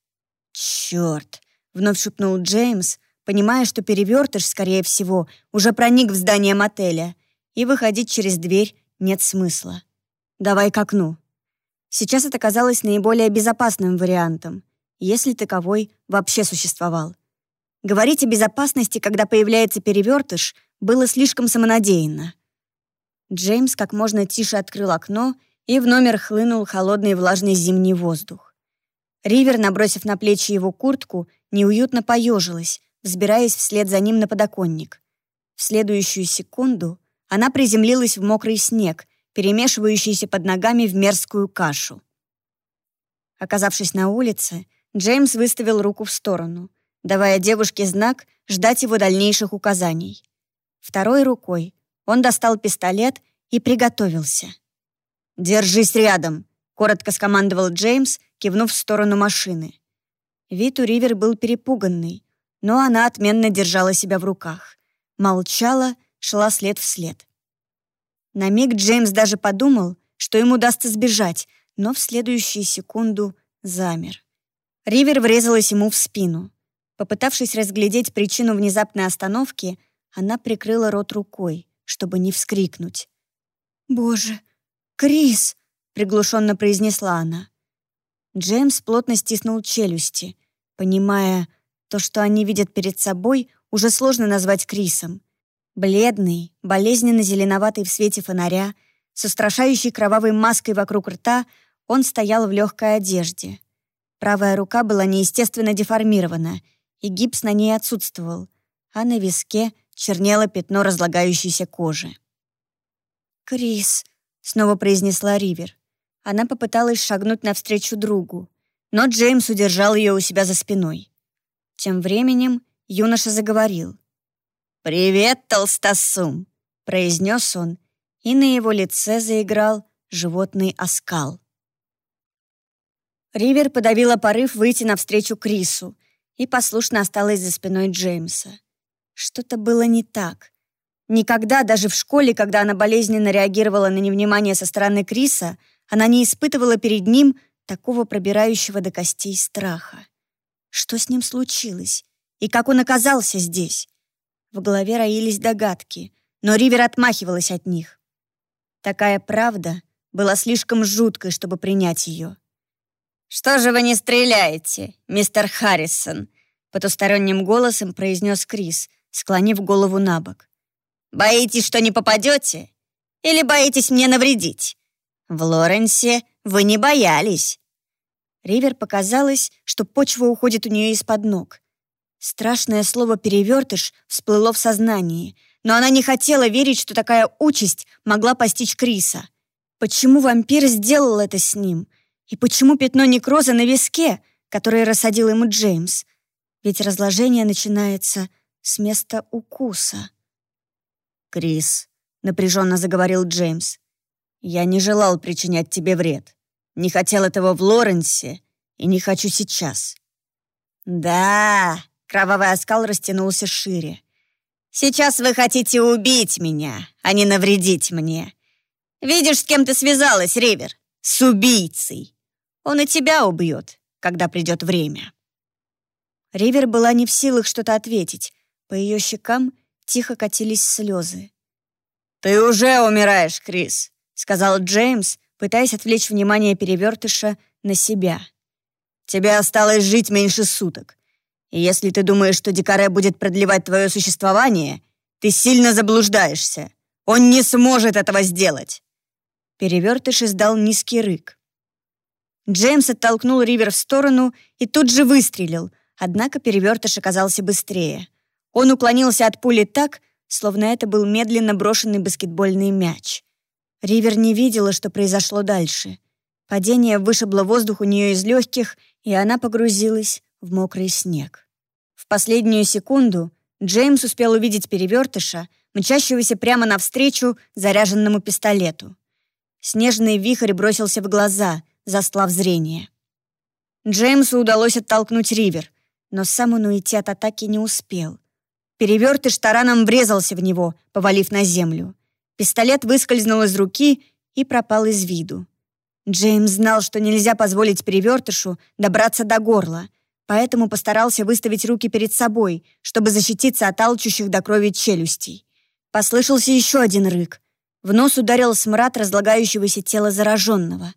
«Чёрт!» — вновь шепнул Джеймс, понимая, что перевертыш, скорее всего, уже проник в здание мотеля, и выходить через дверь нет смысла. «Давай к окну». Сейчас это казалось наиболее безопасным вариантом, если таковой вообще существовал. Говорить о безопасности, когда появляется перевертыш, было слишком самонадеянно. Джеймс как можно тише открыл окно, и в номер хлынул холодный влажный зимний воздух. Ривер, набросив на плечи его куртку, неуютно поежилась, взбираясь вслед за ним на подоконник. В следующую секунду она приземлилась в мокрый снег, перемешивающийся под ногами в мерзкую кашу. Оказавшись на улице, Джеймс выставил руку в сторону, давая девушке знак ждать его дальнейших указаний. Второй рукой он достал пистолет и приготовился. «Держись рядом», — коротко скомандовал Джеймс, кивнув в сторону машины. Вид у Ривер был перепуганный, но она отменно держала себя в руках. Молчала, шла след в след. На миг Джеймс даже подумал, что ему удастся сбежать, но в следующую секунду замер. Ривер врезалась ему в спину. Попытавшись разглядеть причину внезапной остановки, она прикрыла рот рукой, чтобы не вскрикнуть. «Боже, Крис!» — приглушенно произнесла она. Джеймс плотно стиснул челюсти, понимая, то, что они видят перед собой, уже сложно назвать Крисом. Бледный, болезненно зеленоватый в свете фонаря, с устрашающей кровавой маской вокруг рта, он стоял в легкой одежде. Правая рука была неестественно деформирована, и гипс на ней отсутствовал, а на виске чернело пятно разлагающейся кожи. «Крис», — снова произнесла Ривер. Она попыталась шагнуть навстречу другу, но Джеймс удержал ее у себя за спиной. Тем временем юноша заговорил. «Привет, толстосум!» — произнес он, и на его лице заиграл животный оскал. Ривер подавила порыв выйти навстречу Крису, и послушно осталась за спиной Джеймса. Что-то было не так. Никогда, даже в школе, когда она болезненно реагировала на невнимание со стороны Криса, она не испытывала перед ним такого пробирающего до костей страха. Что с ним случилось? И как он оказался здесь? В голове роились догадки, но Ривер отмахивалась от них. Такая правда была слишком жуткой, чтобы принять ее. «Что же вы не стреляете, мистер Харрисон?» Потусторонним голосом произнес Крис, склонив голову на бок. «Боитесь, что не попадете? Или боитесь мне навредить? В Лоренсе вы не боялись». Ривер показалось, что почва уходит у нее из-под ног. Страшное слово «перевертыш» всплыло в сознании, но она не хотела верить, что такая участь могла постичь Криса. Почему вампир сделал это с ним? И почему пятно некроза на виске, которое рассадил ему Джеймс? Ведь разложение начинается с места укуса. «Крис», — напряженно заговорил Джеймс, «я не желал причинять тебе вред. Не хотел этого в Лоренсе и не хочу сейчас». «Да», — кровавый оскал растянулся шире. «Сейчас вы хотите убить меня, а не навредить мне. Видишь, с кем ты связалась, Ривер? С убийцей. Он и тебя убьет, когда придет время». Ривер была не в силах что-то ответить. По ее щекам тихо катились слезы. «Ты уже умираешь, Крис», — сказал Джеймс, пытаясь отвлечь внимание перевертыша на себя. «Тебе осталось жить меньше суток. И если ты думаешь, что Дикаре будет продлевать твое существование, Ты сильно заблуждаешься. Он не сможет этого сделать!» Перевертыш издал низкий рык. Джеймс оттолкнул Ривер в сторону и тут же выстрелил, однако перевертыш оказался быстрее. Он уклонился от пули так, словно это был медленно брошенный баскетбольный мяч. Ривер не видела, что произошло дальше. Падение вышибло воздух у нее из легких, и она погрузилась в мокрый снег. В последнюю секунду Джеймс успел увидеть перевертыша, мчащегося прямо навстречу заряженному пистолету. Снежный вихрь бросился в глаза, застлав зрение. Джеймсу удалось оттолкнуть Ривер, но сам он уйти от атаки не успел. Перевертыш тараном врезался в него, повалив на землю. Пистолет выскользнул из руки и пропал из виду. Джеймс знал, что нельзя позволить перевертышу добраться до горла, поэтому постарался выставить руки перед собой, чтобы защититься от алчущих до крови челюстей. Послышался еще один рык. В нос ударил смрад разлагающегося тела зараженного.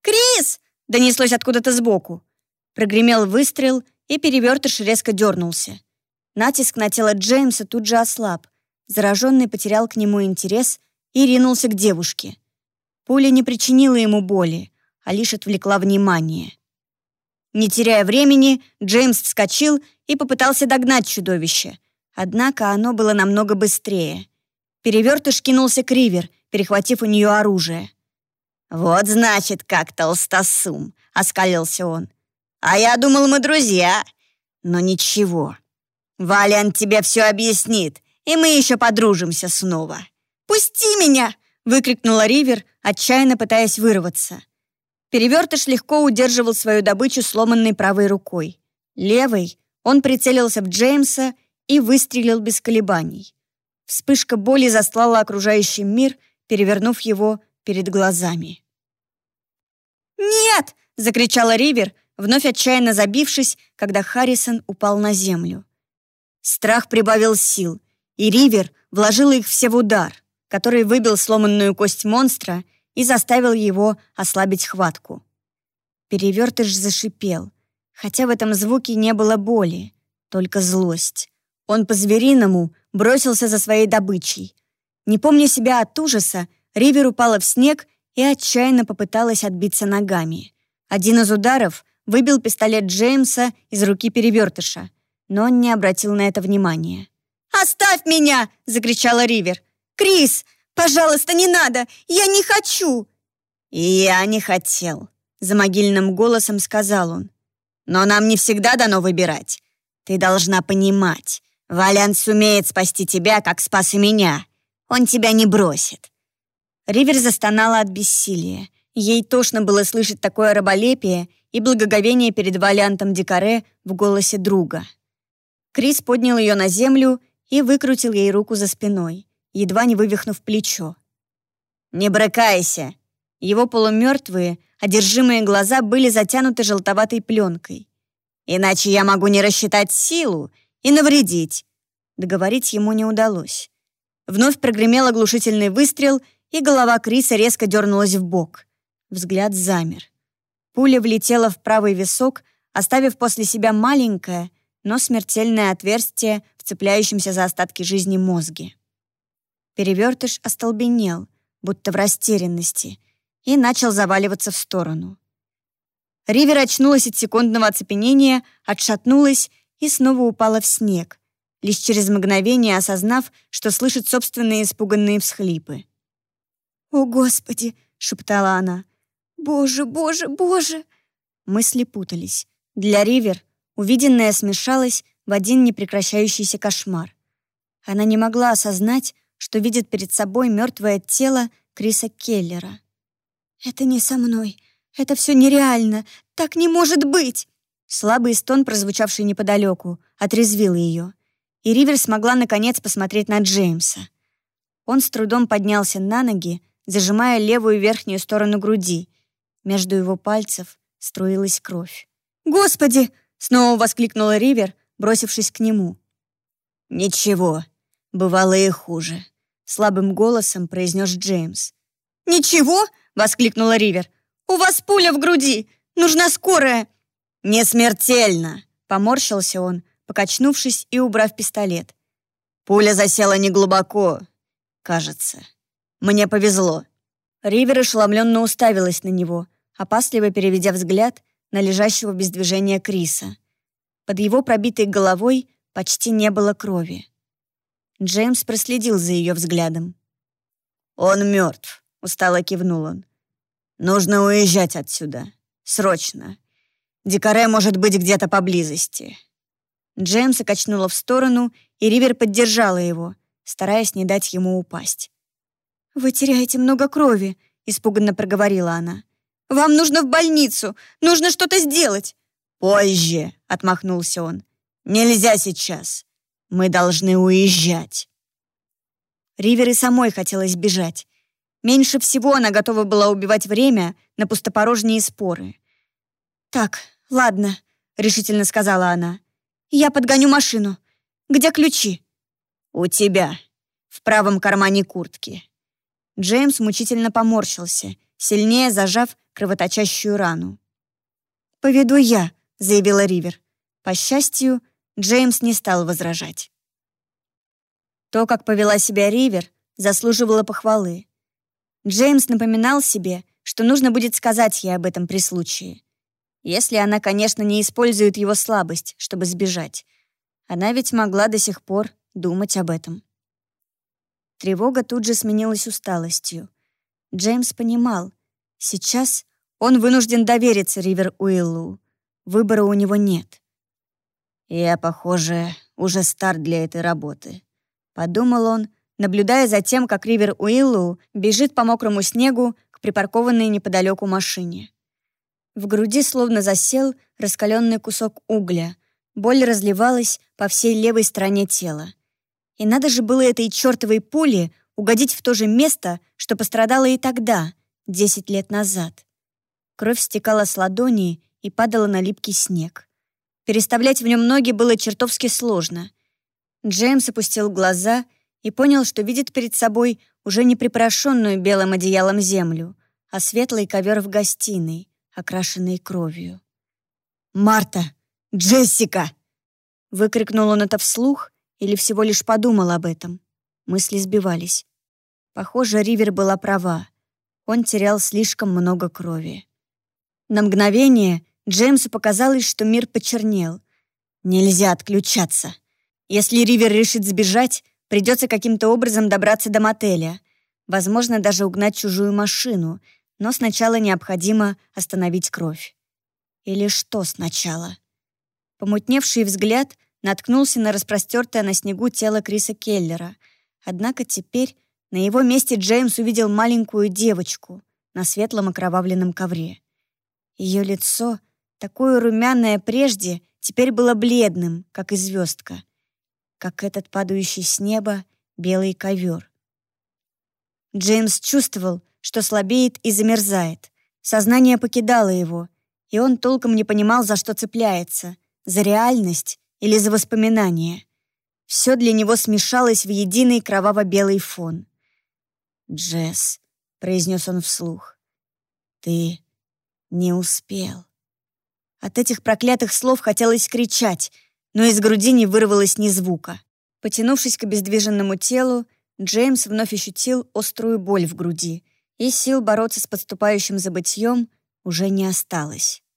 «Крис!» — донеслось откуда-то сбоку. Прогремел выстрел, и перевертыш резко дернулся. Натиск на тело Джеймса тут же ослаб. Зараженный потерял к нему интерес и ринулся к девушке. Пуля не причинила ему боли, а лишь отвлекла внимание. Не теряя времени, Джеймс вскочил и попытался догнать чудовище. Однако оно было намного быстрее. Перевертыш кинулся к Ривер, перехватив у нее оружие. «Вот значит, как толстосум!» — оскалился он. «А я думал, мы друзья. Но ничего. Валиан тебе все объяснит, и мы еще подружимся снова». «Пусти меня!» — выкрикнула Ривер, отчаянно пытаясь вырваться. Перевертыш легко удерживал свою добычу сломанной правой рукой. Левой он прицелился в Джеймса и выстрелил без колебаний. Вспышка боли застлала окружающий мир, перевернув его перед глазами. «Нет!» — закричала Ривер, вновь отчаянно забившись, когда Харрисон упал на землю. Страх прибавил сил, и Ривер вложила их все в удар, который выбил сломанную кость монстра и заставил его ослабить хватку. Перевертыш зашипел, хотя в этом звуке не было боли, только злость. Он по-звериному бросился за своей добычей. Не помня себя от ужаса, Ривер упала в снег и отчаянно попыталась отбиться ногами. Один из ударов выбил пистолет Джеймса из руки перевертыша, но он не обратил на это внимания. «Оставь меня!» — закричала Ривер. «Крис, пожалуйста, не надо! Я не хочу!» «И я не хотел», — за могильным голосом сказал он. «Но нам не всегда дано выбирать. Ты должна понимать, Валян сумеет спасти тебя, как спас и меня. Он тебя не бросит. Ривер застонала от бессилия. Ей тошно было слышать такое раболепие и благоговение перед Валиантом Дикаре в голосе друга. Крис поднял ее на землю и выкрутил ей руку за спиной, едва не вывихнув плечо. «Не брыкайся!» Его полумертвые, одержимые глаза были затянуты желтоватой пленкой. «Иначе я могу не рассчитать силу и навредить». Договорить ему не удалось. Вновь прогремел оглушительный выстрел — и голова Криса резко дернулась в бок. Взгляд замер. Пуля влетела в правый висок, оставив после себя маленькое, но смертельное отверстие в цепляющемся за остатки жизни мозге. Перевертыш остолбенел, будто в растерянности, и начал заваливаться в сторону. Ривер очнулась от секундного оцепенения, отшатнулась и снова упала в снег, лишь через мгновение осознав, что слышит собственные испуганные всхлипы. «О, Господи!» — шептала она. «Боже, боже, боже!» Мысли путались. Для Ривер увиденное смешалось в один непрекращающийся кошмар. Она не могла осознать, что видит перед собой мертвое тело Криса Келлера. «Это не со мной. Это все нереально. Так не может быть!» Слабый стон, прозвучавший неподалеку, отрезвил ее. И Ривер смогла наконец посмотреть на Джеймса. Он с трудом поднялся на ноги, зажимая левую верхнюю сторону груди. Между его пальцев струилась кровь. «Господи!» — снова воскликнула Ривер, бросившись к нему. «Ничего, бывало и хуже», — слабым голосом произнес Джеймс. «Ничего?» — воскликнула Ривер. «У вас пуля в груди! Нужна скорая!» «Не смертельно!» — поморщился он, покачнувшись и убрав пистолет. Пуля засела неглубоко, кажется. Мне повезло». Ривер ошеломленно уставилась на него, опасливо переведя взгляд на лежащего без движения Криса. Под его пробитой головой почти не было крови. Джеймс проследил за ее взглядом. «Он мертв», — устало кивнул он. «Нужно уезжать отсюда. Срочно. Дикаре может быть где-то поблизости». Джеймса качнула в сторону, и Ривер поддержала его, стараясь не дать ему упасть. «Вы теряете много крови», — испуганно проговорила она. «Вам нужно в больницу! Нужно что-то сделать!» «Позже», — отмахнулся он. «Нельзя сейчас. Мы должны уезжать». Ривер и самой хотелось бежать. Меньше всего она готова была убивать время на пустопорожние споры. «Так, ладно», — решительно сказала она. «Я подгоню машину. Где ключи?» «У тебя. В правом кармане куртки». Джеймс мучительно поморщился, сильнее зажав кровоточащую рану. «Поведу я», — заявила Ривер. По счастью, Джеймс не стал возражать. То, как повела себя Ривер, заслуживало похвалы. Джеймс напоминал себе, что нужно будет сказать ей об этом при случае. Если она, конечно, не использует его слабость, чтобы сбежать. Она ведь могла до сих пор думать об этом. Тревога тут же сменилась усталостью. Джеймс понимал, сейчас он вынужден довериться Ривер Уиллу. Выбора у него нет. «Я, похоже, уже стар для этой работы», — подумал он, наблюдая за тем, как Ривер Уиллу бежит по мокрому снегу к припаркованной неподалеку машине. В груди словно засел раскаленный кусок угля. Боль разливалась по всей левой стороне тела. И надо же было этой чертовой пуле угодить в то же место, что пострадало и тогда, десять лет назад. Кровь стекала с ладони и падала на липкий снег. Переставлять в нем ноги было чертовски сложно. Джеймс опустил глаза и понял, что видит перед собой уже не припорошенную белым одеялом землю, а светлый ковер в гостиной, окрашенный кровью. «Марта! Джессика!» Выкрикнул он это вслух или всего лишь подумал об этом. Мысли сбивались. Похоже, Ривер была права. Он терял слишком много крови. На мгновение Джеймсу показалось, что мир почернел. Нельзя отключаться. Если Ривер решит сбежать, придется каким-то образом добраться до мотеля. Возможно, даже угнать чужую машину, но сначала необходимо остановить кровь. Или что сначала? Помутневший взгляд наткнулся на распростертое на снегу тело Криса Келлера. Однако теперь на его месте Джеймс увидел маленькую девочку на светлом окровавленном ковре. Ее лицо Такое румяное прежде теперь было бледным, как и звездка, как этот падающий с неба белый ковер. Джеймс чувствовал, что слабеет и замерзает. Сознание покидало его, и он толком не понимал, за что цепляется — за реальность или за воспоминания. Все для него смешалось в единый кроваво-белый фон. «Джесс», — произнес он вслух, — «ты не успел». От этих проклятых слов хотелось кричать, но из груди не вырвалось ни звука. Потянувшись к обездвиженному телу, Джеймс вновь ощутил острую боль в груди, и сил бороться с подступающим забытьем уже не осталось.